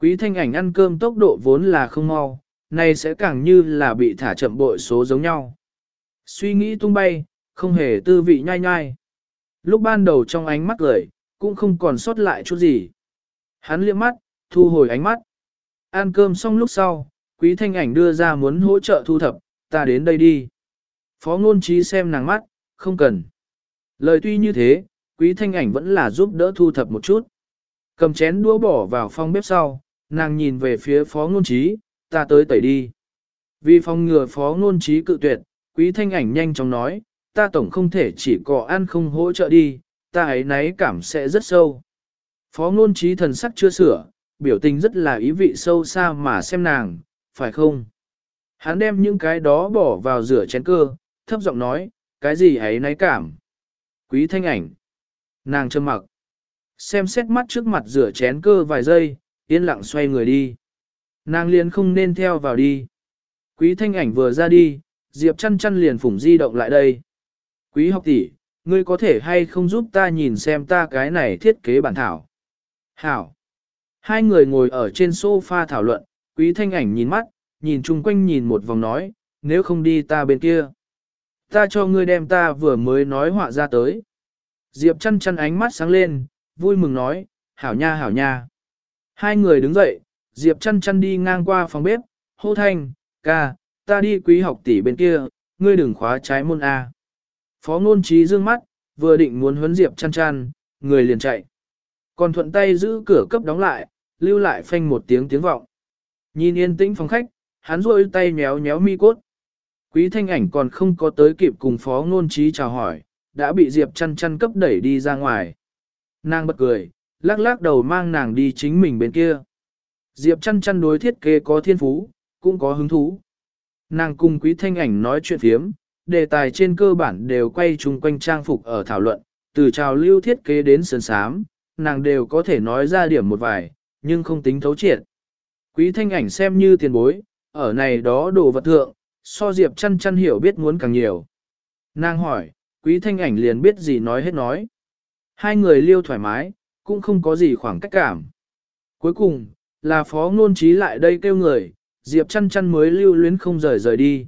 Quý thanh ảnh ăn cơm tốc độ vốn là không mau, nay sẽ càng như là bị thả chậm bội số giống nhau. Suy nghĩ tung bay, không hề tư vị nhai nhai. Lúc ban đầu trong ánh mắt gửi, cũng không còn sót lại chút gì. Hắn liếc mắt, thu hồi ánh mắt. Ăn cơm xong lúc sau, quý thanh ảnh đưa ra muốn hỗ trợ thu thập, ta đến đây đi. Phó ngôn trí xem nàng mắt, không cần. Lời tuy như thế, quý thanh ảnh vẫn là giúp đỡ thu thập một chút. Cầm chén đũa bỏ vào phòng bếp sau, nàng nhìn về phía phó ngôn trí, ta tới tẩy đi. Vì phòng ngừa phó ngôn trí cự tuyệt, quý thanh ảnh nhanh chóng nói, ta tổng không thể chỉ có ăn không hỗ trợ đi, ta ấy náy cảm sẽ rất sâu. Phó ngôn trí thần sắc chưa sửa, biểu tình rất là ý vị sâu xa mà xem nàng, phải không? Hắn đem những cái đó bỏ vào rửa chén cơ, thấp giọng nói, cái gì ấy náy cảm. Quý thanh ảnh. Nàng trầm mặc. Xem xét mắt trước mặt rửa chén cơ vài giây, yên lặng xoay người đi. Nàng liền không nên theo vào đi. Quý thanh ảnh vừa ra đi, Diệp chăn chăn liền phủng di động lại đây. Quý học tỷ, ngươi có thể hay không giúp ta nhìn xem ta cái này thiết kế bản thảo. Hảo. Hai người ngồi ở trên sofa thảo luận, quý thanh ảnh nhìn mắt, nhìn chung quanh nhìn một vòng nói, nếu không đi ta bên kia. Ta cho ngươi đem ta vừa mới nói họa ra tới. Diệp chăn chăn ánh mắt sáng lên, vui mừng nói, hảo nha hảo nha. Hai người đứng dậy, Diệp chăn chăn đi ngang qua phòng bếp, hô thanh, ca, ta đi quý học tỷ bên kia, ngươi đừng khóa trái môn A. Phó ngôn trí dương mắt, vừa định muốn huấn Diệp chăn chăn, người liền chạy. Còn thuận tay giữ cửa cấp đóng lại, lưu lại phanh một tiếng tiếng vọng. Nhìn yên tĩnh phòng khách, hắn rôi tay nhéo nhéo mi cốt. Quý thanh ảnh còn không có tới kịp cùng phó ngôn trí chào hỏi, đã bị Diệp chăn chăn cấp đẩy đi ra ngoài. Nàng bật cười, lắc lắc đầu mang nàng đi chính mình bên kia. Diệp chăn chăn đối thiết kế có thiên phú, cũng có hứng thú. Nàng cùng quý thanh ảnh nói chuyện phiếm, đề tài trên cơ bản đều quay chung quanh trang phục ở thảo luận, từ trào lưu thiết kế đến sơn sám, nàng đều có thể nói ra điểm một vài, nhưng không tính thấu triệt. Quý thanh ảnh xem như tiền bối, ở này đó đồ vật thượng, so Diệp chăn chăn hiểu biết muốn càng nhiều. Nàng hỏi, quý thanh ảnh liền biết gì nói hết nói. Hai người liêu thoải mái, cũng không có gì khoảng cách cảm. Cuối cùng, là phó ngôn trí lại đây kêu người, Diệp chăn chăn mới lưu luyến không rời rời đi.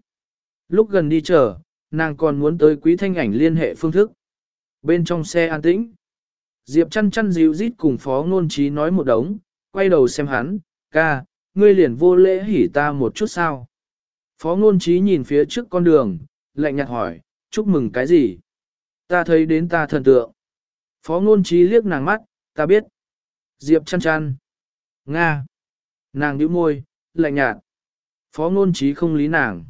Lúc gần đi chờ, nàng còn muốn tới quý thanh ảnh liên hệ phương thức. Bên trong xe an tĩnh, Diệp chăn chăn dịu rít cùng phó ngôn trí nói một đống, quay đầu xem hắn, ca, ngươi liền vô lễ hỉ ta một chút sao. Phó ngôn trí nhìn phía trước con đường, lạnh nhạt hỏi, chúc mừng cái gì? Ta thấy đến ta thần tượng. Phó ngôn trí liếc nàng mắt, ta biết. Diệp chăn chăn. Nga. Nàng nhíu môi, lạnh nhạt. Phó ngôn trí không lý nàng.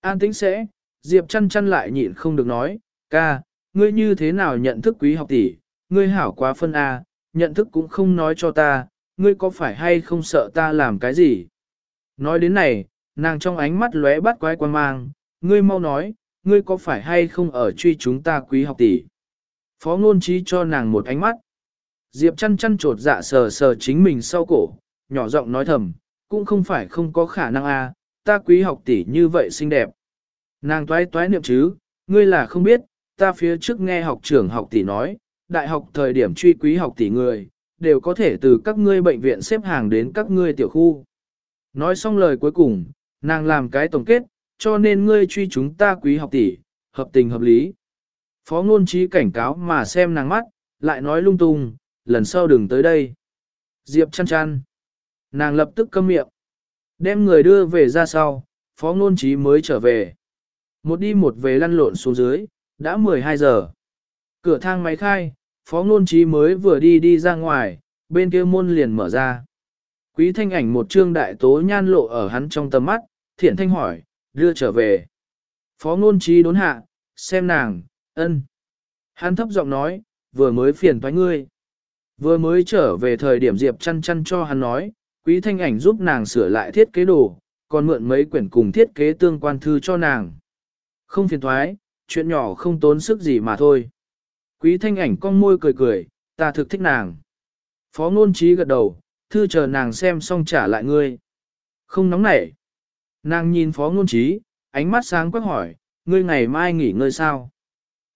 An tĩnh sẽ, Diệp chăn chăn lại nhịn không được nói, ca, ngươi như thế nào nhận thức quý học tỷ, ngươi hảo quá phân A, nhận thức cũng không nói cho ta, ngươi có phải hay không sợ ta làm cái gì? Nói đến này, nàng trong ánh mắt lóe bắt quái quan mang, ngươi mau nói, ngươi có phải hay không ở truy chúng ta quý học tỷ? Phó ngôn trí cho nàng một ánh mắt. Diệp chăn chăn trột dạ sờ sờ chính mình sau cổ, nhỏ giọng nói thầm, cũng không phải không có khả năng a, ta quý học tỷ như vậy xinh đẹp. Nàng toái toái niệm chứ, ngươi là không biết, ta phía trước nghe học trưởng học tỷ nói, đại học thời điểm truy quý học tỷ người, đều có thể từ các ngươi bệnh viện xếp hàng đến các ngươi tiểu khu. Nói xong lời cuối cùng, nàng làm cái tổng kết, cho nên ngươi truy chúng ta quý học tỷ, hợp tình hợp lý. Phó ngôn trí cảnh cáo mà xem nàng mắt, lại nói lung tung, lần sau đừng tới đây. Diệp chăn chăn. Nàng lập tức câm miệng. Đem người đưa về ra sau, phó ngôn trí mới trở về. Một đi một về lăn lộn xuống dưới, đã 12 giờ. Cửa thang máy khai, phó ngôn trí mới vừa đi đi ra ngoài, bên kia môn liền mở ra. Quý thanh ảnh một trương đại tố nhan lộ ở hắn trong tầm mắt, thiện thanh hỏi, đưa trở về. Phó ngôn trí đốn hạ, xem nàng, ân. Hắn thấp giọng nói, vừa mới phiền thoái ngươi. Vừa mới trở về thời điểm Diệp chăn chăn cho hắn nói, quý thanh ảnh giúp nàng sửa lại thiết kế đồ, còn mượn mấy quyển cùng thiết kế tương quan thư cho nàng. Không phiền thoái, chuyện nhỏ không tốn sức gì mà thôi. Quý thanh ảnh con môi cười cười, ta thực thích nàng. Phó ngôn trí gật đầu, thư chờ nàng xem xong trả lại ngươi. Không nóng nảy. Nàng nhìn phó ngôn trí, ánh mắt sáng quắc hỏi, ngươi ngày mai nghỉ ngơi sao?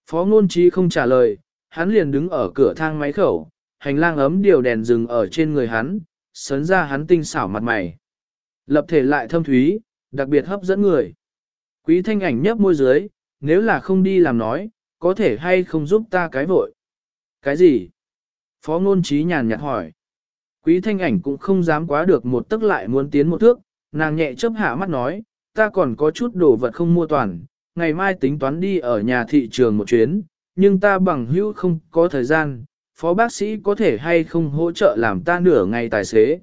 Phó ngôn trí không trả lời, hắn liền đứng ở cửa thang máy khẩu, hành lang ấm điều đèn rừng ở trên người hắn, sấn ra hắn tinh xảo mặt mày. Lập thể lại thâm thúy, đặc biệt hấp dẫn người. Quý thanh ảnh nhấp môi dưới, nếu là không đi làm nói, có thể hay không giúp ta cái vội. Cái gì? Phó ngôn trí nhàn nhạt hỏi. Quý thanh ảnh cũng không dám quá được một tức lại muốn tiến một thước, nàng nhẹ chớp hạ mắt nói, ta còn có chút đồ vật không mua toàn, ngày mai tính toán đi ở nhà thị trường một chuyến, nhưng ta bằng hữu không có thời gian, phó bác sĩ có thể hay không hỗ trợ làm ta nửa ngày tài xế.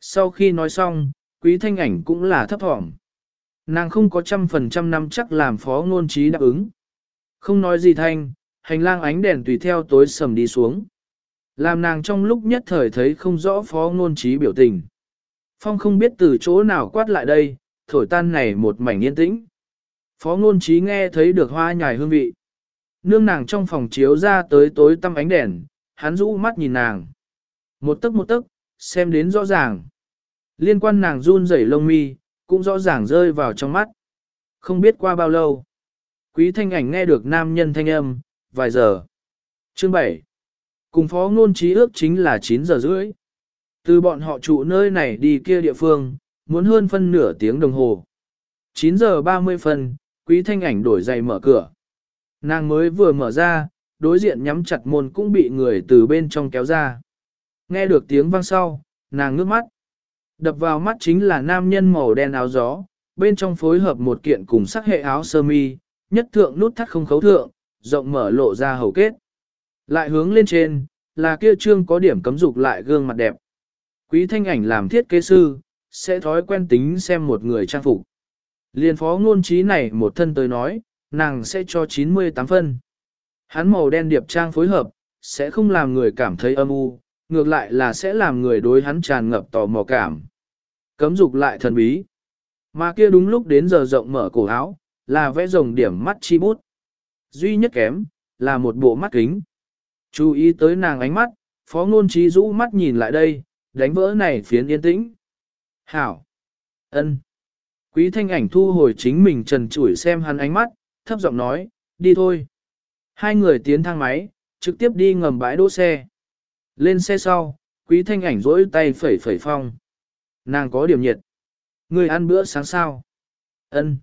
Sau khi nói xong, quý thanh ảnh cũng là thấp thỏm. Nàng không có trăm phần trăm năm chắc làm phó ngôn trí đáp ứng. Không nói gì thanh, hành lang ánh đèn tùy theo tối sầm đi xuống. Làm nàng trong lúc nhất thời thấy không rõ phó ngôn trí biểu tình. Phong không biết từ chỗ nào quát lại đây, thổi tan này một mảnh yên tĩnh. Phó ngôn trí nghe thấy được hoa nhài hương vị. Nương nàng trong phòng chiếu ra tới tối tăm ánh đèn, hắn rũ mắt nhìn nàng. Một tấc một tấc, xem đến rõ ràng. Liên quan nàng run rẩy lông mi, cũng rõ ràng rơi vào trong mắt. Không biết qua bao lâu. Quý thanh ảnh nghe được nam nhân thanh âm, vài giờ. Chương 7. Cùng phó ngôn trí ước chính là 9 giờ rưỡi. Từ bọn họ trụ nơi này đi kia địa phương, muốn hơn phân nửa tiếng đồng hồ. 9 giờ 30 phân, quý thanh ảnh đổi giày mở cửa. Nàng mới vừa mở ra, đối diện nhắm chặt môn cũng bị người từ bên trong kéo ra. Nghe được tiếng vang sau, nàng ngước mắt. Đập vào mắt chính là nam nhân màu đen áo gió, bên trong phối hợp một kiện cùng sắc hệ áo sơ mi, nhất thượng nút thắt không khấu thượng, rộng mở lộ ra hầu kết. Lại hướng lên trên, là kia trương có điểm cấm dục lại gương mặt đẹp. Quý thanh ảnh làm thiết kế sư, sẽ thói quen tính xem một người trang phục. Liên phó ngôn trí này một thân tới nói, nàng sẽ cho 98 phân. Hắn màu đen điệp trang phối hợp, sẽ không làm người cảm thấy âm u, ngược lại là sẽ làm người đối hắn tràn ngập tò mò cảm. Cấm dục lại thần bí. Mà kia đúng lúc đến giờ rộng mở cổ áo, là vẽ rồng điểm mắt chi bút. Duy nhất kém, là một bộ mắt kính. Chú ý tới nàng ánh mắt, phó ngôn trí rũ mắt nhìn lại đây, đánh vỡ này phiến yên tĩnh. Hảo! ân. Quý thanh ảnh thu hồi chính mình trần chủi xem hắn ánh mắt, thấp giọng nói, đi thôi. Hai người tiến thang máy, trực tiếp đi ngầm bãi đỗ xe. Lên xe sau, quý thanh ảnh rỗi tay phẩy phẩy phong. Nàng có điểm nhiệt. Người ăn bữa sáng sao? ân.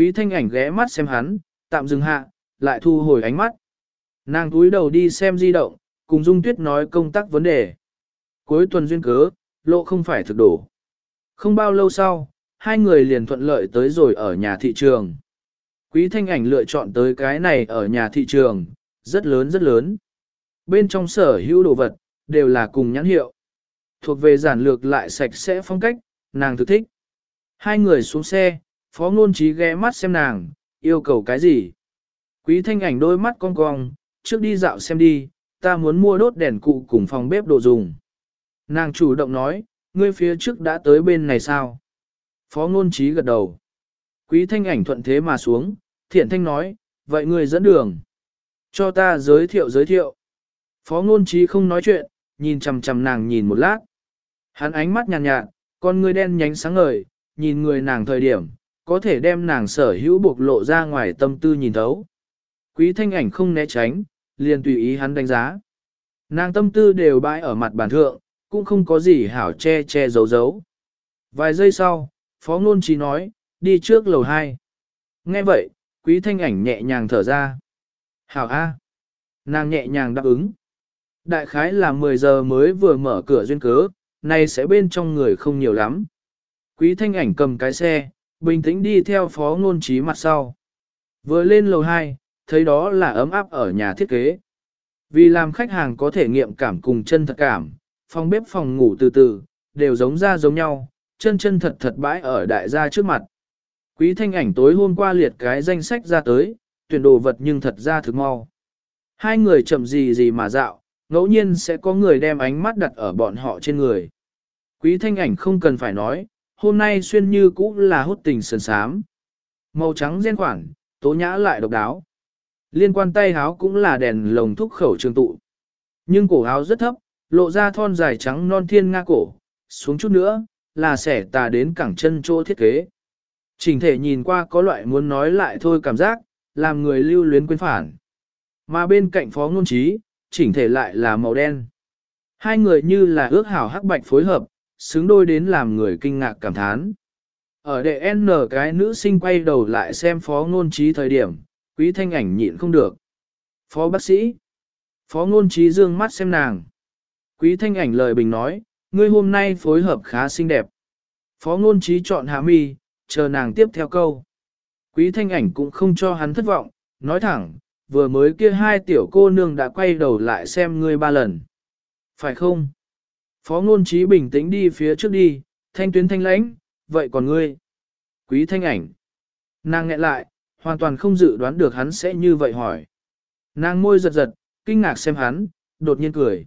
Quý thanh ảnh ghé mắt xem hắn, tạm dừng hạ, lại thu hồi ánh mắt. Nàng túi đầu đi xem di động, cùng Dung Tuyết nói công tác vấn đề. Cuối tuần duyên cớ, lộ không phải thực đổ. Không bao lâu sau, hai người liền thuận lợi tới rồi ở nhà thị trường. Quý thanh ảnh lựa chọn tới cái này ở nhà thị trường, rất lớn rất lớn. Bên trong sở hữu đồ vật, đều là cùng nhãn hiệu. Thuộc về giản lược lại sạch sẽ phong cách, nàng thực thích. Hai người xuống xe, phó ngôn trí ghé mắt xem nàng, yêu cầu cái gì. Quý thanh ảnh đôi mắt cong cong, trước đi dạo xem đi, ta muốn mua đốt đèn cụ cùng phòng bếp đồ dùng. Nàng chủ động nói, ngươi phía trước đã tới bên này sao? Phó ngôn trí gật đầu. Quý thanh ảnh thuận thế mà xuống, thiện thanh nói, vậy ngươi dẫn đường. Cho ta giới thiệu giới thiệu. Phó ngôn trí không nói chuyện, nhìn chằm chằm nàng nhìn một lát. Hắn ánh mắt nhàn nhạt, nhạt, con ngươi đen nhánh sáng ngời, nhìn người nàng thời điểm, có thể đem nàng sở hữu bộc lộ ra ngoài tâm tư nhìn thấu. Quý thanh ảnh không né tránh, liền tùy ý hắn đánh giá. Nàng tâm tư đều bãi ở mặt bàn thượng, cũng không có gì hảo che che giấu giấu. Vài giây sau, Phó Ngôn Trí nói, đi trước lầu 2. Nghe vậy, quý thanh ảnh nhẹ nhàng thở ra. Hảo A. Nàng nhẹ nhàng đáp ứng. Đại khái là 10 giờ mới vừa mở cửa duyên cớ, này sẽ bên trong người không nhiều lắm. Quý thanh ảnh cầm cái xe, bình tĩnh đi theo phó ngôn trí mặt sau. Vừa lên lầu 2, thấy đó là ấm áp ở nhà thiết kế. Vì làm khách hàng có thể nghiệm cảm cùng chân thật cảm, phòng bếp phòng ngủ từ từ, đều giống ra giống nhau, chân chân thật thật bãi ở đại gia trước mặt. Quý thanh ảnh tối hôm qua liệt cái danh sách ra tới, tuyển đồ vật nhưng thật ra thực mau. Hai người chậm gì gì mà dạo, ngẫu nhiên sẽ có người đem ánh mắt đặt ở bọn họ trên người. Quý thanh ảnh không cần phải nói, hôm nay xuyên như cũ là hút tình sườn sám. Màu trắng gen khoảng, tố nhã lại độc đáo. Liên quan tay háo cũng là đèn lồng thúc khẩu trường tụ. Nhưng cổ áo rất thấp, lộ ra thon dài trắng non thiên nga cổ, xuống chút nữa, là xẻ tà đến cẳng chân chỗ thiết kế. Trình thể nhìn qua có loại muốn nói lại thôi cảm giác, làm người lưu luyến quên phản. Mà bên cạnh phó ngôn trí, chỉnh thể lại là màu đen. Hai người như là ước hảo hắc bạch phối hợp, xứng đôi đến làm người kinh ngạc cảm thán. Ở đệ N cái nữ sinh quay đầu lại xem phó ngôn trí thời điểm, quý thanh ảnh nhịn không được. Phó bác sĩ. Phó ngôn trí dương mắt xem nàng. Quý thanh ảnh lời bình nói, ngươi hôm nay phối hợp khá xinh đẹp. Phó ngôn trí chọn hạ mi, chờ nàng tiếp theo câu. Quý thanh ảnh cũng không cho hắn thất vọng, nói thẳng, vừa mới kia hai tiểu cô nương đã quay đầu lại xem ngươi ba lần. Phải không? Phó ngôn trí bình tĩnh đi phía trước đi, thanh tuyến thanh lãnh, vậy còn ngươi? Quý thanh ảnh. Nàng nghẹn lại, hoàn toàn không dự đoán được hắn sẽ như vậy hỏi. Nàng môi giật giật, kinh ngạc xem hắn, đột nhiên cười.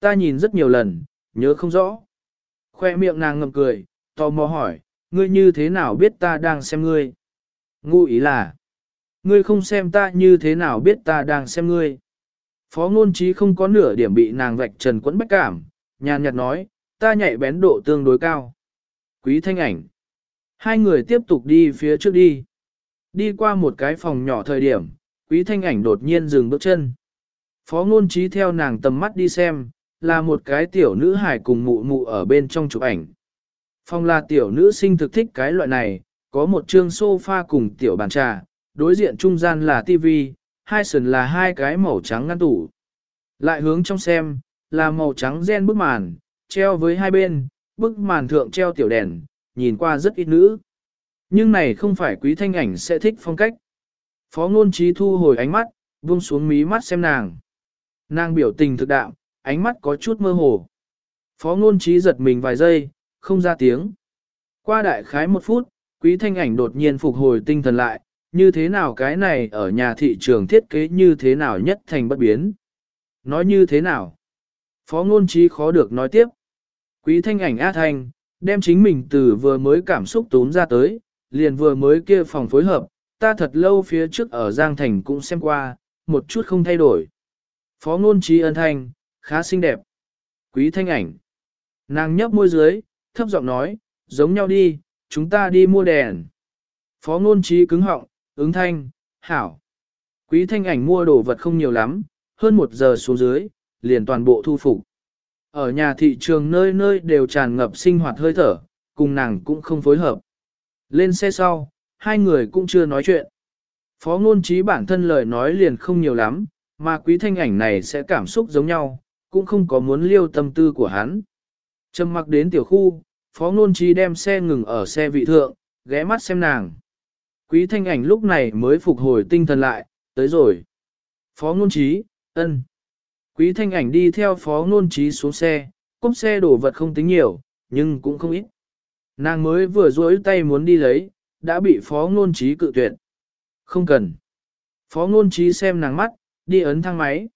Ta nhìn rất nhiều lần, nhớ không rõ. Khoe miệng nàng ngậm cười, tò mò hỏi, ngươi như thế nào biết ta đang xem ngươi? Ngụ ý là, ngươi không xem ta như thế nào biết ta đang xem ngươi? Phó ngôn trí không có nửa điểm bị nàng vạch trần quẫn bách cảm, nhàn nhạt nói, ta nhạy bén độ tương đối cao. Quý thanh ảnh. Hai người tiếp tục đi phía trước đi. Đi qua một cái phòng nhỏ thời điểm, quý thanh ảnh đột nhiên dừng bước chân. Phó ngôn trí theo nàng tầm mắt đi xem, là một cái tiểu nữ hài cùng mụ mụ ở bên trong chụp ảnh. Phòng là tiểu nữ sinh thực thích cái loại này, có một chương sofa cùng tiểu bàn trà, đối diện trung gian là tivi, hai sườn là hai cái màu trắng ngăn tủ. Lại hướng trong xem, là màu trắng gen bức màn, treo với hai bên, bức màn thượng treo tiểu đèn, nhìn qua rất ít nữ. Nhưng này không phải quý thanh ảnh sẽ thích phong cách. Phó ngôn trí thu hồi ánh mắt, buông xuống mí mắt xem nàng. Nàng biểu tình thực đạo, ánh mắt có chút mơ hồ. Phó ngôn trí giật mình vài giây, không ra tiếng. Qua đại khái một phút, quý thanh ảnh đột nhiên phục hồi tinh thần lại, như thế nào cái này ở nhà thị trường thiết kế như thế nào nhất thành bất biến. Nói như thế nào? Phó ngôn trí khó được nói tiếp. Quý thanh ảnh A Thanh, đem chính mình từ vừa mới cảm xúc tốn ra tới, liền vừa mới kia phòng phối hợp, ta thật lâu phía trước ở Giang Thành cũng xem qua, một chút không thay đổi. Phó ngôn trí ân thanh, khá xinh đẹp. Quý thanh ảnh. Nàng nhấp môi dưới, thấp giọng nói, giống nhau đi, chúng ta đi mua đèn. Phó ngôn trí cứng họng, ứng thanh, hảo. Quý thanh ảnh mua đồ vật không nhiều lắm, hơn một giờ xuống dưới, liền toàn bộ thu phục. Ở nhà thị trường nơi nơi đều tràn ngập sinh hoạt hơi thở, cùng nàng cũng không phối hợp. Lên xe sau, hai người cũng chưa nói chuyện. Phó ngôn trí bản thân lời nói liền không nhiều lắm, mà quý thanh ảnh này sẽ cảm xúc giống nhau, cũng không có muốn liêu tâm tư của hắn. Trầm mặc đến tiểu khu, phó ngôn trí đem xe ngừng ở xe vị thượng, ghé mắt xem nàng. Quý thanh ảnh lúc này mới phục hồi tinh thần lại, tới rồi. Phó ngôn trí, ân. Quý thanh ảnh đi theo phó ngôn trí xuống xe, cốp xe đổ vật không tính nhiều, nhưng cũng không ít. Nàng mới vừa duỗi tay muốn đi lấy, đã bị phó ngôn trí cự tuyệt. Không cần. Phó ngôn trí xem nàng mắt, đi ấn thang máy.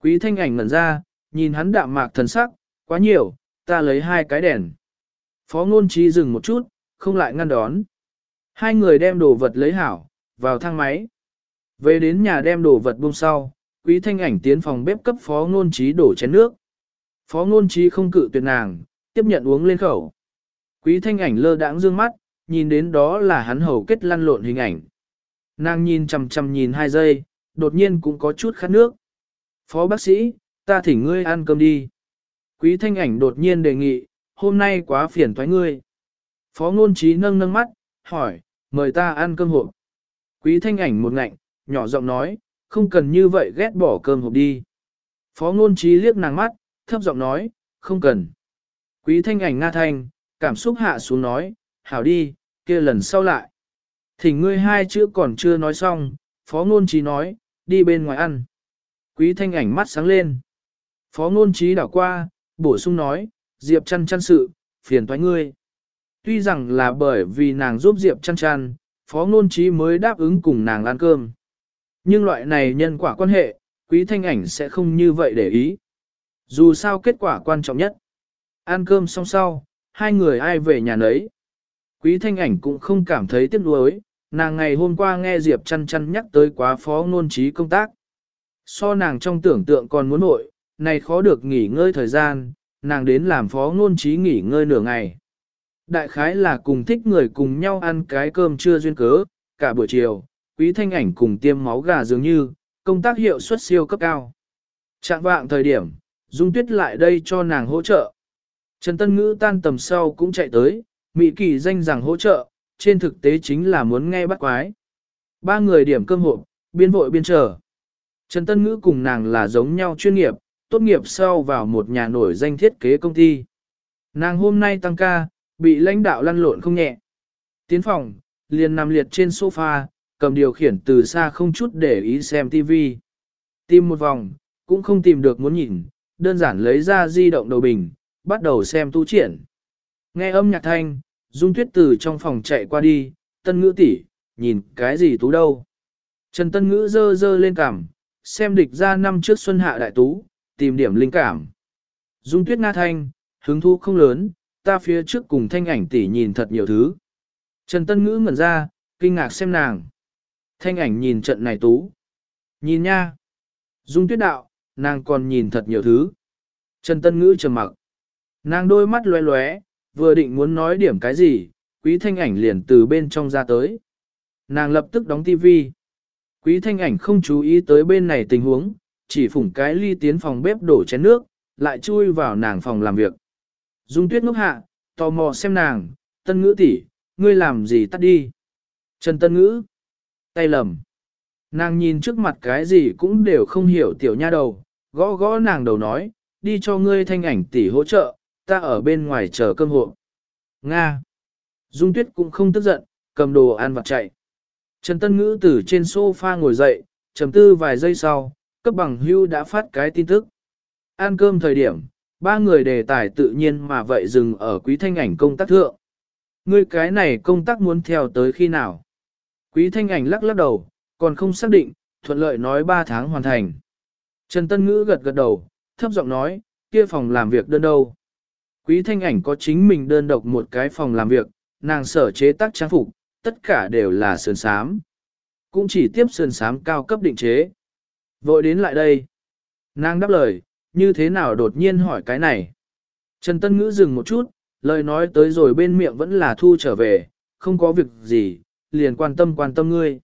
Quý thanh ảnh ngẩn ra, nhìn hắn đạm mạc thần sắc, quá nhiều, ta lấy hai cái đèn. Phó ngôn trí dừng một chút, không lại ngăn đón. Hai người đem đồ vật lấy hảo, vào thang máy. Về đến nhà đem đồ vật buông sau, quý thanh ảnh tiến phòng bếp cấp phó ngôn trí đổ chén nước. Phó ngôn trí không cự tuyệt nàng, tiếp nhận uống lên khẩu. Quý thanh ảnh lơ đãng dương mắt, nhìn đến đó là hắn hầu kết lăn lộn hình ảnh. Nàng nhìn chằm chằm nhìn hai giây, đột nhiên cũng có chút khát nước. Phó bác sĩ, ta thỉnh ngươi ăn cơm đi. Quý thanh ảnh đột nhiên đề nghị, hôm nay quá phiền thoái ngươi. Phó ngôn trí nâng nâng mắt, hỏi, mời ta ăn cơm hộp. Quý thanh ảnh một ngạnh, nhỏ giọng nói, không cần như vậy ghét bỏ cơm hộp đi. Phó ngôn trí liếc nàng mắt, thấp giọng nói, không cần. Quý thanh ảnh nga thanh, cảm xúc hạ xuống nói, hảo đi, kia lần sau lại. Thỉnh ngươi hai chữ còn chưa nói xong, phó ngôn trí nói, đi bên ngoài ăn. Quý thanh ảnh mắt sáng lên. Phó ngôn trí đảo qua, bổ sung nói, Diệp chăn chăn sự, phiền toái ngươi. Tuy rằng là bởi vì nàng giúp Diệp chăn chăn, phó ngôn trí mới đáp ứng cùng nàng ăn cơm. Nhưng loại này nhân quả quan hệ, quý thanh ảnh sẽ không như vậy để ý. Dù sao kết quả quan trọng nhất. Ăn cơm xong sau, hai người ai về nhà nấy. Quý thanh ảnh cũng không cảm thấy tiếc nuối, nàng ngày hôm qua nghe Diệp chăn chăn nhắc tới quá phó ngôn trí công tác. So nàng trong tưởng tượng còn muốn nội, này khó được nghỉ ngơi thời gian, nàng đến làm phó ngôn trí nghỉ ngơi nửa ngày. Đại khái là cùng thích người cùng nhau ăn cái cơm trưa duyên cớ, cả buổi chiều, quý thanh ảnh cùng tiêm máu gà dường như, công tác hiệu suất siêu cấp cao. Trạng vạng thời điểm, Dung Tuyết lại đây cho nàng hỗ trợ. Trần Tân Ngữ tan tầm sau cũng chạy tới, Mỹ Kỳ danh rằng hỗ trợ, trên thực tế chính là muốn nghe bắt quái. Ba người điểm cơm hộp, biên vội biên trở Trần Tân Ngữ cùng nàng là giống nhau chuyên nghiệp, tốt nghiệp sau vào một nhà nổi danh thiết kế công ty. Nàng hôm nay tăng ca, bị lãnh đạo lăn lộn không nhẹ. Tiến phòng, liền nằm liệt trên sofa, cầm điều khiển từ xa không chút để ý xem TV. Tìm một vòng, cũng không tìm được muốn nhìn, đơn giản lấy ra di động đầu bình, bắt đầu xem tu triển. Nghe âm nhạc thanh, Dung Tuyết từ trong phòng chạy qua đi, tân ngữ tỷ, nhìn cái gì tú đâu. Trần tân ngữ dơ dơ lên cằm, xem địch ra năm trước xuân hạ đại tú, tìm điểm linh cảm. Dung Tuyết Nga thanh, hứng thú không lớn, ta phía trước cùng thanh ảnh tỷ nhìn thật nhiều thứ. Trần tân ngữ ngẩn ra, kinh ngạc xem nàng. Thanh ảnh nhìn trận này tú. Nhìn nha. Dung Tuyết đạo, nàng còn nhìn thật nhiều thứ. Trần tân ngữ trầm mặc. Nàng đôi mắt lóe lóe, vừa định muốn nói điểm cái gì, quý thanh ảnh liền từ bên trong ra tới. Nàng lập tức đóng tivi. Quý thanh ảnh không chú ý tới bên này tình huống, chỉ phủng cái ly tiến phòng bếp đổ chén nước, lại chui vào nàng phòng làm việc. Dung tuyết ngốc hạ, tò mò xem nàng, tân ngữ tỷ, ngươi làm gì tắt đi. Trần tân ngữ, tay lầm. Nàng nhìn trước mặt cái gì cũng đều không hiểu tiểu nha đầu, gõ gõ nàng đầu nói, đi cho ngươi thanh ảnh tỷ hỗ trợ, ta ở bên ngoài chờ cơm hộ. Nga. Dung tuyết cũng không tức giận, cầm đồ ăn vặt chạy. Trần Tân Ngữ từ trên sofa ngồi dậy, trầm tư vài giây sau, cấp bằng hưu đã phát cái tin tức. Ăn cơm thời điểm, ba người đề tài tự nhiên mà vậy dừng ở quý thanh ảnh công tác thượng. Ngươi cái này công tác muốn theo tới khi nào? Quý thanh ảnh lắc lắc đầu, còn không xác định, thuận lợi nói ba tháng hoàn thành. Trần Tân Ngữ gật gật đầu, thấp giọng nói, kia phòng làm việc đơn đâu. Quý thanh ảnh có chính mình đơn độc một cái phòng làm việc, nàng sở chế tác trang phục, tất cả đều là sườn sám. Cũng chỉ tiếp sườn sám cao cấp định chế. Vội đến lại đây. Nàng đáp lời, như thế nào đột nhiên hỏi cái này. Trần Tân Ngữ dừng một chút, lời nói tới rồi bên miệng vẫn là thu trở về, không có việc gì, liền quan tâm quan tâm ngươi.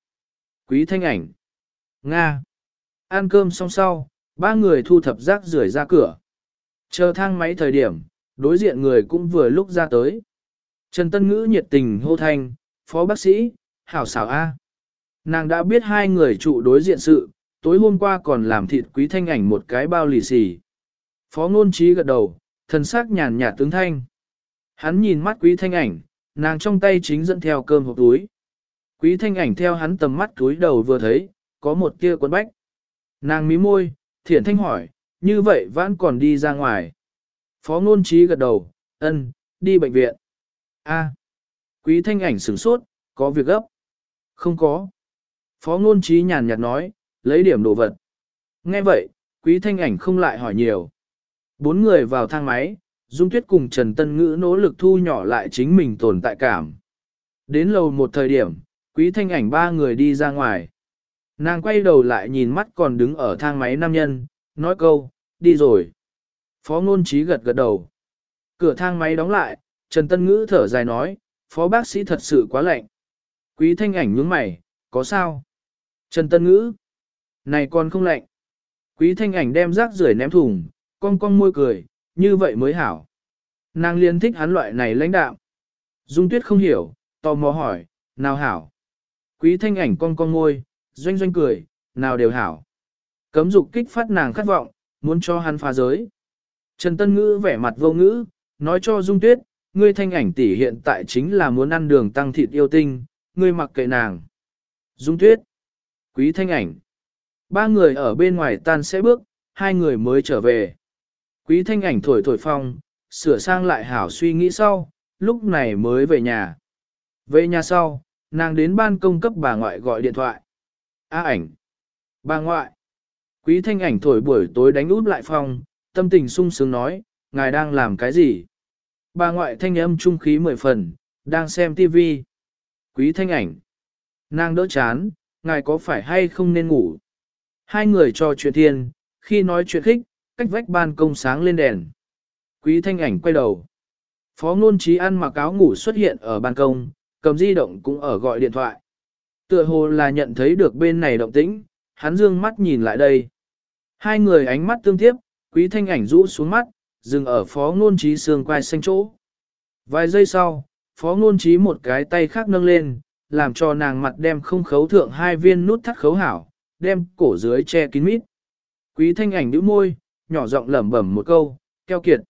Quý thanh ảnh. Nga. Ăn cơm xong sau, ba người thu thập rác rưởi ra cửa. Chờ thang máy thời điểm, đối diện người cũng vừa lúc ra tới. Trần Tân Ngữ nhiệt tình hô thanh, phó bác sĩ, hảo xảo A. Nàng đã biết hai người trụ đối diện sự, tối hôm qua còn làm thịt quý thanh ảnh một cái bao lì xì. Phó ngôn trí gật đầu, thần sắc nhàn nhạt tướng thanh. Hắn nhìn mắt quý thanh ảnh, nàng trong tay chính dẫn theo cơm hộp túi. Quý thanh ảnh theo hắn tầm mắt túi đầu vừa thấy, có một tia quấn bách. Nàng mí môi, thiển thanh hỏi, như vậy vẫn còn đi ra ngoài. Phó ngôn trí gật đầu, ân, đi bệnh viện. A. Quý thanh ảnh sửng sốt, có việc gấp. Không có. Phó ngôn trí nhàn nhạt nói, lấy điểm đồ vật. Nghe vậy, quý thanh ảnh không lại hỏi nhiều. Bốn người vào thang máy, Dung Tuyết cùng Trần Tân Ngữ nỗ lực thu nhỏ lại chính mình tồn tại cảm. Đến lầu một thời điểm, quý thanh ảnh ba người đi ra ngoài. Nàng quay đầu lại nhìn mắt còn đứng ở thang máy nam nhân, nói câu, đi rồi. Phó ngôn trí gật gật đầu. Cửa thang máy đóng lại, Trần Tân Ngữ thở dài nói, phó bác sĩ thật sự quá lạnh. Quý thanh ảnh nhướng mày, có sao? Trần Tân Ngữ, này còn không lạnh. Quý thanh ảnh đem rác rưởi ném thùng, con con môi cười, như vậy mới hảo. Nàng liên thích hắn loại này lãnh đạo. Dung tuyết không hiểu, tò mò hỏi, nào hảo. Quý thanh ảnh con con môi, doanh doanh cười, nào đều hảo. Cấm dục kích phát nàng khát vọng, muốn cho hắn phá giới. Trần Tân Ngữ vẻ mặt vô ngữ, nói cho Dung Tuyết, ngươi thanh ảnh tỷ hiện tại chính là muốn ăn đường tăng thịt yêu tinh, ngươi mặc kệ nàng. Dung Tuyết, Quý thanh ảnh. Ba người ở bên ngoài tan sẽ bước, hai người mới trở về. Quý thanh ảnh thổi thổi phong, sửa sang lại hảo suy nghĩ sau, lúc này mới về nhà. Về nhà sau, nàng đến ban công cấp bà ngoại gọi điện thoại. A ảnh. Bà ngoại. Quý thanh ảnh thổi buổi tối đánh út lại phòng, tâm tình sung sướng nói, ngài đang làm cái gì? Bà ngoại thanh âm trung khí mười phần, đang xem tivi. Quý thanh ảnh. Nàng đỡ chán, ngài có phải hay không nên ngủ? Hai người trò chuyện thiên, khi nói chuyện khích, cách vách ban công sáng lên đèn. Quý thanh ảnh quay đầu. Phó ngôn trí ăn mặc áo ngủ xuất hiện ở ban công, cầm di động cũng ở gọi điện thoại. Tựa hồ là nhận thấy được bên này động tĩnh, hắn dương mắt nhìn lại đây. Hai người ánh mắt tương tiếp, quý thanh ảnh rũ xuống mắt, dừng ở phó ngôn trí xương quai xanh chỗ. Vài giây sau, phó ngôn trí một cái tay khác nâng lên, làm cho nàng mặt đem không khấu thượng hai viên nút thắt khấu hảo, đem cổ dưới che kín mít. Quý thanh ảnh nhíu môi, nhỏ giọng lẩm bẩm một câu, keo kiệt.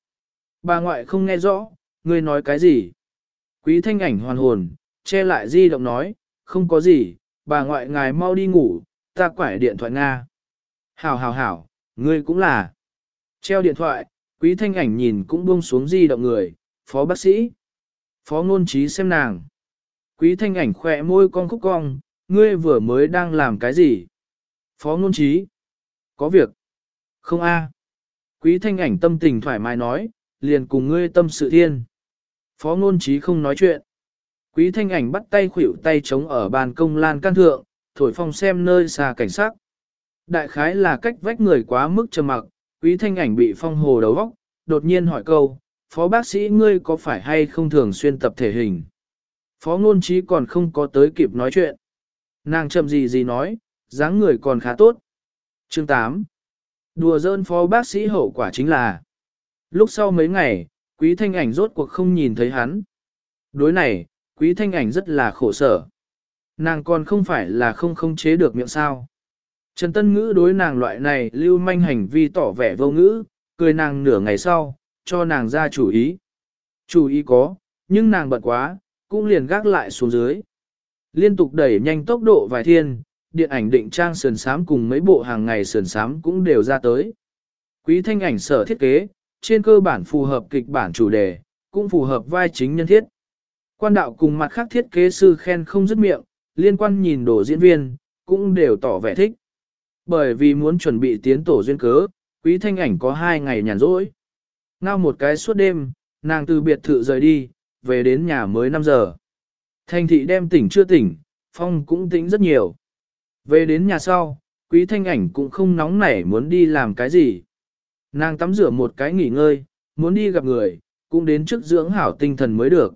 Bà ngoại không nghe rõ, ngươi nói cái gì? Quý thanh ảnh hoàn hồn, che lại di động nói, không có gì, bà ngoại ngài mau đi ngủ, ta quải điện thoại Nga. Hảo hảo hảo, ngươi cũng là. Treo điện thoại, quý thanh ảnh nhìn cũng buông xuống di động người, phó bác sĩ. Phó ngôn trí xem nàng. Quý thanh ảnh khỏe môi cong khúc cong, ngươi vừa mới đang làm cái gì? Phó ngôn trí. Có việc. Không a. Quý thanh ảnh tâm tình thoải mái nói, liền cùng ngươi tâm sự thiên. Phó ngôn trí không nói chuyện. Quý thanh ảnh bắt tay khuỷu tay chống ở bàn công lan can thượng, thổi phong xem nơi xa cảnh sát. Đại khái là cách vách người quá mức trầm mặc, quý thanh ảnh bị phong hồ đầu vóc, đột nhiên hỏi câu, phó bác sĩ ngươi có phải hay không thường xuyên tập thể hình? Phó ngôn trí còn không có tới kịp nói chuyện. Nàng chậm gì gì nói, dáng người còn khá tốt. Chương 8 Đùa dơn phó bác sĩ hậu quả chính là Lúc sau mấy ngày, quý thanh ảnh rốt cuộc không nhìn thấy hắn. Đối này, quý thanh ảnh rất là khổ sở. Nàng còn không phải là không không chế được miệng sao. Trần Tân Ngữ đối nàng loại này lưu manh hành vi tỏ vẻ vô ngữ, cười nàng nửa ngày sau, cho nàng ra chủ ý. Chủ ý có, nhưng nàng bận quá, cũng liền gác lại xuống dưới. Liên tục đẩy nhanh tốc độ vài thiên, điện ảnh định trang sườn sám cùng mấy bộ hàng ngày sườn sám cũng đều ra tới. Quý thanh ảnh sở thiết kế, trên cơ bản phù hợp kịch bản chủ đề, cũng phù hợp vai chính nhân thiết. Quan đạo cùng mặt khác thiết kế sư khen không dứt miệng, liên quan nhìn đồ diễn viên, cũng đều tỏ vẻ thích. Bởi vì muốn chuẩn bị tiến tổ duyên cớ, quý thanh ảnh có hai ngày nhàn rỗi. Ngao một cái suốt đêm, nàng từ biệt thự rời đi, về đến nhà mới 5 giờ. Thanh thị đem tỉnh chưa tỉnh, phong cũng tỉnh rất nhiều. Về đến nhà sau, quý thanh ảnh cũng không nóng nảy muốn đi làm cái gì. Nàng tắm rửa một cái nghỉ ngơi, muốn đi gặp người, cũng đến trước dưỡng hảo tinh thần mới được.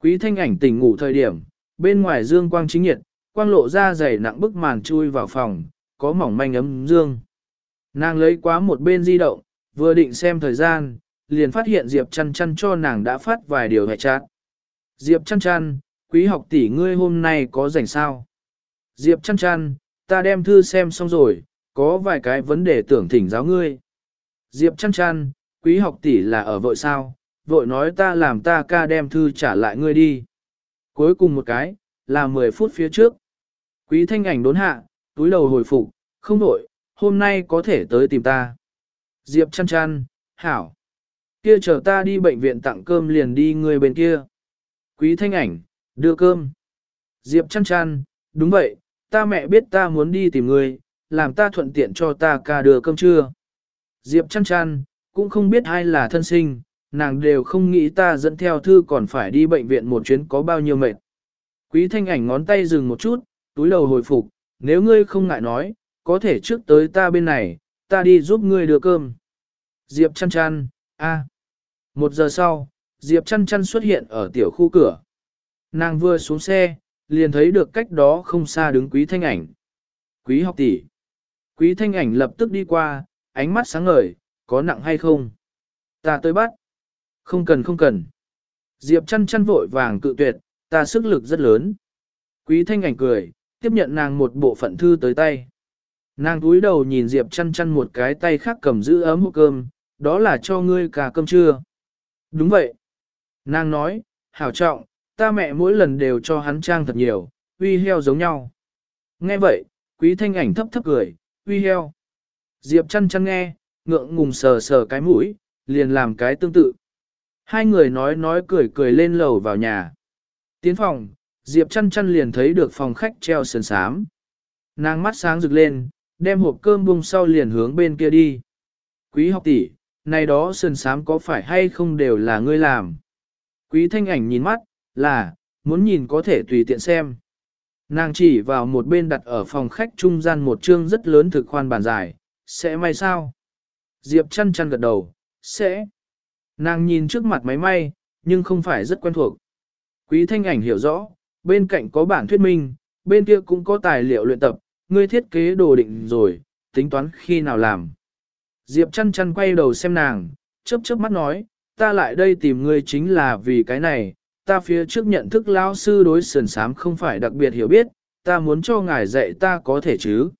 Quý thanh ảnh tỉnh ngủ thời điểm, bên ngoài dương quang chính nhiệt, quang lộ ra dày nặng bức màn chui vào phòng, có mỏng manh ấm dương. Nàng lấy quá một bên di động, vừa định xem thời gian, liền phát hiện Diệp chăn chăn cho nàng đã phát vài điều hệ chát. Diệp chăn chăn, quý học tỷ ngươi hôm nay có rảnh sao? Diệp chăn chăn, ta đem thư xem xong rồi, có vài cái vấn đề tưởng thỉnh giáo ngươi. Diệp chăn chăn, quý học tỷ là ở vội sao, vội nói ta làm ta ca đem thư trả lại ngươi đi. Cuối cùng một cái, là 10 phút phía trước. Quý thanh ảnh đốn hạ, túi đầu hồi phục, không đổi hôm nay có thể tới tìm ta. Diệp chăn chăn, hảo. Kia chờ ta đi bệnh viện tặng cơm liền đi người bên kia. Quý thanh ảnh, đưa cơm. Diệp chăn chăn, đúng vậy, ta mẹ biết ta muốn đi tìm người, làm ta thuận tiện cho ta ca đưa cơm trưa. Diệp chăn chăn, cũng không biết ai là thân sinh, nàng đều không nghĩ ta dẫn theo thư còn phải đi bệnh viện một chuyến có bao nhiêu mệt. Quý thanh ảnh ngón tay dừng một chút, túi đầu hồi phục, nếu ngươi không ngại nói, có thể trước tới ta bên này, ta đi giúp ngươi đưa cơm. Diệp chăn chăn, a. Một giờ sau, Diệp chăn chăn xuất hiện ở tiểu khu cửa. Nàng vừa xuống xe, liền thấy được cách đó không xa đứng quý thanh ảnh. Quý học tỷ. Quý thanh ảnh lập tức đi qua, ánh mắt sáng ngời, có nặng hay không? Ta tới bắt. Không cần không cần. Diệp chăn chăn vội vàng cự tuyệt, ta sức lực rất lớn. Quý thanh ảnh cười, tiếp nhận nàng một bộ phận thư tới tay. Nàng túi đầu nhìn Diệp chăn chăn một cái tay khác cầm giữ ấm hộp cơm, đó là cho ngươi cả cơm trưa. Đúng vậy. Nàng nói, hảo trọng, ta mẹ mỗi lần đều cho hắn trang thật nhiều, uy heo giống nhau. Nghe vậy, quý thanh ảnh thấp thấp cười, uy heo. Diệp chăn chăn nghe, ngượng ngùng sờ sờ cái mũi, liền làm cái tương tự. Hai người nói nói cười cười lên lầu vào nhà. Tiến phòng, Diệp chăn chăn liền thấy được phòng khách treo sườn sám. Nàng mắt sáng rực lên, đem hộp cơm bung sau liền hướng bên kia đi. Quý học tỷ, này đó sườn sám có phải hay không đều là ngươi làm? Quý thanh ảnh nhìn mắt, là, muốn nhìn có thể tùy tiện xem. Nàng chỉ vào một bên đặt ở phòng khách trung gian một chương rất lớn thực khoan bàn dài, sẽ may sao? Diệp chăn chăn gật đầu, sẽ. Nàng nhìn trước mặt máy may, nhưng không phải rất quen thuộc. Quý thanh ảnh hiểu rõ, bên cạnh có bản thuyết minh, bên kia cũng có tài liệu luyện tập, ngươi thiết kế đồ định rồi, tính toán khi nào làm. Diệp chăn chăn quay đầu xem nàng, chớp chớp mắt nói, ta lại đây tìm ngươi chính là vì cái này, ta phía trước nhận thức lão sư đối sườn sám không phải đặc biệt hiểu biết, ta muốn cho ngài dạy ta có thể chứ.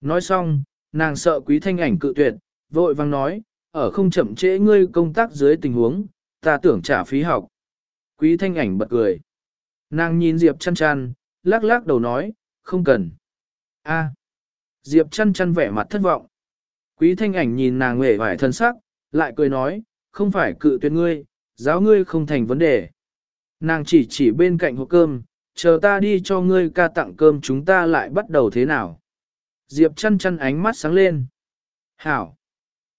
Nói xong, nàng sợ quý thanh ảnh cự tuyệt, vội vang nói, ở không chậm trễ ngươi công tác dưới tình huống, ta tưởng trả phí học. Quý thanh ảnh bật cười. Nàng nhìn Diệp chăn chăn, lắc lắc đầu nói, không cần. A. Diệp chăn chăn vẻ mặt thất vọng. Quý thanh ảnh nhìn nàng nghề vải thân sắc, lại cười nói, không phải cự tuyệt ngươi, giáo ngươi không thành vấn đề. Nàng chỉ chỉ bên cạnh hộp cơm, chờ ta đi cho ngươi ca tặng cơm chúng ta lại bắt đầu thế nào. Diệp chăn chăn ánh mắt sáng lên. Hảo.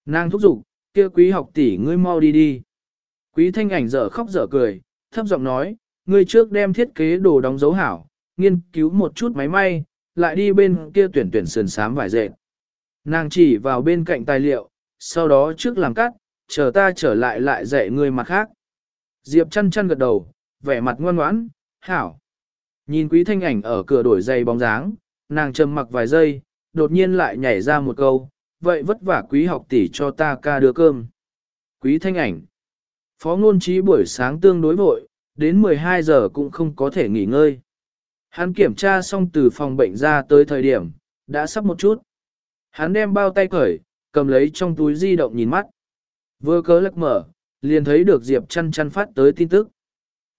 Nàng thúc giục, kia quý học tỷ ngươi mau đi đi. Quý thanh ảnh dở khóc dở cười, thấp giọng nói, ngươi trước đem thiết kế đồ đóng dấu hảo, nghiên cứu một chút máy may, lại đi bên kia tuyển tuyển sườn sám vải dệt. Nàng chỉ vào bên cạnh tài liệu, sau đó trước làm cắt, chờ ta trở lại lại dạy ngươi mặt khác. Diệp chăn chăn gật đầu, vẻ mặt ngoan ngoãn, hảo. Nhìn quý thanh ảnh ở cửa đổi giày bóng dáng, nàng trầm mặc vài giây, đột nhiên lại nhảy ra một câu, vậy vất vả quý học tỷ cho ta ca đưa cơm. Quý thanh ảnh. Phó ngôn trí buổi sáng tương đối vội, đến 12 giờ cũng không có thể nghỉ ngơi. Hắn kiểm tra xong từ phòng bệnh ra tới thời điểm, đã sắp một chút. Hắn đem bao tay cởi, cầm lấy trong túi di động nhìn mắt. Vừa cớ lắc mở, liền thấy được Diệp chăn chăn phát tới tin tức.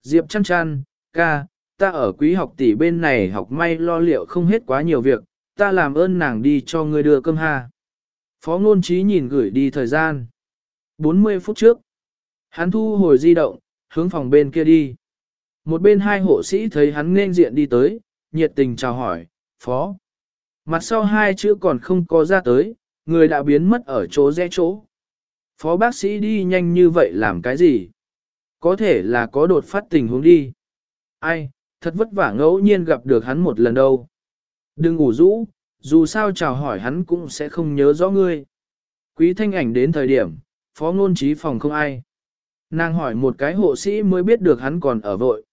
Diệp chăn chăn, ca, ta ở quý học tỷ bên này học may lo liệu không hết quá nhiều việc, ta làm ơn nàng đi cho ngươi đưa cơm ha. Phó ngôn trí nhìn gửi đi thời gian. 40 phút trước, hắn thu hồi di động, hướng phòng bên kia đi. Một bên hai hộ sĩ thấy hắn nên diện đi tới, nhiệt tình chào hỏi, phó. Mặt sau hai chữ còn không có ra tới, người đã biến mất ở chỗ rẽ chỗ. Phó bác sĩ đi nhanh như vậy làm cái gì? Có thể là có đột phát tình huống đi. Ai, thật vất vả ngẫu nhiên gặp được hắn một lần đâu. Đừng ngủ rũ, dù sao chào hỏi hắn cũng sẽ không nhớ rõ ngươi. Quý thanh ảnh đến thời điểm, phó ngôn trí phòng không ai. Nàng hỏi một cái hộ sĩ mới biết được hắn còn ở vội.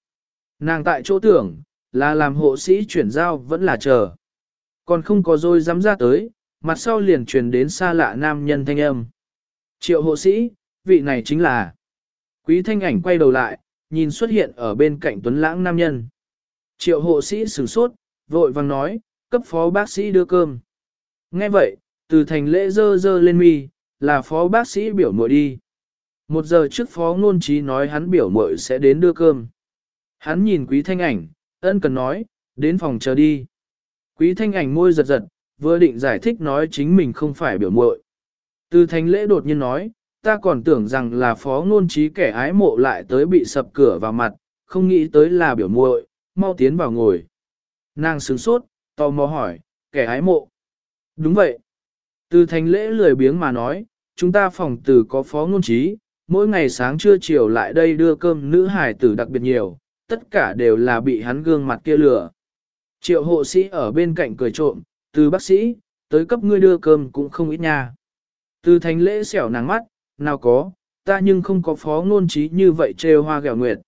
Nàng tại chỗ tưởng, là làm hộ sĩ chuyển giao vẫn là chờ. Còn không có rồi dám ra tới, mặt sau liền truyền đến xa lạ nam nhân thanh âm. Triệu hộ sĩ, vị này chính là. Quý thanh ảnh quay đầu lại, nhìn xuất hiện ở bên cạnh tuấn lãng nam nhân. Triệu hộ sĩ sửng sốt, vội vàng nói, cấp phó bác sĩ đưa cơm. Nghe vậy, từ thành lễ dơ dơ lên mi, là phó bác sĩ biểu muội đi. Một giờ trước phó ngôn trí nói hắn biểu muội sẽ đến đưa cơm. Hắn nhìn quý thanh ảnh, ân cần nói, đến phòng chờ đi. Quý thanh ảnh môi giật giật, vừa định giải thích nói chính mình không phải biểu muội. Từ thành lễ đột nhiên nói, ta còn tưởng rằng là phó ngôn trí kẻ ái mộ lại tới bị sập cửa vào mặt, không nghĩ tới là biểu muội, mau tiến vào ngồi. Nàng sướng sốt, tò mò hỏi, kẻ ái mộ. Đúng vậy. Từ thành lễ lười biếng mà nói, chúng ta phòng từ có phó ngôn trí, mỗi ngày sáng trưa chiều lại đây đưa cơm nữ hải tử đặc biệt nhiều, tất cả đều là bị hắn gương mặt kia lừa. Triệu hộ sĩ ở bên cạnh cười trộm, từ bác sĩ, tới cấp ngươi đưa cơm cũng không ít nha. Từ thành lễ xẻo nắng mắt, nào có, ta nhưng không có phó ngôn trí như vậy trêu hoa gẹo nguyệt.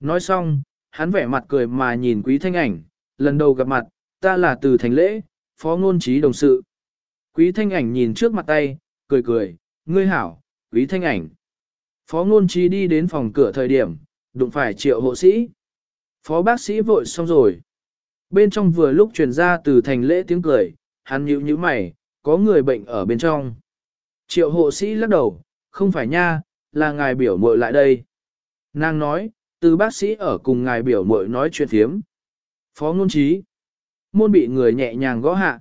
Nói xong, hắn vẻ mặt cười mà nhìn quý thanh ảnh, lần đầu gặp mặt, ta là từ thành lễ, phó ngôn trí đồng sự. Quý thanh ảnh nhìn trước mặt tay, cười cười, ngươi hảo, quý thanh ảnh. Phó ngôn trí đi đến phòng cửa thời điểm, đụng phải triệu hộ sĩ. Phó bác sĩ vội xong rồi. Bên trong vừa lúc truyền ra từ thành lễ tiếng cười, hắn nhíu nhíu mày, có người bệnh ở bên trong. Triệu hộ sĩ lắc đầu, không phải nha, là ngài biểu muội lại đây. Nàng nói, từ bác sĩ ở cùng ngài biểu muội nói chuyện thiếm. Phó ngôn trí. Môn bị người nhẹ nhàng gõ hạ.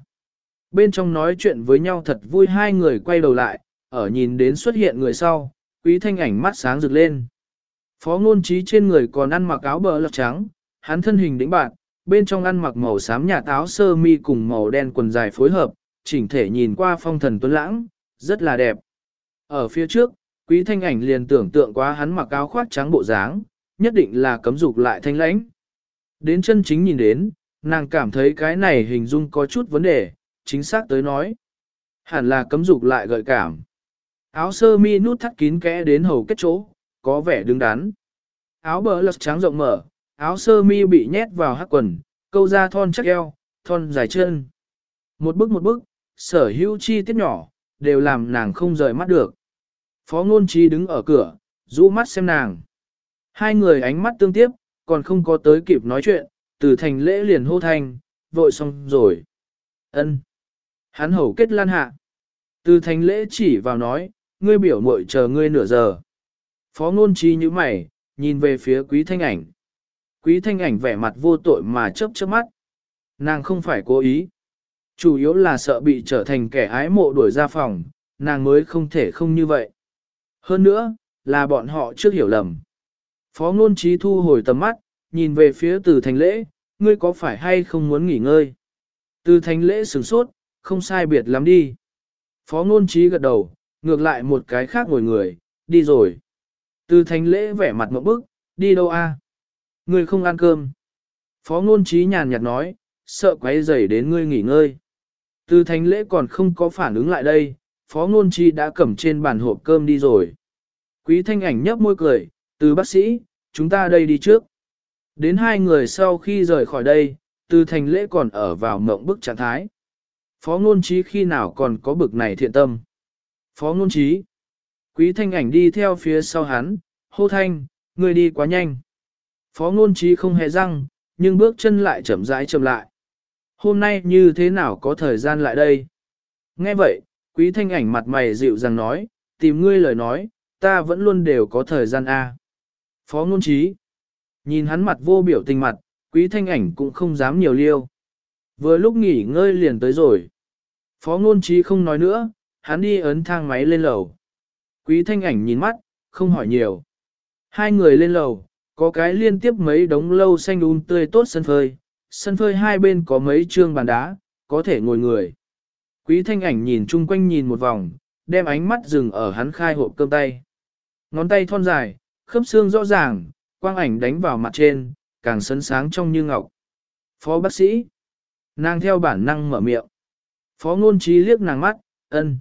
Bên trong nói chuyện với nhau thật vui hai người quay đầu lại, ở nhìn đến xuất hiện người sau, quý thanh ảnh mắt sáng rực lên. Phó ngôn trí trên người còn ăn mặc áo bờ lọc trắng, hắn thân hình đĩnh bạn, bên trong ăn mặc màu xám nhà táo sơ mi cùng màu đen quần dài phối hợp, chỉnh thể nhìn qua phong thần tuấn lãng, rất là đẹp. Ở phía trước, quý thanh ảnh liền tưởng tượng quá hắn mặc áo khoác trắng bộ dáng, nhất định là cấm dục lại thanh lãnh. Đến chân chính nhìn đến, nàng cảm thấy cái này hình dung có chút vấn đề, chính xác tới nói. Hẳn là cấm dục lại gợi cảm. Áo sơ mi nút thắt kín kẽ đến hầu kết chỗ, có vẻ đứng đắn. Áo bờ lật trắng rộng mở, áo sơ mi bị nhét vào hắc quần, câu ra thon chắc eo, thon dài chân. Một bước một bước, sở hữu chi tiết nhỏ, đều làm nàng không rời mắt được. Phó ngôn trí đứng ở cửa, rũ mắt xem nàng. Hai người ánh mắt tương tiếp, còn không có tới kịp nói chuyện, từ thành lễ liền hô thanh, vội xong rồi. ân Hắn hầu kết lan hạ. Từ thành lễ chỉ vào nói, ngươi biểu muội chờ ngươi nửa giờ. Phó ngôn trí như mày, nhìn về phía quý thanh ảnh. Quý thanh ảnh vẻ mặt vô tội mà chớp chớp mắt. Nàng không phải cố ý. Chủ yếu là sợ bị trở thành kẻ ái mộ đuổi ra phòng, nàng mới không thể không như vậy. Hơn nữa, là bọn họ trước hiểu lầm. Phó ngôn trí thu hồi tầm mắt, nhìn về phía từ thành lễ, ngươi có phải hay không muốn nghỉ ngơi? Từ Thánh lễ sửng sốt, không sai biệt lắm đi. Phó ngôn trí gật đầu, ngược lại một cái khác ngồi người, đi rồi. Từ Thánh lễ vẻ mặt một bức, đi đâu a? Ngươi không ăn cơm. Phó ngôn trí nhàn nhạt nói, sợ quấy rầy đến ngươi nghỉ ngơi. Từ Thánh lễ còn không có phản ứng lại đây, phó ngôn trí đã cầm trên bàn hộp cơm đi rồi. Quý thanh ảnh nhấp môi cười, từ bác sĩ, chúng ta đây đi trước. Đến hai người sau khi rời khỏi đây, từ thành lễ còn ở vào mộng bức trạng thái. Phó ngôn trí khi nào còn có bực này thiện tâm. Phó ngôn trí. Quý thanh ảnh đi theo phía sau hắn, hô thanh, người đi quá nhanh. Phó ngôn trí không hề răng, nhưng bước chân lại chậm rãi chậm lại. Hôm nay như thế nào có thời gian lại đây? Nghe vậy, quý thanh ảnh mặt mày dịu dàng nói, tìm ngươi lời nói, ta vẫn luôn đều có thời gian A. Phó ngôn trí. Nhìn hắn mặt vô biểu tình mặt, Quý thanh ảnh cũng không dám nhiều liêu. Vừa lúc nghỉ ngơi liền tới rồi. Phó ngôn trí không nói nữa, hắn đi ấn thang máy lên lầu. Quý thanh ảnh nhìn mắt, không hỏi nhiều. Hai người lên lầu, có cái liên tiếp mấy đống lâu xanh um tươi tốt sân phơi. Sân phơi hai bên có mấy trương bàn đá, có thể ngồi người. Quý thanh ảnh nhìn chung quanh nhìn một vòng, đem ánh mắt dừng ở hắn khai hộp cơm tay. Ngón tay thon dài, khớp xương rõ ràng, quang ảnh đánh vào mặt trên, càng sấn sáng trong như ngọc. Phó bác sĩ. Nàng theo bản năng mở miệng. Phó ngôn trí liếc nàng mắt, ân.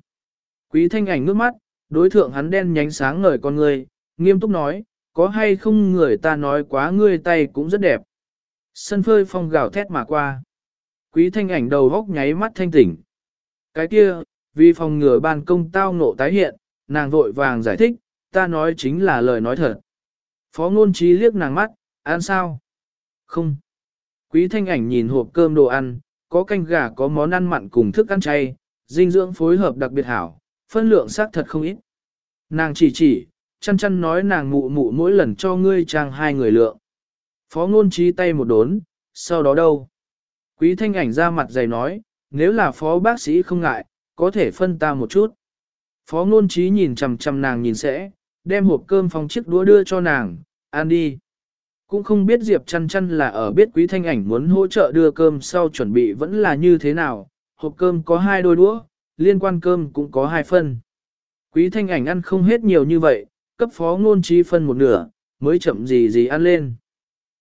Quý thanh ảnh ngước mắt, đối thượng hắn đen nhánh sáng ngời con người, nghiêm túc nói, có hay không người ta nói quá ngươi tay cũng rất đẹp. Sân phơi phong gào thét mà qua. Quý thanh ảnh đầu góc nháy mắt thanh tỉnh. Cái kia, vì phòng ngừa ban công tao nộ tái hiện, nàng vội vàng giải thích, ta nói chính là lời nói thật. Phó ngôn trí liếc nàng mắt, ăn sao? Không. Quý thanh ảnh nhìn hộp cơm đồ ăn, có canh gà có món ăn mặn cùng thức ăn chay, dinh dưỡng phối hợp đặc biệt hảo, phân lượng xác thật không ít. Nàng chỉ chỉ, chăn chăn nói nàng mụ mụ mỗi lần cho ngươi trang hai người lượng. Phó ngôn trí tay một đốn, sau đó đâu? Quý thanh ảnh ra mặt dày nói, nếu là phó bác sĩ không ngại, có thể phân ta một chút. Phó ngôn trí nhìn chằm chằm nàng nhìn sẽ, đem hộp cơm phong chiếc đũa đưa cho nàng, ăn đi. Cũng không biết Diệp chăn chăn là ở biết quý thanh ảnh muốn hỗ trợ đưa cơm sau chuẩn bị vẫn là như thế nào, hộp cơm có hai đôi đũa, liên quan cơm cũng có hai phân. Quý thanh ảnh ăn không hết nhiều như vậy, cấp phó ngôn trí phân một nửa, mới chậm gì gì ăn lên.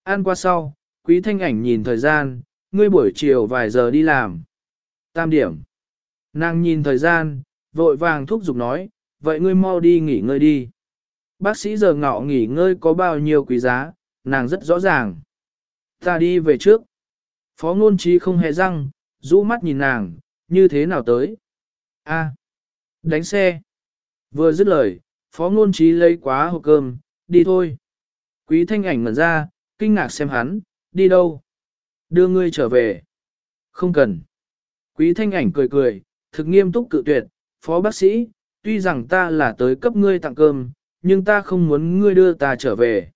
Ăn qua sau, quý thanh ảnh nhìn thời gian, ngươi buổi chiều vài giờ đi làm. Tam điểm. Nàng nhìn thời gian, vội vàng thúc giục nói, vậy ngươi mau đi nghỉ ngơi đi. Bác sĩ giờ ngọ nghỉ ngơi có bao nhiêu quý giá, nàng rất rõ ràng. Ta đi về trước. Phó ngôn trí không hề răng, rũ mắt nhìn nàng, như thế nào tới. A. đánh xe. Vừa dứt lời, phó ngôn trí lấy quá hộp cơm, đi thôi. Quý thanh ảnh ngẩn ra, kinh ngạc xem hắn, đi đâu? Đưa ngươi trở về. Không cần. Quý thanh ảnh cười cười, thực nghiêm túc cự tuyệt, phó bác sĩ, tuy rằng ta là tới cấp ngươi tặng cơm, nhưng ta không muốn ngươi đưa ta trở về.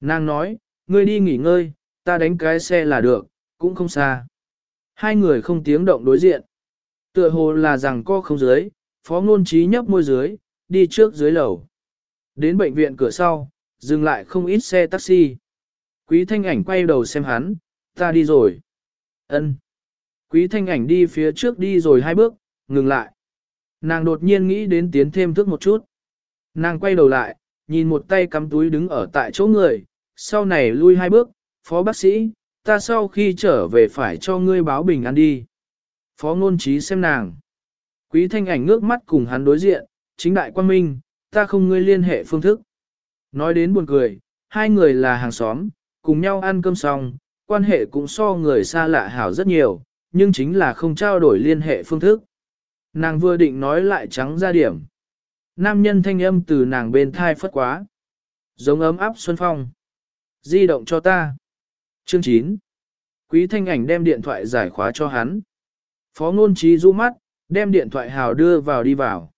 Nàng nói, ngươi đi nghỉ ngơi, ta đánh cái xe là được, cũng không xa. Hai người không tiếng động đối diện. Tựa hồ là rằng co không dưới, phó ngôn trí nhấp môi dưới, đi trước dưới lầu. Đến bệnh viện cửa sau, dừng lại không ít xe taxi. Quý thanh ảnh quay đầu xem hắn, ta đi rồi. ân Quý thanh ảnh đi phía trước đi rồi hai bước, ngừng lại. Nàng đột nhiên nghĩ đến tiến thêm thức một chút. Nàng quay đầu lại, nhìn một tay cắm túi đứng ở tại chỗ người, sau này lui hai bước, phó bác sĩ, ta sau khi trở về phải cho ngươi báo bình an đi. Phó ngôn trí xem nàng. Quý thanh ảnh ngước mắt cùng hắn đối diện, chính đại quan minh, ta không ngươi liên hệ phương thức. Nói đến buồn cười, hai người là hàng xóm, cùng nhau ăn cơm xong, quan hệ cũng so người xa lạ hảo rất nhiều, nhưng chính là không trao đổi liên hệ phương thức. Nàng vừa định nói lại trắng ra điểm. Nam nhân thanh âm từ nàng bên thai phất quá. Giống ấm áp xuân phong. Di động cho ta. Chương 9. Quý thanh ảnh đem điện thoại giải khóa cho hắn. Phó ngôn trí rũ mắt, đem điện thoại hào đưa vào đi vào.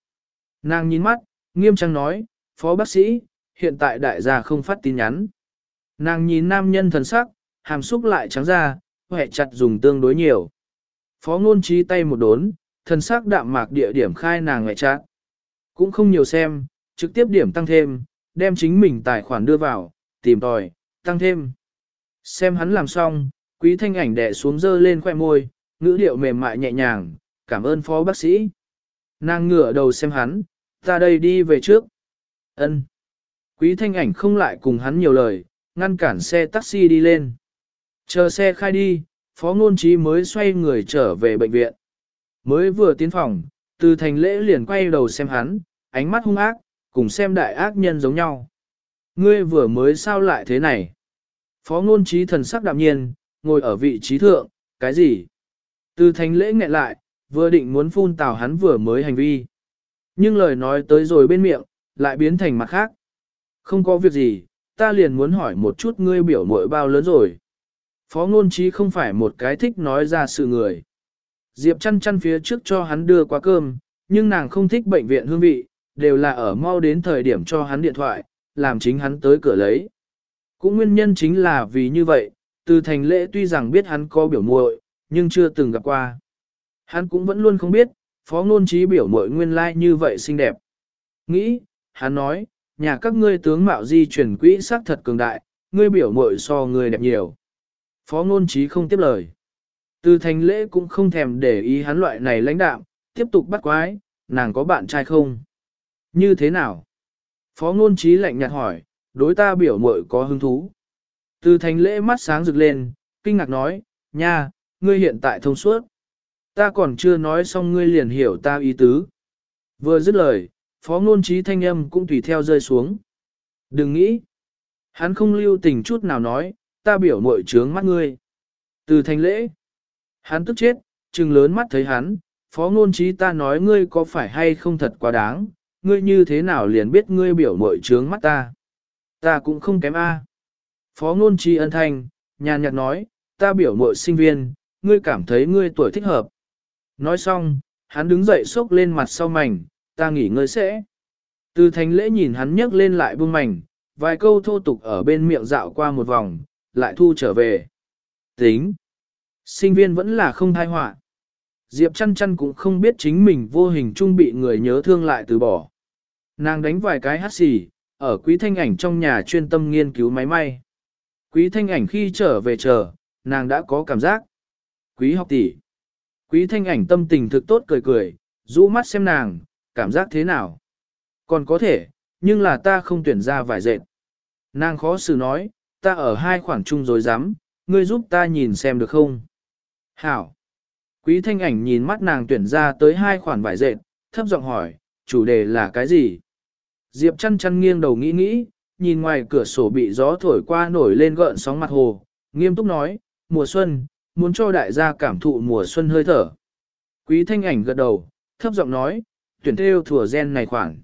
Nàng nhìn mắt, nghiêm trang nói, Phó bác sĩ, hiện tại đại gia không phát tin nhắn. Nàng nhìn nam nhân thần sắc, hàm xúc lại trắng ra, hẹ chặt dùng tương đối nhiều. Phó ngôn trí tay một đốn, thần sắc đạm mạc địa điểm khai nàng hẹ chặt. Cũng không nhiều xem, trực tiếp điểm tăng thêm, đem chính mình tài khoản đưa vào, tìm tòi, tăng thêm. Xem hắn làm xong, quý thanh ảnh đẻ xuống dơ lên khoẻ môi, ngữ điệu mềm mại nhẹ nhàng, cảm ơn phó bác sĩ. Nàng ngửa đầu xem hắn, ta đây đi về trước. ân Quý thanh ảnh không lại cùng hắn nhiều lời, ngăn cản xe taxi đi lên. Chờ xe khai đi, phó ngôn trí mới xoay người trở về bệnh viện. Mới vừa tiến phòng, từ thành lễ liền quay đầu xem hắn, ánh mắt hung ác, cùng xem đại ác nhân giống nhau. Ngươi vừa mới sao lại thế này? Phó ngôn trí thần sắc đạm nhiên, ngồi ở vị trí thượng, cái gì? Từ thành lễ nghẹn lại, vừa định muốn phun tào hắn vừa mới hành vi. Nhưng lời nói tới rồi bên miệng, lại biến thành mặt khác. Không có việc gì, ta liền muốn hỏi một chút ngươi biểu muội bao lớn rồi. Phó ngôn trí không phải một cái thích nói ra sự người. Diệp chăn chăn phía trước cho hắn đưa qua cơm, nhưng nàng không thích bệnh viện hương vị, đều là ở mau đến thời điểm cho hắn điện thoại, làm chính hắn tới cửa lấy. Cũng nguyên nhân chính là vì như vậy, từ thành lễ tuy rằng biết hắn có biểu muội, nhưng chưa từng gặp qua. Hắn cũng vẫn luôn không biết, phó ngôn trí biểu muội nguyên lai like như vậy xinh đẹp. Nghĩ, hắn nói, nhà các ngươi tướng mạo di chuyển quỹ sắc thật cường đại, ngươi biểu muội so ngươi đẹp nhiều. Phó ngôn trí không tiếp lời. Từ thành lễ cũng không thèm để ý hắn loại này lãnh đạm, tiếp tục bắt quái, nàng có bạn trai không? Như thế nào? Phó ngôn trí lạnh nhạt hỏi, đối ta biểu muội có hứng thú. Từ thành lễ mắt sáng rực lên, kinh ngạc nói, nha, ngươi hiện tại thông suốt. Ta còn chưa nói xong ngươi liền hiểu ta ý tứ. Vừa dứt lời, phó ngôn trí thanh âm cũng tùy theo rơi xuống. Đừng nghĩ. Hắn không lưu tình chút nào nói, ta biểu muội trướng mắt ngươi. Từ thành lễ. Hắn tức chết, trừng lớn mắt thấy hắn, phó ngôn trí ta nói ngươi có phải hay không thật quá đáng, ngươi như thế nào liền biết ngươi biểu mội trướng mắt ta. Ta cũng không kém A. Phó ngôn trí ân thanh, nhàn nhạt nói, ta biểu mội sinh viên, ngươi cảm thấy ngươi tuổi thích hợp. Nói xong, hắn đứng dậy xốc lên mặt sau mảnh, ta nghỉ ngơi sẽ. Từ thành lễ nhìn hắn nhấc lên lại buông mảnh, vài câu thô tục ở bên miệng dạo qua một vòng, lại thu trở về. Tính. Sinh viên vẫn là không thai họa. Diệp chăn chăn cũng không biết chính mình vô hình trung bị người nhớ thương lại từ bỏ. Nàng đánh vài cái hát xì, ở quý thanh ảnh trong nhà chuyên tâm nghiên cứu máy may. Quý thanh ảnh khi trở về chờ, nàng đã có cảm giác. Quý học tỷ. Quý thanh ảnh tâm tình thực tốt cười cười, rũ mắt xem nàng, cảm giác thế nào. Còn có thể, nhưng là ta không tuyển ra vài dệt. Nàng khó xử nói, ta ở hai khoảng chung rồi dám, ngươi giúp ta nhìn xem được không? Hảo. Quý thanh ảnh nhìn mắt nàng tuyển ra tới hai khoản vải dệt, thấp giọng hỏi, chủ đề là cái gì? Diệp chăn chăn nghiêng đầu nghĩ nghĩ, nhìn ngoài cửa sổ bị gió thổi qua nổi lên gợn sóng mặt hồ, nghiêm túc nói, mùa xuân, muốn cho đại gia cảm thụ mùa xuân hơi thở. Quý thanh ảnh gật đầu, thấp giọng nói, tuyển theo thừa gen này khoảng.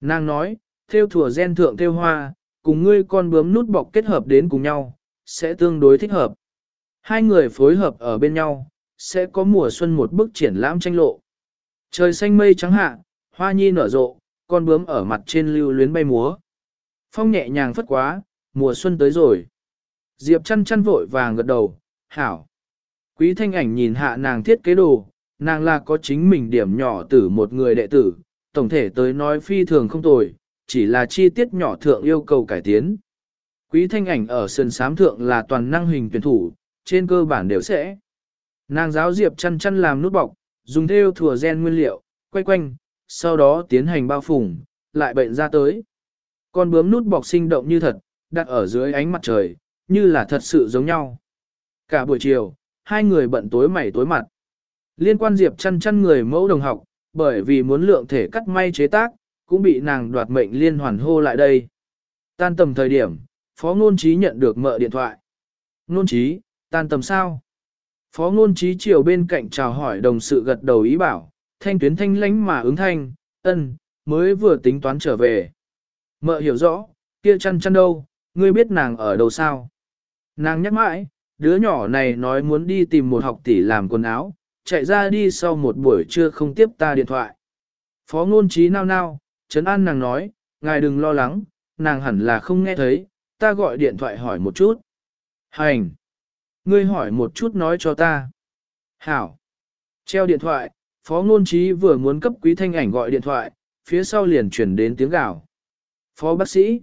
Nàng nói, theo thừa gen thượng theo hoa, cùng ngươi con bướm nút bọc kết hợp đến cùng nhau, sẽ tương đối thích hợp. Hai người phối hợp ở bên nhau, sẽ có mùa xuân một bức triển lãm tranh lộ. Trời xanh mây trắng hạ, hoa nhi nở rộ, con bướm ở mặt trên lưu luyến bay múa. Phong nhẹ nhàng phất quá, mùa xuân tới rồi. Diệp chăn chăn vội vàng gật đầu, hảo. Quý thanh ảnh nhìn hạ nàng thiết kế đồ, nàng là có chính mình điểm nhỏ từ một người đệ tử, tổng thể tới nói phi thường không tồi, chỉ là chi tiết nhỏ thượng yêu cầu cải tiến. Quý thanh ảnh ở sân sám thượng là toàn năng hình tuyển thủ, trên cơ bản đều sẽ. Nàng giáo diệp chăn chăn làm nút bọc, dùng theo thừa gen nguyên liệu, quay quanh, sau đó tiến hành bao phủng, lại bệnh ra tới. Con bướm nút bọc sinh động như thật, đặt ở dưới ánh mặt trời, như là thật sự giống nhau. Cả buổi chiều, hai người bận tối mày tối mặt. Liên quan diệp chăn chăn người mẫu đồng học, bởi vì muốn lượng thể cắt may chế tác, cũng bị nàng đoạt mệnh liên hoàn hô lại đây. Tan tầm thời điểm, Phó Ngôn Trí nhận được mợ điện thoại. Ngôn Trí, tan tầm sao? Phó Ngôn Trí chiều bên cạnh chào hỏi đồng sự gật đầu ý bảo, thanh tuyến thanh lánh mà ứng thanh, ân, mới vừa tính toán trở về. Mợ hiểu rõ, kia chăn chăn đâu, ngươi biết nàng ở đâu sao? Nàng nhắc mãi, đứa nhỏ này nói muốn đi tìm một học tỷ làm quần áo, chạy ra đi sau một buổi trưa không tiếp ta điện thoại. Phó ngôn trí nao nao, Trấn An nàng nói, ngài đừng lo lắng, nàng hẳn là không nghe thấy, ta gọi điện thoại hỏi một chút. Hành! Ngươi hỏi một chút nói cho ta. Hảo! Treo điện thoại, Phó Ngôn Trí vừa muốn cấp quý thanh ảnh gọi điện thoại, phía sau liền chuyển đến tiếng gào. Phó bác sĩ!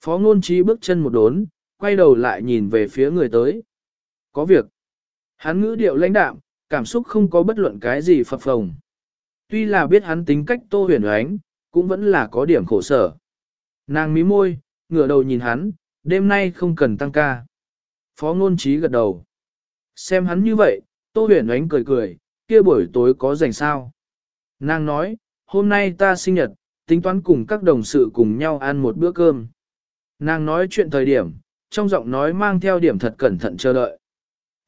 Phó Ngôn Trí bước chân một đốn, quay đầu lại nhìn về phía người tới. Có việc. Hắn ngữ điệu lãnh đạm, cảm xúc không có bất luận cái gì phập phồng. Tuy là biết hắn tính cách tô huyền ánh, cũng vẫn là có điểm khổ sở. Nàng mí môi, ngửa đầu nhìn hắn, đêm nay không cần tăng ca. Phó ngôn trí gật đầu. Xem hắn như vậy, tô huyền ánh cười cười, kia buổi tối có rảnh sao. Nàng nói, hôm nay ta sinh nhật, tính toán cùng các đồng sự cùng nhau ăn một bữa cơm. Nàng nói chuyện thời điểm, trong giọng nói mang theo điểm thật cẩn thận chờ đợi.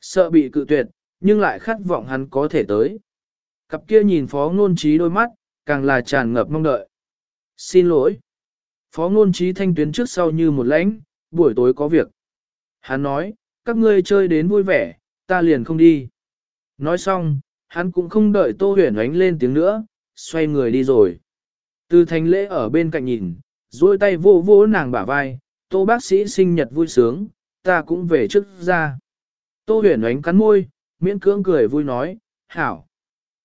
Sợ bị cự tuyệt, nhưng lại khát vọng hắn có thể tới. Cặp kia nhìn phó ngôn trí đôi mắt, càng là tràn ngập mong đợi. Xin lỗi. Phó ngôn trí thanh tuyến trước sau như một lãnh, buổi tối có việc. Hắn nói, các ngươi chơi đến vui vẻ, ta liền không đi. Nói xong, hắn cũng không đợi tô huyền ánh lên tiếng nữa, xoay người đi rồi. Từ thành lễ ở bên cạnh nhìn, duỗi tay vô vô nàng bả vai, tô bác sĩ sinh nhật vui sướng, ta cũng về trước ra. Tô huyền ánh cắn môi, miễn cưỡng cười vui nói, hảo.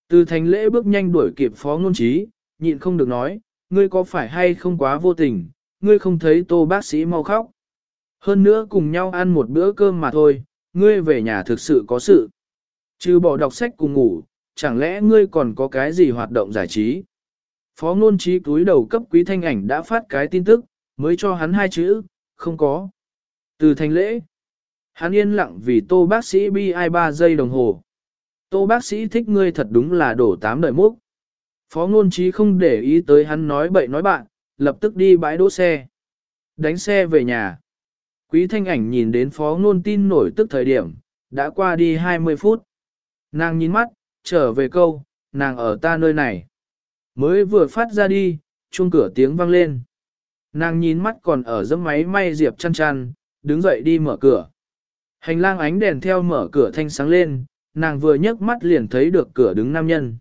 Từ thành lễ bước nhanh đuổi kịp phó ngôn trí, nhịn không được nói, ngươi có phải hay không quá vô tình, ngươi không thấy tô bác sĩ mau khóc. Hơn nữa cùng nhau ăn một bữa cơm mà thôi, ngươi về nhà thực sự có sự. Trừ bỏ đọc sách cùng ngủ, chẳng lẽ ngươi còn có cái gì hoạt động giải trí? Phó ngôn trí túi đầu cấp quý thanh ảnh đã phát cái tin tức, mới cho hắn hai chữ, không có. Từ thành lễ, hắn yên lặng vì tô bác sĩ bi ai ba giây đồng hồ. Tô bác sĩ thích ngươi thật đúng là đổ tám đời múc. Phó ngôn trí không để ý tới hắn nói bậy nói bạn, lập tức đi bãi đỗ xe. Đánh xe về nhà. Quý thanh ảnh nhìn đến phó ngôn tin nổi tức thời điểm, đã qua đi 20 phút. Nàng nhìn mắt, trở về câu, nàng ở ta nơi này. Mới vừa phát ra đi, chuông cửa tiếng vang lên. Nàng nhìn mắt còn ở dẫm máy may diệp chăn chăn, đứng dậy đi mở cửa. Hành lang ánh đèn theo mở cửa thanh sáng lên, nàng vừa nhấc mắt liền thấy được cửa đứng nam nhân.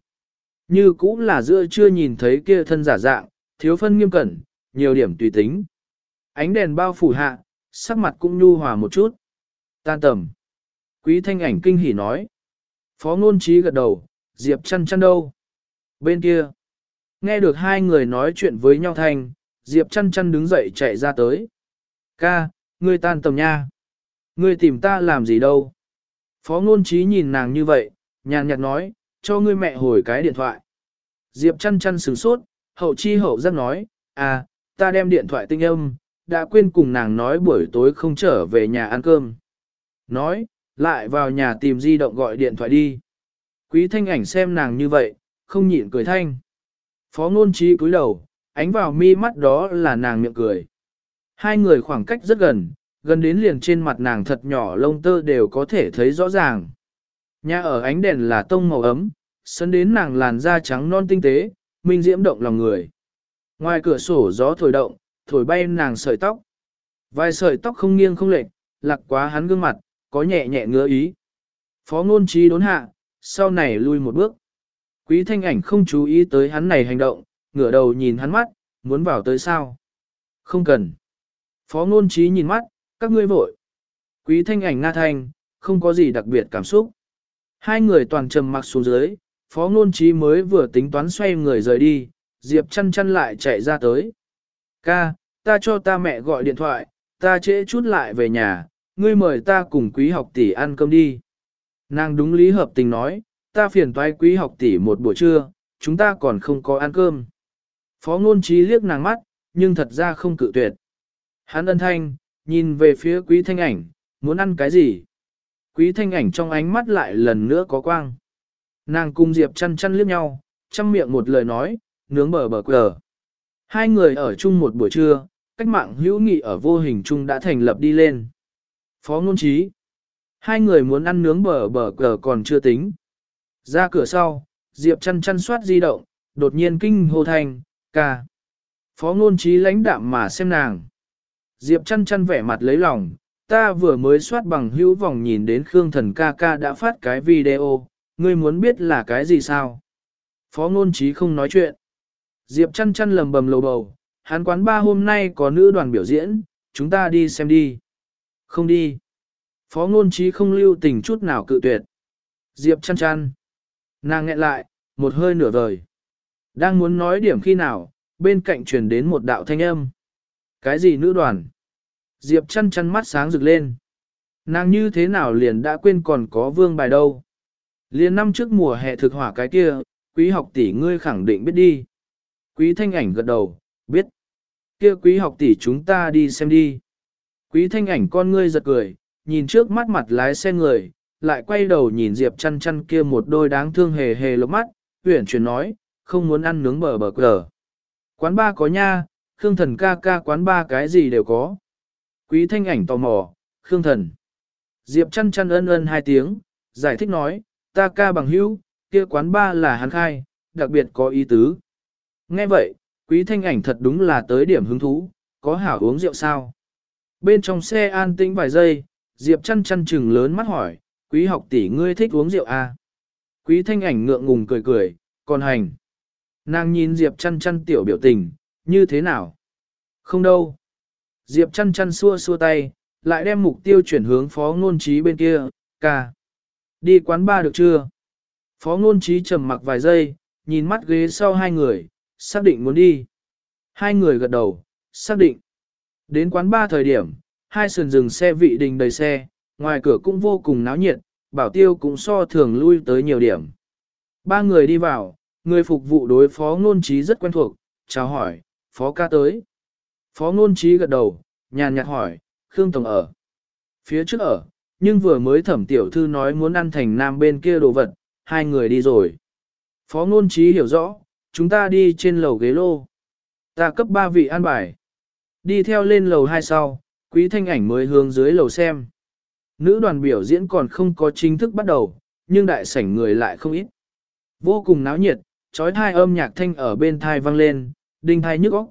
Như cũng là giữa chưa nhìn thấy kia thân giả dạng, thiếu phân nghiêm cẩn, nhiều điểm tùy tính. Ánh đèn bao phủ hạ, sắc mặt cũng nhu hòa một chút. Tan tầm. Quý thanh ảnh kinh hỉ nói. Phó ngôn trí gật đầu, Diệp chăn chăn đâu? Bên kia. Nghe được hai người nói chuyện với nhau thanh, Diệp chăn chăn đứng dậy chạy ra tới. Ca, ngươi tan tầm nha. Ngươi tìm ta làm gì đâu? Phó ngôn trí nhìn nàng như vậy, nhàn nhạt nói, cho ngươi mẹ hồi cái điện thoại. Diệp chăn chăn sửng sốt, hậu chi hậu giác nói, à, ta đem điện thoại tinh âm, đã quên cùng nàng nói buổi tối không trở về nhà ăn cơm. Nói, lại vào nhà tìm di động gọi điện thoại đi. Quý thanh ảnh xem nàng như vậy, không nhịn cười thanh. Phó ngôn trí cúi đầu, ánh vào mi mắt đó là nàng miệng cười. Hai người khoảng cách rất gần, gần đến liền trên mặt nàng thật nhỏ lông tơ đều có thể thấy rõ ràng. Nhà ở ánh đèn là tông màu ấm, sân đến nàng làn da trắng non tinh tế, minh diễm động lòng người. Ngoài cửa sổ gió thổi động, thổi bay nàng sợi tóc. Vài sợi tóc không nghiêng không lệch, lạc quá hắn gương mặt, có nhẹ nhẹ ngứa ý. Phó ngôn trí đốn hạ, sau này lui một bước. Quý thanh ảnh không chú ý tới hắn này hành động, ngửa đầu nhìn hắn mắt, muốn vào tới sao. Không cần. Phó ngôn trí nhìn mắt, các ngươi vội. Quý thanh ảnh nga thanh, không có gì đặc biệt cảm xúc. Hai người toàn trầm mặc xuống dưới, phó ngôn trí mới vừa tính toán xoay người rời đi, Diệp chăn chăn lại chạy ra tới. Ca, ta cho ta mẹ gọi điện thoại, ta trễ chút lại về nhà, ngươi mời ta cùng quý học tỷ ăn cơm đi. Nàng đúng lý hợp tình nói, ta phiền toái quý học tỷ một buổi trưa, chúng ta còn không có ăn cơm. Phó ngôn trí liếc nàng mắt, nhưng thật ra không cự tuyệt. Hắn ân thanh, nhìn về phía quý thanh ảnh, muốn ăn cái gì? Quý thanh ảnh trong ánh mắt lại lần nữa có quang. Nàng cùng Diệp chăn chăn liếc nhau, chăm miệng một lời nói, nướng bờ bờ quờ. Hai người ở chung một buổi trưa, cách mạng hữu nghị ở vô hình chung đã thành lập đi lên. Phó ngôn trí. Hai người muốn ăn nướng bờ bờ cờ còn chưa tính. Ra cửa sau, Diệp chăn chăn soát di động, đột nhiên kinh hô thành, ca. Phó ngôn trí lãnh đạm mà xem nàng. Diệp chăn chăn vẻ mặt lấy lòng, ta vừa mới soát bằng hữu vòng nhìn đến Khương Thần ca ca đã phát cái video, ngươi muốn biết là cái gì sao? Phó ngôn trí không nói chuyện. Diệp chăn chăn lầm bầm lầu bầu, hắn quán ba hôm nay có nữ đoàn biểu diễn, chúng ta đi xem đi. Không đi. Phó ngôn trí không lưu tình chút nào cự tuyệt. Diệp chăn chăn. Nàng nghẹn lại, một hơi nửa vời. Đang muốn nói điểm khi nào, bên cạnh truyền đến một đạo thanh âm. Cái gì nữ đoàn? Diệp chăn chăn mắt sáng rực lên. Nàng như thế nào liền đã quên còn có vương bài đâu. Liền năm trước mùa hè thực hỏa cái kia, quý học tỷ ngươi khẳng định biết đi. Quý thanh ảnh gật đầu, biết. Kia quý học tỷ chúng ta đi xem đi. Quý thanh ảnh con ngươi giật cười, nhìn trước mắt mặt lái xe người, lại quay đầu nhìn Diệp chăn chăn kia một đôi đáng thương hề hề lốc mắt, huyển chuyển nói, không muốn ăn nướng bờ bờ cờ. Quán ba có nha, Khương thần ca ca quán ba cái gì đều có. Quý thanh ảnh tò mò, Khương thần. Diệp chăn chăn ân ân hai tiếng, giải thích nói, ta ca bằng hữu, kia quán ba là hắn khai, đặc biệt có ý tứ. Nghe vậy, quý thanh ảnh thật đúng là tới điểm hứng thú, có hảo uống rượu sao? Bên trong xe an tĩnh vài giây, Diệp chăn chăn chừng lớn mắt hỏi, quý học tỷ ngươi thích uống rượu à? Quý thanh ảnh ngượng ngùng cười cười, còn hành. Nàng nhìn Diệp chăn chăn tiểu biểu tình, như thế nào? Không đâu. Diệp chăn chăn xua xua tay, lại đem mục tiêu chuyển hướng phó ngôn trí bên kia, ca. Đi quán ba được chưa? Phó ngôn trí trầm mặc vài giây, nhìn mắt ghế sau hai người, xác định muốn đi. Hai người gật đầu, xác định. Đến quán ba thời điểm, hai sườn dừng xe vị đình đầy xe, ngoài cửa cũng vô cùng náo nhiệt, bảo tiêu cũng so thường lui tới nhiều điểm. Ba người đi vào, người phục vụ đối phó ngôn trí rất quen thuộc, chào hỏi, phó ca tới. Phó ngôn trí gật đầu, nhàn nhạt hỏi, Khương Tổng ở. Phía trước ở, nhưng vừa mới thẩm tiểu thư nói muốn ăn thành nam bên kia đồ vật, hai người đi rồi. Phó ngôn trí hiểu rõ, chúng ta đi trên lầu ghế lô. Ta cấp ba vị an bài. Đi theo lên lầu hai sau, quý thanh ảnh mới hướng dưới lầu xem. Nữ đoàn biểu diễn còn không có chính thức bắt đầu, nhưng đại sảnh người lại không ít. Vô cùng náo nhiệt, trói thai âm nhạc thanh ở bên thai vang lên, đinh thai nhức óc.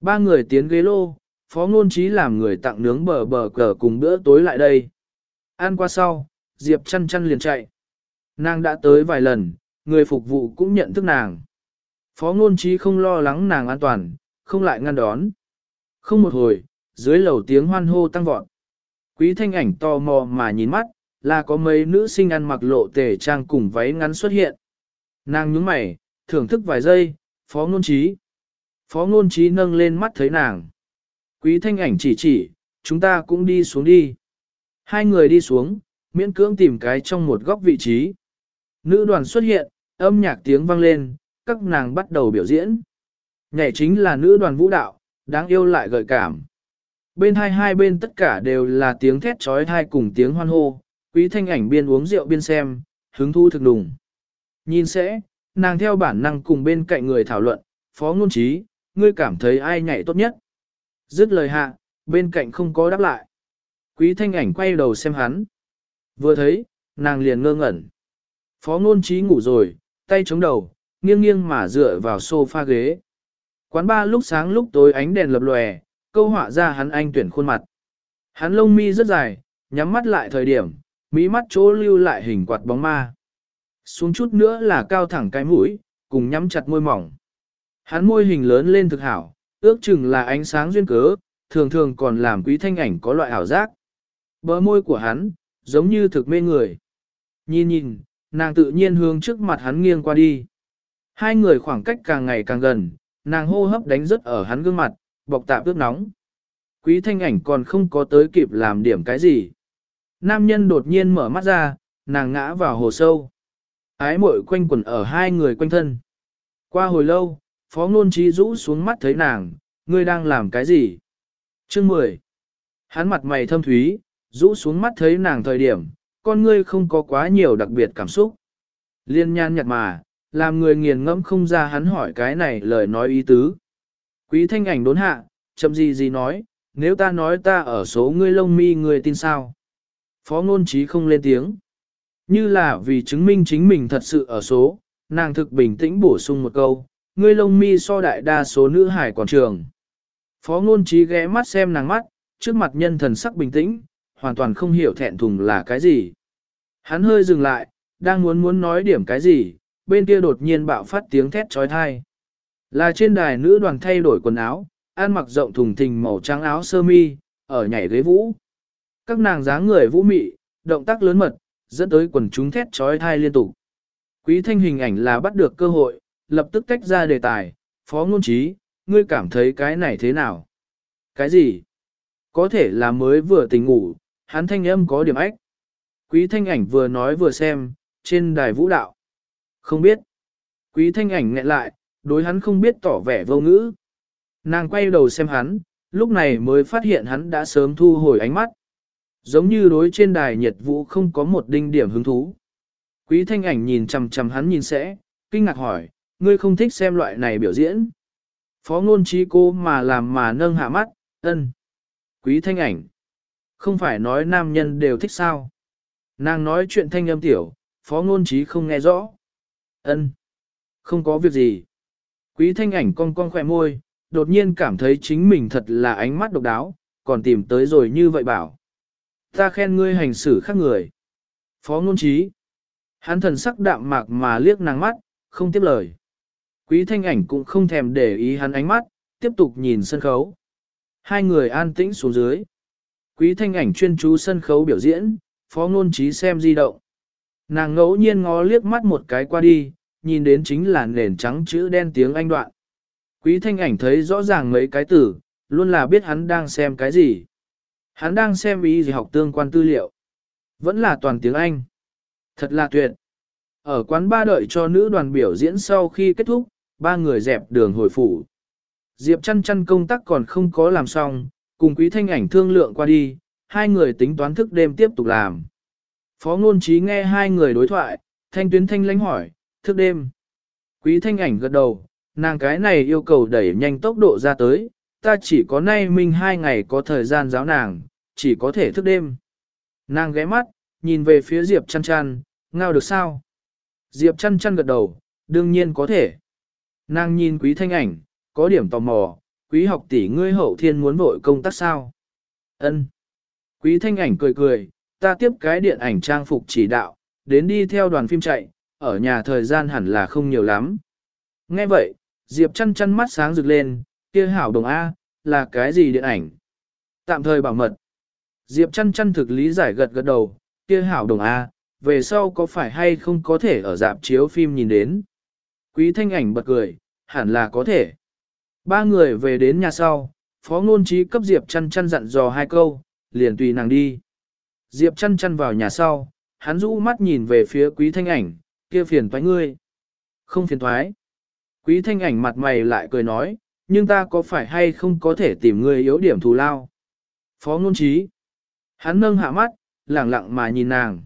Ba người tiến ghế lô, phó ngôn trí làm người tặng nướng bờ bờ cờ cùng bữa tối lại đây. Ăn qua sau, Diệp chăn chăn liền chạy. Nàng đã tới vài lần, người phục vụ cũng nhận thức nàng. Phó ngôn trí không lo lắng nàng an toàn, không lại ngăn đón. Không một hồi, dưới lầu tiếng hoan hô tăng vọt. Quý thanh ảnh to mò mà nhìn mắt, là có mấy nữ sinh ăn mặc lộ tề trang cùng váy ngắn xuất hiện. Nàng nhướng mày, thưởng thức vài giây, phó ngôn trí. Phó ngôn trí nâng lên mắt thấy nàng. Quý thanh ảnh chỉ chỉ, chúng ta cũng đi xuống đi. Hai người đi xuống, miễn cưỡng tìm cái trong một góc vị trí. Nữ đoàn xuất hiện, âm nhạc tiếng vang lên, các nàng bắt đầu biểu diễn. Nhảy chính là nữ đoàn vũ đạo, đáng yêu lại gợi cảm. Bên hai hai bên tất cả đều là tiếng thét trói thai cùng tiếng hoan hô, quý thanh ảnh biên uống rượu biên xem, hứng thu thực đùng. Nhìn sẽ, nàng theo bản năng cùng bên cạnh người thảo luận, phó ngôn trí, ngươi cảm thấy ai nhảy tốt nhất. Dứt lời hạ, bên cạnh không có đáp lại. Quý thanh ảnh quay đầu xem hắn. Vừa thấy, nàng liền ngơ ngẩn. Phó ngôn trí ngủ rồi, tay chống đầu, nghiêng nghiêng mà dựa vào sofa ghế. Quán ba lúc sáng lúc tối ánh đèn lập lòe, câu họa ra hắn anh tuyển khuôn mặt. Hắn lông mi rất dài, nhắm mắt lại thời điểm, mí mắt chỗ lưu lại hình quạt bóng ma. Xuống chút nữa là cao thẳng cái mũi, cùng nhắm chặt môi mỏng. Hắn môi hình lớn lên thực hảo, ước chừng là ánh sáng duyên cớ, thường thường còn làm quý thanh ảnh có loại ảo giác. Bờ môi của hắn, giống như thực mê người. Nhìn nhìn, nàng tự nhiên hướng trước mặt hắn nghiêng qua đi. Hai người khoảng cách càng ngày càng gần, nàng hô hấp đánh rất ở hắn gương mặt, bọc tạp ướt nóng. Quý thanh ảnh còn không có tới kịp làm điểm cái gì. Nam nhân đột nhiên mở mắt ra, nàng ngã vào hồ sâu. Ái mội quanh quẩn ở hai người quanh thân. Qua hồi lâu, phó ngôn trí rũ xuống mắt thấy nàng, ngươi đang làm cái gì? Chương 10. Hắn mặt mày thâm thúy, rũ xuống mắt thấy nàng thời điểm, con ngươi không có quá nhiều đặc biệt cảm xúc. Liên nhan nhạt mà, làm người nghiền ngẫm không ra hắn hỏi cái này lời nói ý tứ. Quý thanh ảnh đốn hạ, chậm gì gì nói, nếu ta nói ta ở số ngươi lông mi người tin sao? Phó ngôn trí không lên tiếng. Như là vì chứng minh chính mình thật sự ở số, nàng thực bình tĩnh bổ sung một câu, ngươi lông mi so đại đa số nữ hải quản trường. Phó ngôn trí ghé mắt xem nàng mắt, trước mặt nhân thần sắc bình tĩnh, hoàn toàn không hiểu thẹn thùng là cái gì. Hắn hơi dừng lại, đang muốn muốn nói điểm cái gì, bên kia đột nhiên bạo phát tiếng thét trói thai. Là trên đài nữ đoàn thay đổi quần áo, ăn mặc rộng thùng thình màu trắng áo sơ mi, ở nhảy ghế vũ. Các nàng dáng người vũ mị, động tác lớn mật, dẫn tới quần chúng thét trói thai liên tục. Quý thanh hình ảnh là bắt được cơ hội, lập tức tách ra đề tài, phó ngôn trí, ngươi cảm thấy cái này thế nào? Cái gì? Có thể là mới vừa tỉnh ngủ, hắn thanh âm có điểm ách. Quý thanh ảnh vừa nói vừa xem, trên đài vũ đạo. Không biết. Quý thanh ảnh nghẹn lại, đối hắn không biết tỏ vẻ vô ngữ. Nàng quay đầu xem hắn, lúc này mới phát hiện hắn đã sớm thu hồi ánh mắt. Giống như đối trên đài nhiệt vũ không có một đinh điểm hứng thú. Quý thanh ảnh nhìn chằm chằm hắn nhìn sẽ, kinh ngạc hỏi, ngươi không thích xem loại này biểu diễn. Phó ngôn trí cô mà làm mà nâng hạ mắt, ân. Quý thanh ảnh. Không phải nói nam nhân đều thích sao. Nàng nói chuyện thanh âm tiểu, phó ngôn trí không nghe rõ ân. Không có việc gì. Quý thanh ảnh cong cong khỏe môi, đột nhiên cảm thấy chính mình thật là ánh mắt độc đáo, còn tìm tới rồi như vậy bảo. Ta khen ngươi hành xử khác người. Phó ngôn trí. Hắn thần sắc đạm mạc mà liếc nàng mắt, không tiếp lời. Quý thanh ảnh cũng không thèm để ý hắn ánh mắt, tiếp tục nhìn sân khấu. Hai người an tĩnh xuống dưới. Quý thanh ảnh chuyên chú sân khấu biểu diễn, phó ngôn trí xem di động. Nàng ngẫu nhiên ngó liếc mắt một cái qua đi, nhìn đến chính là nền trắng chữ đen tiếng Anh đoạn. Quý thanh ảnh thấy rõ ràng mấy cái từ, luôn là biết hắn đang xem cái gì. Hắn đang xem ý gì học tương quan tư liệu. Vẫn là toàn tiếng Anh. Thật là tuyệt. Ở quán ba đợi cho nữ đoàn biểu diễn sau khi kết thúc, ba người dẹp đường hồi phủ. Diệp chăn chăn công tác còn không có làm xong, cùng quý thanh ảnh thương lượng qua đi, hai người tính toán thức đêm tiếp tục làm. Phó ngôn trí nghe hai người đối thoại, thanh tuyến thanh lãnh hỏi, thức đêm. Quý thanh ảnh gật đầu, nàng cái này yêu cầu đẩy nhanh tốc độ ra tới, ta chỉ có nay minh hai ngày có thời gian giáo nàng, chỉ có thể thức đêm. Nàng ghé mắt, nhìn về phía Diệp chăn chăn, ngao được sao? Diệp chăn chăn gật đầu, đương nhiên có thể. Nàng nhìn quý thanh ảnh, có điểm tò mò, quý học tỷ ngươi hậu thiên muốn vội công tác sao? Ân. Quý thanh ảnh cười cười, ta tiếp cái điện ảnh trang phục chỉ đạo, đến đi theo đoàn phim chạy, ở nhà thời gian hẳn là không nhiều lắm. Nghe vậy, Diệp chăn chăn mắt sáng rực lên, kia hảo đồng A, là cái gì điện ảnh? Tạm thời bảo mật. Diệp chăn chăn thực lý giải gật gật đầu, kia hảo đồng A, về sau có phải hay không có thể ở dạp chiếu phim nhìn đến? Quý thanh ảnh bật cười, hẳn là có thể. Ba người về đến nhà sau, phó ngôn trí cấp Diệp chăn chăn dặn dò hai câu, liền tùy nàng đi. Diệp chăn chăn vào nhà sau, hắn rũ mắt nhìn về phía quý thanh ảnh, kia phiền thoái ngươi. Không phiền thoái. Quý thanh ảnh mặt mày lại cười nói, nhưng ta có phải hay không có thể tìm ngươi yếu điểm thù lao. Phó ngôn trí. Hắn nâng hạ mắt, lẳng lặng mà nhìn nàng.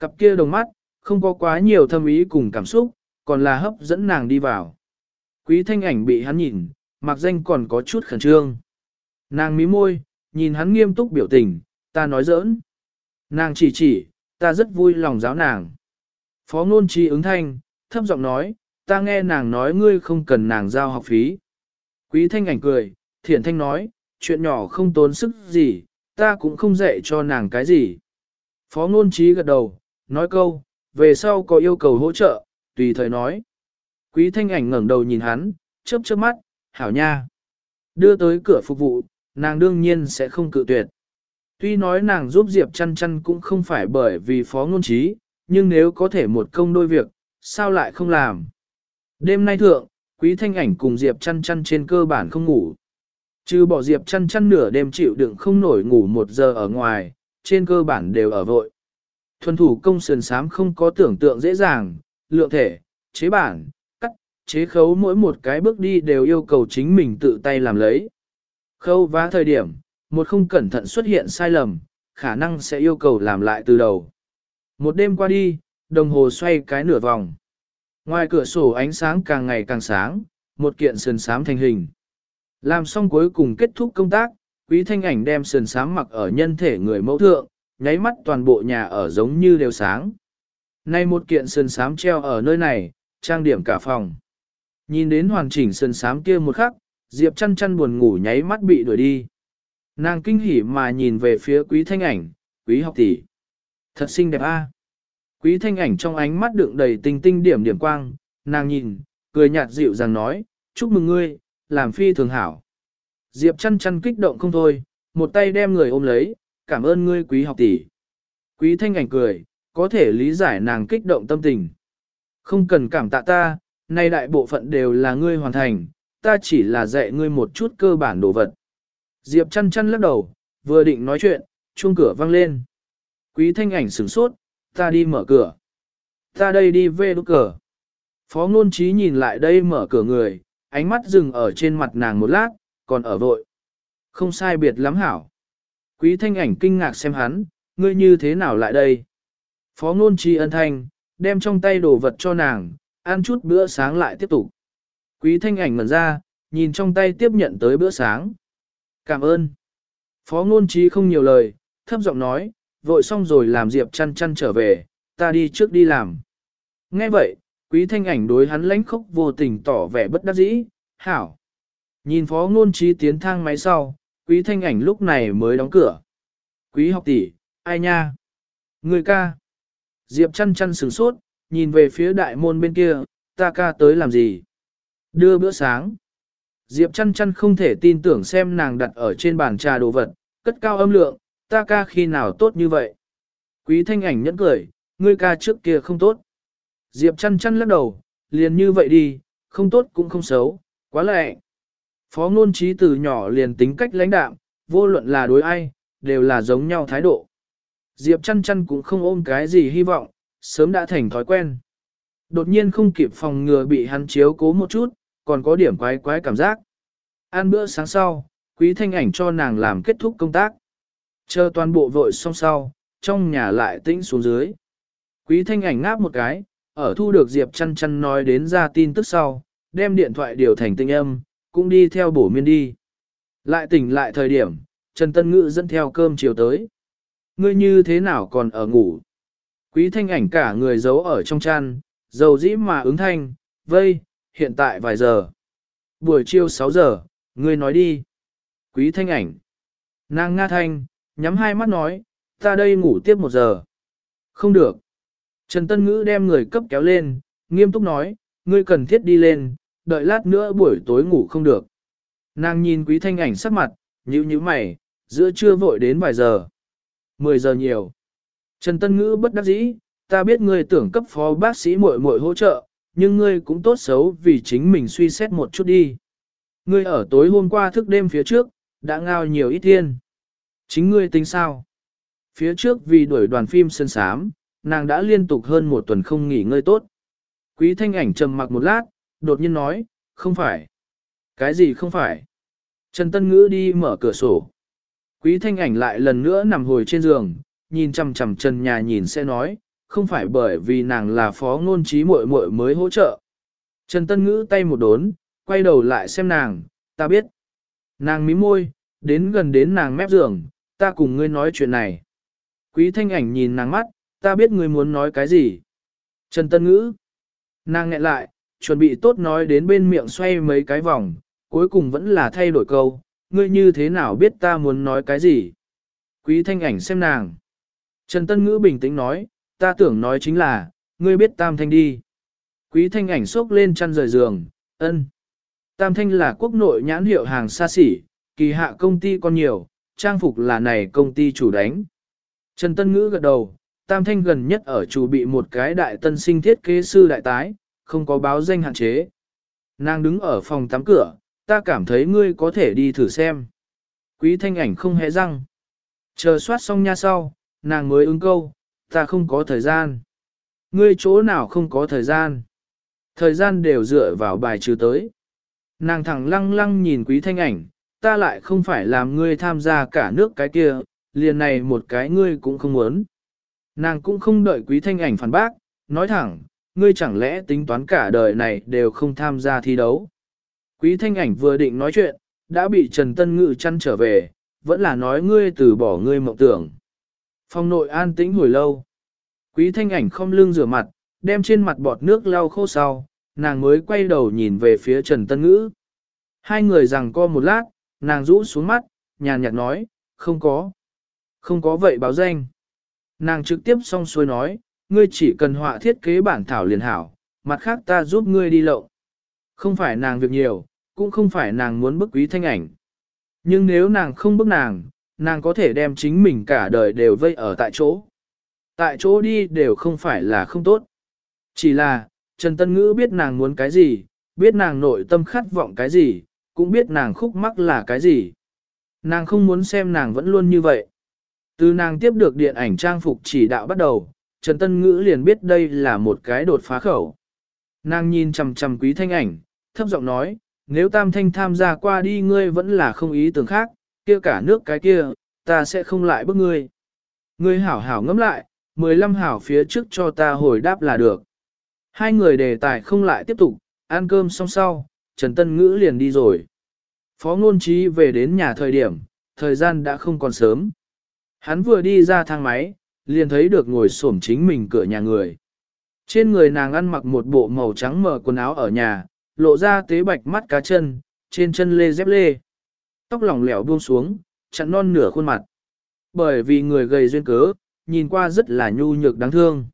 Cặp kia đồng mắt, không có quá nhiều thâm ý cùng cảm xúc, còn là hấp dẫn nàng đi vào. Quý thanh ảnh bị hắn nhìn, mặc danh còn có chút khẩn trương. Nàng mí môi, nhìn hắn nghiêm túc biểu tình, ta nói giỡn. Nàng chỉ chỉ, ta rất vui lòng giáo nàng. Phó ngôn trí ứng thanh, thấp giọng nói, ta nghe nàng nói ngươi không cần nàng giao học phí. Quý thanh ảnh cười, thiển thanh nói, chuyện nhỏ không tốn sức gì, ta cũng không dạy cho nàng cái gì. Phó ngôn trí gật đầu, nói câu, về sau có yêu cầu hỗ trợ, tùy thời nói. Quý thanh ảnh ngẩng đầu nhìn hắn, chớp chớp mắt, hảo nha. Đưa tới cửa phục vụ, nàng đương nhiên sẽ không cự tuyệt. Tuy nói nàng giúp Diệp chăn chăn cũng không phải bởi vì phó ngôn trí, nhưng nếu có thể một công đôi việc, sao lại không làm? Đêm nay thượng, quý thanh ảnh cùng Diệp chăn chăn trên cơ bản không ngủ. Chứ bỏ Diệp chăn chăn nửa đêm chịu đựng không nổi ngủ một giờ ở ngoài, trên cơ bản đều ở vội. Thuần thủ công sườn sám không có tưởng tượng dễ dàng, lượng thể, chế bản, cắt, chế khấu mỗi một cái bước đi đều yêu cầu chính mình tự tay làm lấy. Khâu vá thời điểm, một không cẩn thận xuất hiện sai lầm, khả năng sẽ yêu cầu làm lại từ đầu. Một đêm qua đi, đồng hồ xoay cái nửa vòng. Ngoài cửa sổ ánh sáng càng ngày càng sáng, một kiện sườn sám thành hình. Làm xong cuối cùng kết thúc công tác, quý thanh ảnh đem sườn sám mặc ở nhân thể người mẫu thượng, nháy mắt toàn bộ nhà ở giống như đều sáng. Nay một kiện sườn sám treo ở nơi này, trang điểm cả phòng. Nhìn đến hoàn chỉnh sườn sám kia một khắc, Diệp chăn chăn buồn ngủ nháy mắt bị đuổi đi. Nàng kinh hỉ mà nhìn về phía quý thanh ảnh, quý học tỷ. Thật xinh đẹp a. Quý thanh ảnh trong ánh mắt đựng đầy tinh tinh điểm điểm quang, nàng nhìn, cười nhạt dịu dàng nói, chúc mừng ngươi, làm phi thường hảo. Diệp chăn chăn kích động không thôi, một tay đem người ôm lấy, cảm ơn ngươi quý học tỷ. Quý thanh ảnh cười, có thể lý giải nàng kích động tâm tình. Không cần cảm tạ ta, nay đại bộ phận đều là ngươi hoàn thành, ta chỉ là dạy ngươi một chút cơ bản đồ vật. Diệp chăn chăn lắc đầu, vừa định nói chuyện, chuông cửa vang lên. Quý thanh ảnh sửng sốt, ta đi mở cửa. Ta đây đi về đúc cửa. Phó ngôn trí nhìn lại đây mở cửa người, ánh mắt dừng ở trên mặt nàng một lát, còn ở vội. Không sai biệt lắm hảo. Quý thanh ảnh kinh ngạc xem hắn, ngươi như thế nào lại đây? Phó ngôn trí ân thanh, đem trong tay đồ vật cho nàng, ăn chút bữa sáng lại tiếp tục. Quý thanh ảnh ngẩn ra, nhìn trong tay tiếp nhận tới bữa sáng. Cảm ơn. Phó ngôn trí không nhiều lời, thấp giọng nói, vội xong rồi làm Diệp chăn chăn trở về, ta đi trước đi làm. Nghe vậy, quý thanh ảnh đối hắn lãnh khốc vô tình tỏ vẻ bất đắc dĩ, hảo. Nhìn phó ngôn trí tiến thang máy sau, quý thanh ảnh lúc này mới đóng cửa. Quý học tỷ, ai nha? Người ca. Diệp chăn chăn sửng sốt, nhìn về phía đại môn bên kia, ta ca tới làm gì? Đưa bữa sáng. Diệp chăn chăn không thể tin tưởng xem nàng đặt ở trên bàn trà đồ vật, cất cao âm lượng, ta ca khi nào tốt như vậy. Quý thanh ảnh nhẫn cười, ngươi ca trước kia không tốt. Diệp chăn chăn lắc đầu, liền như vậy đi, không tốt cũng không xấu, quá lệ. Phó ngôn trí từ nhỏ liền tính cách lãnh đạm, vô luận là đối ai, đều là giống nhau thái độ. Diệp chăn chăn cũng không ôm cái gì hy vọng, sớm đã thành thói quen. Đột nhiên không kịp phòng ngừa bị hắn chiếu cố một chút, còn có điểm quái quái cảm giác. Ăn bữa sáng sau, quý thanh ảnh cho nàng làm kết thúc công tác. Chờ toàn bộ vội xong sau, trong nhà lại tĩnh xuống dưới. Quý thanh ảnh ngáp một cái, ở thu được Diệp chăn chăn nói đến ra tin tức sau, đem điện thoại điều thành tinh âm, cũng đi theo bổ miên đi. Lại tỉnh lại thời điểm, Trần Tân Ngữ dẫn theo cơm chiều tới. Ngươi như thế nào còn ở ngủ? Quý thanh ảnh cả người giấu ở trong chăn, dầu dĩ mà ứng thanh, vây, hiện tại vài giờ. Buổi chiều 6 giờ, ngươi nói đi. Quý thanh ảnh. Nàng nga thanh, nhắm hai mắt nói, ta đây ngủ tiếp một giờ. Không được. Trần Tân Ngữ đem người cấp kéo lên, nghiêm túc nói, ngươi cần thiết đi lên, đợi lát nữa buổi tối ngủ không được. Nàng nhìn quý thanh ảnh sắc mặt, nhíu nhíu mày, giữa trưa vội đến vài giờ. 10 giờ nhiều. Trần Tân Ngữ bất đắc dĩ, ta biết ngươi tưởng cấp phó bác sĩ muội muội hỗ trợ, nhưng ngươi cũng tốt xấu vì chính mình suy xét một chút đi. Ngươi ở tối hôm qua thức đêm phía trước, đã ngao nhiều ít thiên. Chính ngươi tính sao? Phía trước vì đuổi đoàn phim sơn sám, nàng đã liên tục hơn một tuần không nghỉ ngơi tốt. Quý thanh ảnh trầm mặc một lát, đột nhiên nói, không phải. Cái gì không phải? Trần Tân Ngữ đi mở cửa sổ. Quý thanh ảnh lại lần nữa nằm hồi trên giường, nhìn chằm chằm trần nhà nhìn sẽ nói, không phải bởi vì nàng là phó ngôn trí muội muội mới hỗ trợ. Trần Tân Ngữ tay một đốn, quay đầu lại xem nàng, ta biết. Nàng mím môi, đến gần đến nàng mép giường, ta cùng ngươi nói chuyện này. Quý thanh ảnh nhìn nàng mắt, ta biết ngươi muốn nói cái gì. Trần Tân Ngữ. Nàng nghẹn lại, chuẩn bị tốt nói đến bên miệng xoay mấy cái vòng, cuối cùng vẫn là thay đổi câu, ngươi như thế nào biết ta muốn nói cái gì. Quý thanh ảnh xem nàng. Trần Tân Ngữ bình tĩnh nói, ta tưởng nói chính là, ngươi biết tam thanh đi. Quý thanh ảnh xốc lên chăn rời giường, ân. Tam thanh là quốc nội nhãn hiệu hàng xa xỉ, kỳ hạ công ty còn nhiều, trang phục là này công ty chủ đánh. Trần Tân Ngữ gật đầu, tam thanh gần nhất ở chủ bị một cái đại tân sinh thiết kế sư đại tái, không có báo danh hạn chế. Nàng đứng ở phòng tắm cửa, ta cảm thấy ngươi có thể đi thử xem. Quý thanh ảnh không hề răng. Chờ soát xong nha sau, nàng mới ứng câu, ta không có thời gian. Ngươi chỗ nào không có thời gian. Thời gian đều dựa vào bài trừ tới. Nàng thẳng lăng lăng nhìn quý thanh ảnh, ta lại không phải làm ngươi tham gia cả nước cái kia, liền này một cái ngươi cũng không muốn. Nàng cũng không đợi quý thanh ảnh phản bác, nói thẳng, ngươi chẳng lẽ tính toán cả đời này đều không tham gia thi đấu. Quý thanh ảnh vừa định nói chuyện, đã bị Trần Tân Ngự chăn trở về, vẫn là nói ngươi từ bỏ ngươi mộng tưởng. Phong nội an tĩnh hồi lâu. Quý thanh ảnh không lưng rửa mặt, đem trên mặt bọt nước lau khô sau, nàng mới quay đầu nhìn về phía Trần Tân Ngữ. Hai người rằng co một lát, nàng rũ xuống mắt, nhàn nhạt nói, không có. Không có vậy báo danh. Nàng trực tiếp xong xuôi nói, ngươi chỉ cần họa thiết kế bản thảo liền hảo, mặt khác ta giúp ngươi đi lậu. Không phải nàng việc nhiều, cũng không phải nàng muốn bức quý thanh ảnh. Nhưng nếu nàng không bức nàng, nàng có thể đem chính mình cả đời đều vây ở tại chỗ. Tại chỗ đi đều không phải là không tốt. Chỉ là, Trần Tân Ngữ biết nàng muốn cái gì, biết nàng nội tâm khát vọng cái gì, cũng biết nàng khúc mắc là cái gì. Nàng không muốn xem nàng vẫn luôn như vậy. Từ nàng tiếp được điện ảnh trang phục chỉ đạo bắt đầu, Trần Tân Ngữ liền biết đây là một cái đột phá khẩu. Nàng nhìn chằm chằm quý thanh ảnh, thấp giọng nói, nếu tam thanh tham gia qua đi ngươi vẫn là không ý tưởng khác, kia cả nước cái kia, ta sẽ không lại bức ngươi. Ngươi hảo hảo ngẫm lại, 15 hảo phía trước cho ta hồi đáp là được. Hai người đề tài không lại tiếp tục, ăn cơm xong sau, Trần Tân Ngữ liền đi rồi. Phó ngôn trí về đến nhà thời điểm, thời gian đã không còn sớm. Hắn vừa đi ra thang máy, liền thấy được ngồi xổm chính mình cửa nhà người. Trên người nàng ăn mặc một bộ màu trắng mờ quần áo ở nhà, lộ ra tế bạch mắt cá chân, trên chân lê dép lê. Tóc lỏng lẻo buông xuống, chặn non nửa khuôn mặt. Bởi vì người gầy duyên cớ, nhìn qua rất là nhu nhược đáng thương.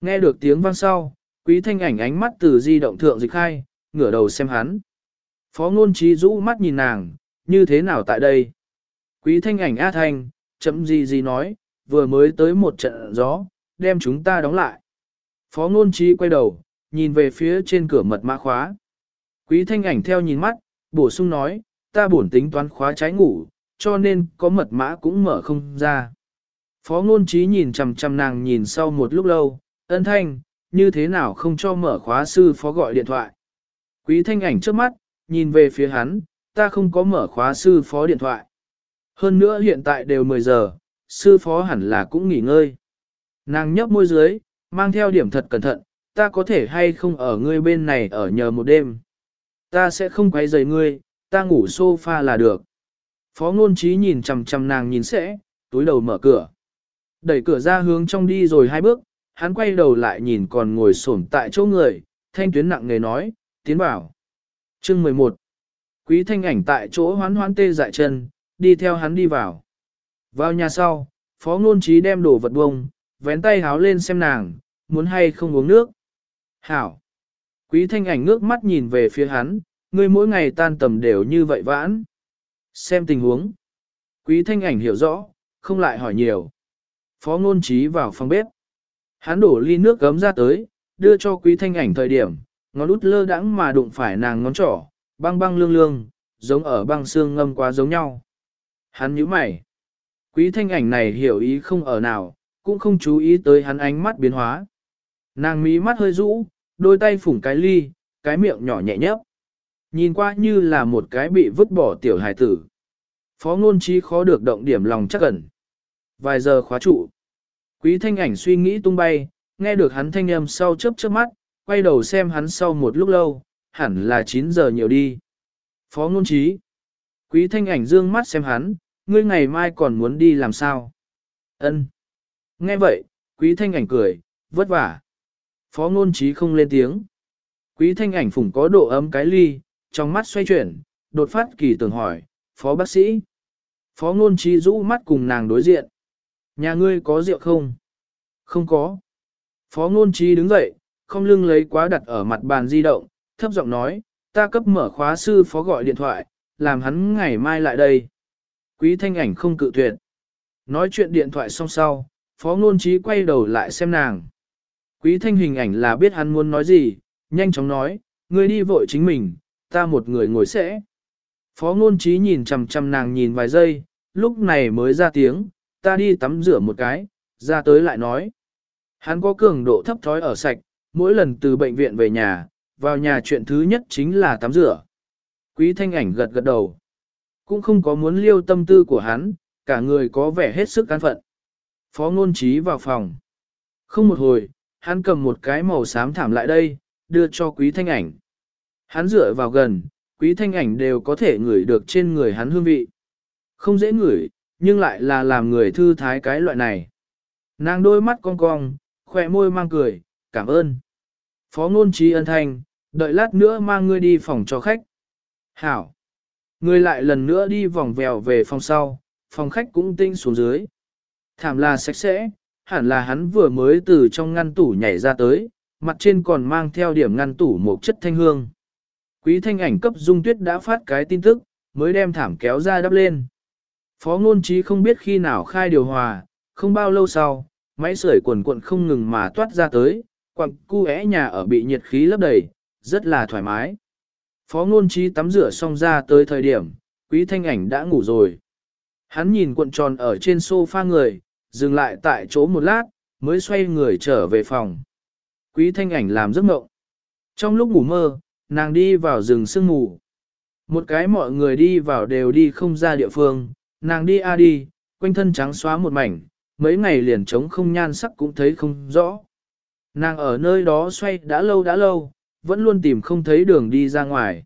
Nghe được tiếng vang sau, quý thanh ảnh ánh mắt từ di động thượng dịch khai, ngửa đầu xem hắn. Phó ngôn trí rũ mắt nhìn nàng, như thế nào tại đây? Quý thanh ảnh A thanh, chấm gì gì nói, vừa mới tới một trận gió, đem chúng ta đóng lại. Phó ngôn trí quay đầu, nhìn về phía trên cửa mật mã khóa. Quý thanh ảnh theo nhìn mắt, bổ sung nói, ta bổn tính toán khóa trái ngủ, cho nên có mật mã cũng mở không ra. Phó ngôn trí nhìn chằm chằm nàng nhìn sau một lúc lâu, ân thanh, như thế nào không cho mở khóa sư phó gọi điện thoại. Quý thanh ảnh trước mắt, nhìn về phía hắn, ta không có mở khóa sư phó điện thoại. Hơn nữa hiện tại đều 10 giờ, sư phó hẳn là cũng nghỉ ngơi. Nàng nhấp môi dưới, mang theo điểm thật cẩn thận, ta có thể hay không ở ngươi bên này ở nhờ một đêm. Ta sẽ không quấy rầy ngươi, ta ngủ sofa là được. Phó ngôn trí nhìn chằm chằm nàng nhìn sẽ, túi đầu mở cửa. Đẩy cửa ra hướng trong đi rồi hai bước, hắn quay đầu lại nhìn còn ngồi xổm tại chỗ người, thanh tuyến nặng nề nói, tiến bảo. Chương 11 Quý thanh ảnh tại chỗ hoán hoán tê dại chân, đi theo hắn đi vào. Vào nhà sau, phó ngôn trí đem đồ vật bông, vén tay háo lên xem nàng, muốn hay không uống nước. Hảo! Quý thanh ảnh ngước mắt nhìn về phía hắn, ngươi mỗi ngày tan tầm đều như vậy vãn. Xem tình huống. Quý thanh ảnh hiểu rõ, không lại hỏi nhiều. Phó ngôn trí vào phòng bếp. Hắn đổ ly nước gấm ra tới, đưa cho quý thanh ảnh thời điểm, ngón út lơ đãng mà đụng phải nàng ngón trỏ, băng băng lương lương, giống ở băng xương ngâm quá giống nhau. Hắn nhíu mày. Quý thanh ảnh này hiểu ý không ở nào, cũng không chú ý tới hắn ánh mắt biến hóa. Nàng mí mắt hơi rũ, đôi tay phủng cái ly, cái miệng nhỏ nhẹ nhấp. Nhìn qua như là một cái bị vứt bỏ tiểu hài tử. Phó ngôn trí khó được động điểm lòng chắc ẩn. Vài giờ khóa trụ. Quý thanh ảnh suy nghĩ tung bay, nghe được hắn thanh âm sau chớp chớp mắt, quay đầu xem hắn sau một lúc lâu, hẳn là 9 giờ nhiều đi. Phó ngôn trí. Quý thanh ảnh dương mắt xem hắn, ngươi ngày mai còn muốn đi làm sao? Ân. Nghe vậy, quý thanh ảnh cười, vất vả. Phó ngôn trí không lên tiếng. Quý thanh ảnh phủng có độ ấm cái ly, trong mắt xoay chuyển, đột phát kỳ tưởng hỏi, phó bác sĩ. Phó ngôn trí rũ mắt cùng nàng đối diện. Nhà ngươi có rượu không? Không có. Phó ngôn trí đứng dậy, không lưng lấy quá đặt ở mặt bàn di động, thấp giọng nói, ta cấp mở khóa sư phó gọi điện thoại, làm hắn ngày mai lại đây. Quý thanh ảnh không cự tuyệt. Nói chuyện điện thoại xong sau, phó ngôn trí quay đầu lại xem nàng. Quý thanh hình ảnh là biết hắn muốn nói gì, nhanh chóng nói, ngươi đi vội chính mình, ta một người ngồi sẽ. Phó ngôn trí nhìn chằm chằm nàng nhìn vài giây, lúc này mới ra tiếng, ta đi tắm rửa một cái, ra tới lại nói. Hắn có cường độ thấp thói ở sạch, mỗi lần từ bệnh viện về nhà, vào nhà chuyện thứ nhất chính là tắm rửa. Quý thanh ảnh gật gật đầu. Cũng không có muốn liêu tâm tư của hắn, cả người có vẻ hết sức cán phận. Phó ngôn trí vào phòng. Không một hồi, hắn cầm một cái màu xám thảm lại đây, đưa cho quý thanh ảnh. Hắn dựa vào gần, quý thanh ảnh đều có thể ngửi được trên người hắn hương vị. Không dễ ngửi, nhưng lại là làm người thư thái cái loại này. Nàng đôi mắt cong cong, khỏe môi mang cười, cảm ơn. Phó ngôn trí ân thanh, đợi lát nữa mang ngươi đi phòng cho khách. Hảo. Ngươi lại lần nữa đi vòng vèo về phòng sau, phòng khách cũng tinh xuống dưới. Thảm là sạch sẽ, hẳn là hắn vừa mới từ trong ngăn tủ nhảy ra tới, mặt trên còn mang theo điểm ngăn tủ một chất thanh hương. Quý thanh ảnh cấp dung tuyết đã phát cái tin tức, mới đem thảm kéo ra đắp lên. Phó ngôn trí không biết khi nào khai điều hòa, không bao lâu sau, máy sưởi quần cuộn không ngừng mà toát ra tới, quặng cu é nhà ở bị nhiệt khí lấp đầy, rất là thoải mái. Phó ngôn trí tắm rửa xong ra tới thời điểm, quý thanh ảnh đã ngủ rồi. Hắn nhìn cuộn tròn ở trên sofa người, dừng lại tại chỗ một lát, mới xoay người trở về phòng. Quý thanh ảnh làm giấc mộng. Trong lúc ngủ mơ, nàng đi vào rừng sương mù. Một cái mọi người đi vào đều đi không ra địa phương, nàng đi a đi, quanh thân trắng xóa một mảnh, mấy ngày liền trống không nhan sắc cũng thấy không rõ. Nàng ở nơi đó xoay đã lâu đã lâu, vẫn luôn tìm không thấy đường đi ra ngoài.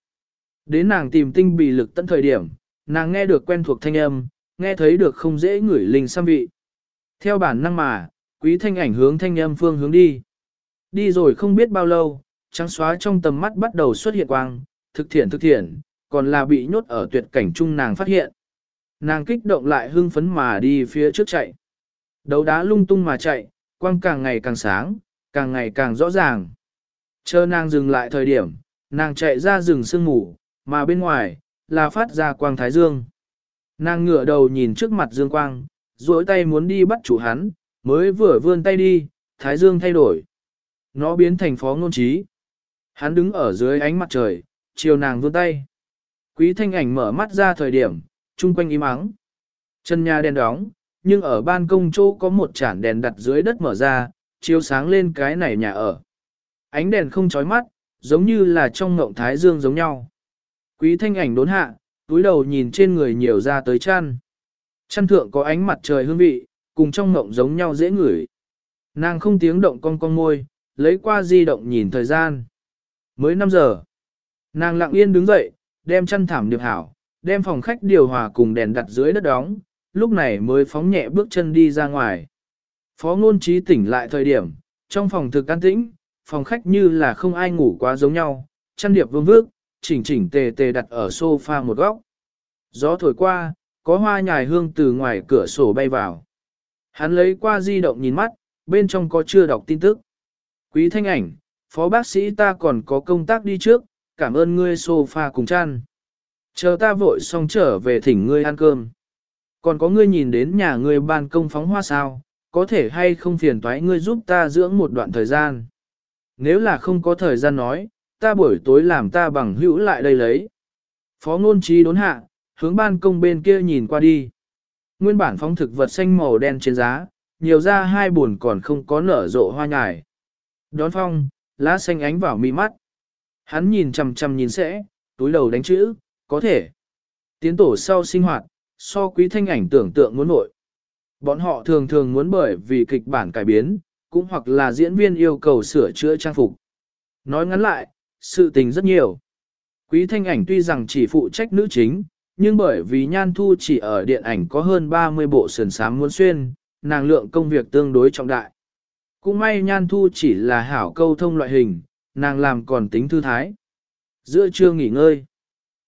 Đến nàng tìm tinh bị lực tận thời điểm, nàng nghe được quen thuộc thanh âm, nghe thấy được không dễ ngửi linh xăm vị. Theo bản năng mà, quý thanh ảnh hướng thanh âm phương hướng đi. Đi rồi không biết bao lâu, trắng xóa trong tầm mắt bắt đầu xuất hiện quang, thực thiện thực thiện, còn là bị nhốt ở tuyệt cảnh chung nàng phát hiện. Nàng kích động lại hưng phấn mà đi phía trước chạy. Đấu đá lung tung mà chạy, quang càng ngày càng sáng, càng ngày càng rõ ràng. Chờ nàng dừng lại thời điểm, nàng chạy ra rừng sương mù, mà bên ngoài, là phát ra quang thái dương. Nàng ngửa đầu nhìn trước mặt dương quang, duỗi tay muốn đi bắt chủ hắn, mới vừa vươn tay đi, thái dương thay đổi. Nó biến thành phó ngôn trí. Hắn đứng ở dưới ánh mặt trời, chiều nàng vươn tay. Quý thanh ảnh mở mắt ra thời điểm, chung quanh im ắng. Chân nhà đèn đóng, nhưng ở ban công chỗ có một chản đèn đặt dưới đất mở ra, chiếu sáng lên cái này nhà ở. Ánh đèn không chói mắt, giống như là trong ngộng thái dương giống nhau. Quý thanh ảnh đốn hạ, túi đầu nhìn trên người nhiều ra tới chăn. Chăn thượng có ánh mặt trời hương vị, cùng trong ngộng giống nhau dễ ngửi. Nàng không tiếng động con con môi, lấy qua di động nhìn thời gian. Mới 5 giờ. Nàng lặng yên đứng dậy, đem chăn thảm điệp hảo, đem phòng khách điều hòa cùng đèn đặt dưới đất đóng, lúc này mới phóng nhẹ bước chân đi ra ngoài. Phó ngôn trí tỉnh lại thời điểm, trong phòng thực an tĩnh, phòng khách như là không ai ngủ quá giống nhau, chăn điệp vương vước, chỉnh chỉnh tề tề đặt ở sofa một góc. Gió thổi qua, có hoa nhài hương từ ngoài cửa sổ bay vào. Hắn lấy qua di động nhìn mắt, bên trong có chưa đọc tin tức. Quý thanh ảnh, phó bác sĩ ta còn có công tác đi trước, cảm ơn ngươi sofa cùng chăn. Chờ ta vội xong trở về thỉnh ngươi ăn cơm. Còn có ngươi nhìn đến nhà ngươi ban công phóng hoa sao, có thể hay không phiền toái ngươi giúp ta dưỡng một đoạn thời gian. Nếu là không có thời gian nói, ta buổi tối làm ta bằng hữu lại đây lấy. Phó ngôn trí đốn hạ, hướng ban công bên kia nhìn qua đi. Nguyên bản phóng thực vật xanh màu đen trên giá, nhiều ra hai buồn còn không có nở rộ hoa nhài. Đón phong, lá xanh ánh vào mi mắt. Hắn nhìn chằm chằm nhìn sẽ, túi đầu đánh chữ, có thể. Tiến tổ sau sinh hoạt, so quý thanh ảnh tưởng tượng muốn nội. Bọn họ thường thường muốn bởi vì kịch bản cải biến, cũng hoặc là diễn viên yêu cầu sửa chữa trang phục. Nói ngắn lại, sự tình rất nhiều. Quý thanh ảnh tuy rằng chỉ phụ trách nữ chính, nhưng bởi vì nhan thu chỉ ở điện ảnh có hơn 30 bộ sườn sám muốn xuyên, nàng lượng công việc tương đối trọng đại. Cũng may nhan thu chỉ là hảo câu thông loại hình, nàng làm còn tính thư thái. Giữa trưa nghỉ ngơi,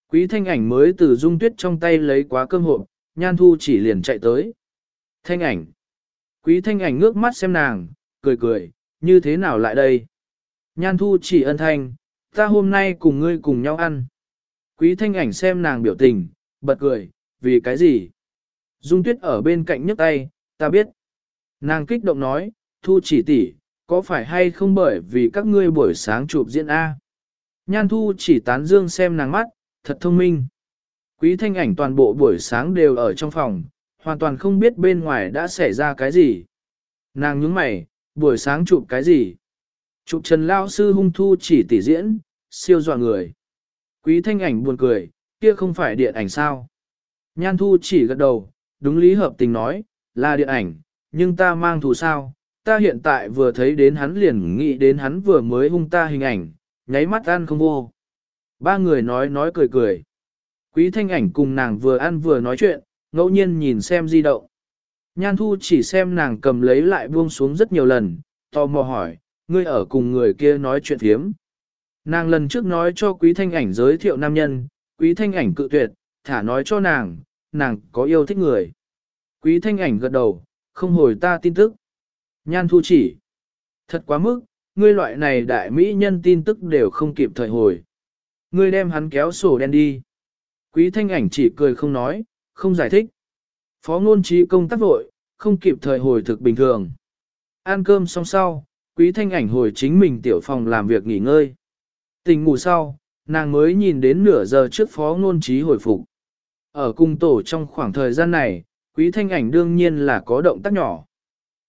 quý thanh ảnh mới từ dung tuyết trong tay lấy quá cơm hộp, nhan thu chỉ liền chạy tới. Thanh ảnh. Quý thanh ảnh ngước mắt xem nàng, cười cười, như thế nào lại đây? Nhan thu chỉ ân thanh, ta hôm nay cùng ngươi cùng nhau ăn. Quý thanh ảnh xem nàng biểu tình, bật cười, vì cái gì? Dung tuyết ở bên cạnh nhấc tay, ta biết. Nàng kích động nói, thu chỉ tỷ, có phải hay không bởi vì các ngươi buổi sáng chụp diễn A? Nhan thu chỉ tán dương xem nàng mắt, thật thông minh. Quý thanh ảnh toàn bộ buổi sáng đều ở trong phòng, hoàn toàn không biết bên ngoài đã xảy ra cái gì. Nàng nhướng mày, buổi sáng chụp cái gì? Chụp Trần Lao Sư hung thu chỉ tỉ diễn, siêu dọa người. Quý thanh ảnh buồn cười, kia không phải điện ảnh sao? Nhan thu chỉ gật đầu, đúng lý hợp tình nói, là điện ảnh, nhưng ta mang thù sao? Ta hiện tại vừa thấy đến hắn liền nghĩ đến hắn vừa mới hung ta hình ảnh, nháy mắt ăn không vô. Ba người nói nói cười cười. Quý thanh ảnh cùng nàng vừa ăn vừa nói chuyện, ngẫu nhiên nhìn xem di động. Nhan thu chỉ xem nàng cầm lấy lại buông xuống rất nhiều lần, tò mò hỏi, ngươi ở cùng người kia nói chuyện thiếm. Nàng lần trước nói cho quý thanh ảnh giới thiệu nam nhân, quý thanh ảnh cự tuyệt, thả nói cho nàng, nàng có yêu thích người. Quý thanh ảnh gật đầu, không hồi ta tin tức. Nhan thu chỉ. Thật quá mức, ngươi loại này đại mỹ nhân tin tức đều không kịp thời hồi. Ngươi đem hắn kéo sổ đen đi. Quý thanh ảnh chỉ cười không nói, không giải thích. Phó ngôn trí công tác vội, không kịp thời hồi thực bình thường. Ăn cơm xong sau, quý thanh ảnh hồi chính mình tiểu phòng làm việc nghỉ ngơi. Tình ngủ sau, nàng mới nhìn đến nửa giờ trước phó ngôn trí hồi phục. Ở cung tổ trong khoảng thời gian này, quý thanh ảnh đương nhiên là có động tác nhỏ.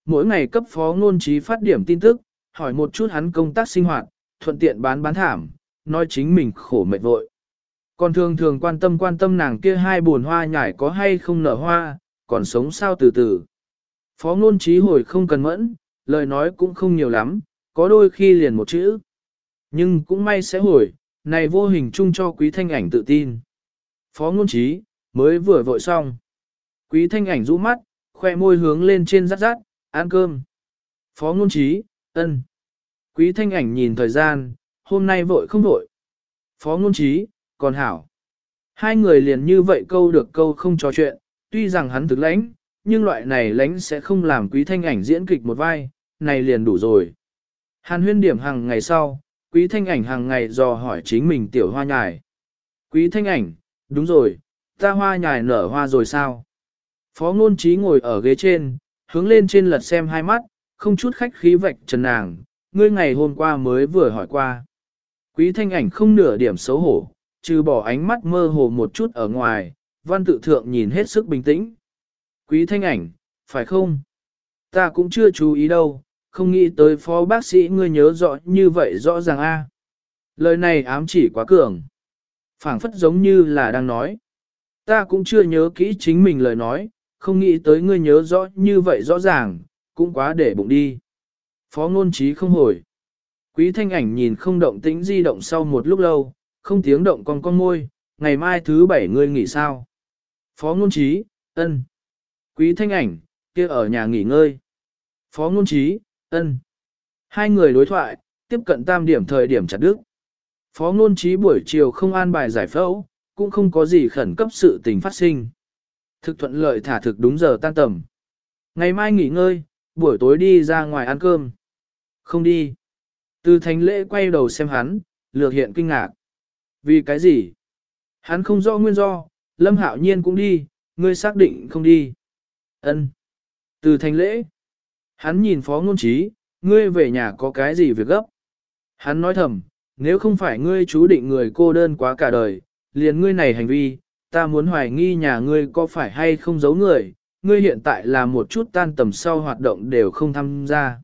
Mỗi ngày cấp phó ngôn trí phát điểm tin tức, hỏi một chút hắn công tác sinh hoạt, thuận tiện bán bán thảm, nói chính mình khổ mệt vội. Còn thường thường quan tâm quan tâm nàng kia hai buồn hoa nhải có hay không nở hoa, còn sống sao từ từ. Phó ngôn trí hồi không cần mẫn, lời nói cũng không nhiều lắm, có đôi khi liền một chữ. Nhưng cũng may sẽ hồi, này vô hình chung cho quý thanh ảnh tự tin. Phó ngôn trí, mới vừa vội xong. Quý thanh ảnh rũ mắt, khoe môi hướng lên trên rát rát, ăn cơm. Phó ngôn trí, ân. Quý thanh ảnh nhìn thời gian, hôm nay vội không vội. Phó ngôn trí, còn hảo. Hai người liền như vậy câu được câu không trò chuyện, tuy rằng hắn thực lãnh, nhưng loại này lãnh sẽ không làm quý thanh ảnh diễn kịch một vai, này liền đủ rồi. Hàn huyên điểm hàng ngày sau, quý thanh ảnh hàng ngày dò hỏi chính mình tiểu hoa nhài. Quý thanh ảnh, đúng rồi, ta hoa nhài nở hoa rồi sao? Phó ngôn trí ngồi ở ghế trên, hướng lên trên lật xem hai mắt, không chút khách khí vạch trần nàng, ngươi ngày hôm qua mới vừa hỏi qua. Quý thanh ảnh không nửa điểm xấu hổ, trừ bỏ ánh mắt mơ hồ một chút ở ngoài, văn tự thượng nhìn hết sức bình tĩnh. Quý thanh ảnh, phải không? Ta cũng chưa chú ý đâu, không nghĩ tới phó bác sĩ ngươi nhớ rõ như vậy rõ ràng a. Lời này ám chỉ quá cường. phảng phất giống như là đang nói. Ta cũng chưa nhớ kỹ chính mình lời nói, không nghĩ tới ngươi nhớ rõ như vậy rõ ràng, cũng quá để bụng đi. Phó ngôn trí không hồi. Quý thanh ảnh nhìn không động tĩnh di động sau một lúc lâu, không tiếng động con con môi, ngày mai thứ bảy ngươi nghỉ sao. Phó ngôn trí, ân. Quý thanh ảnh, kia ở nhà nghỉ ngơi. Phó ngôn trí, ân. Hai người đối thoại, tiếp cận tam điểm thời điểm chặt đức. Phó ngôn trí buổi chiều không an bài giải phẫu, cũng không có gì khẩn cấp sự tình phát sinh. Thực thuận lợi thả thực đúng giờ tan tầm. Ngày mai nghỉ ngơi, buổi tối đi ra ngoài ăn cơm. Không đi. Từ thành lễ quay đầu xem hắn, lược hiện kinh ngạc. Vì cái gì? Hắn không rõ nguyên do, Lâm Hạo Nhiên cũng đi, ngươi xác định không đi. Ân. Từ thành lễ. Hắn nhìn phó ngôn trí, ngươi về nhà có cái gì việc gấp? Hắn nói thầm, nếu không phải ngươi chú định người cô đơn quá cả đời, liền ngươi này hành vi, ta muốn hoài nghi nhà ngươi có phải hay không giấu người, ngươi hiện tại là một chút tan tầm sau hoạt động đều không tham gia.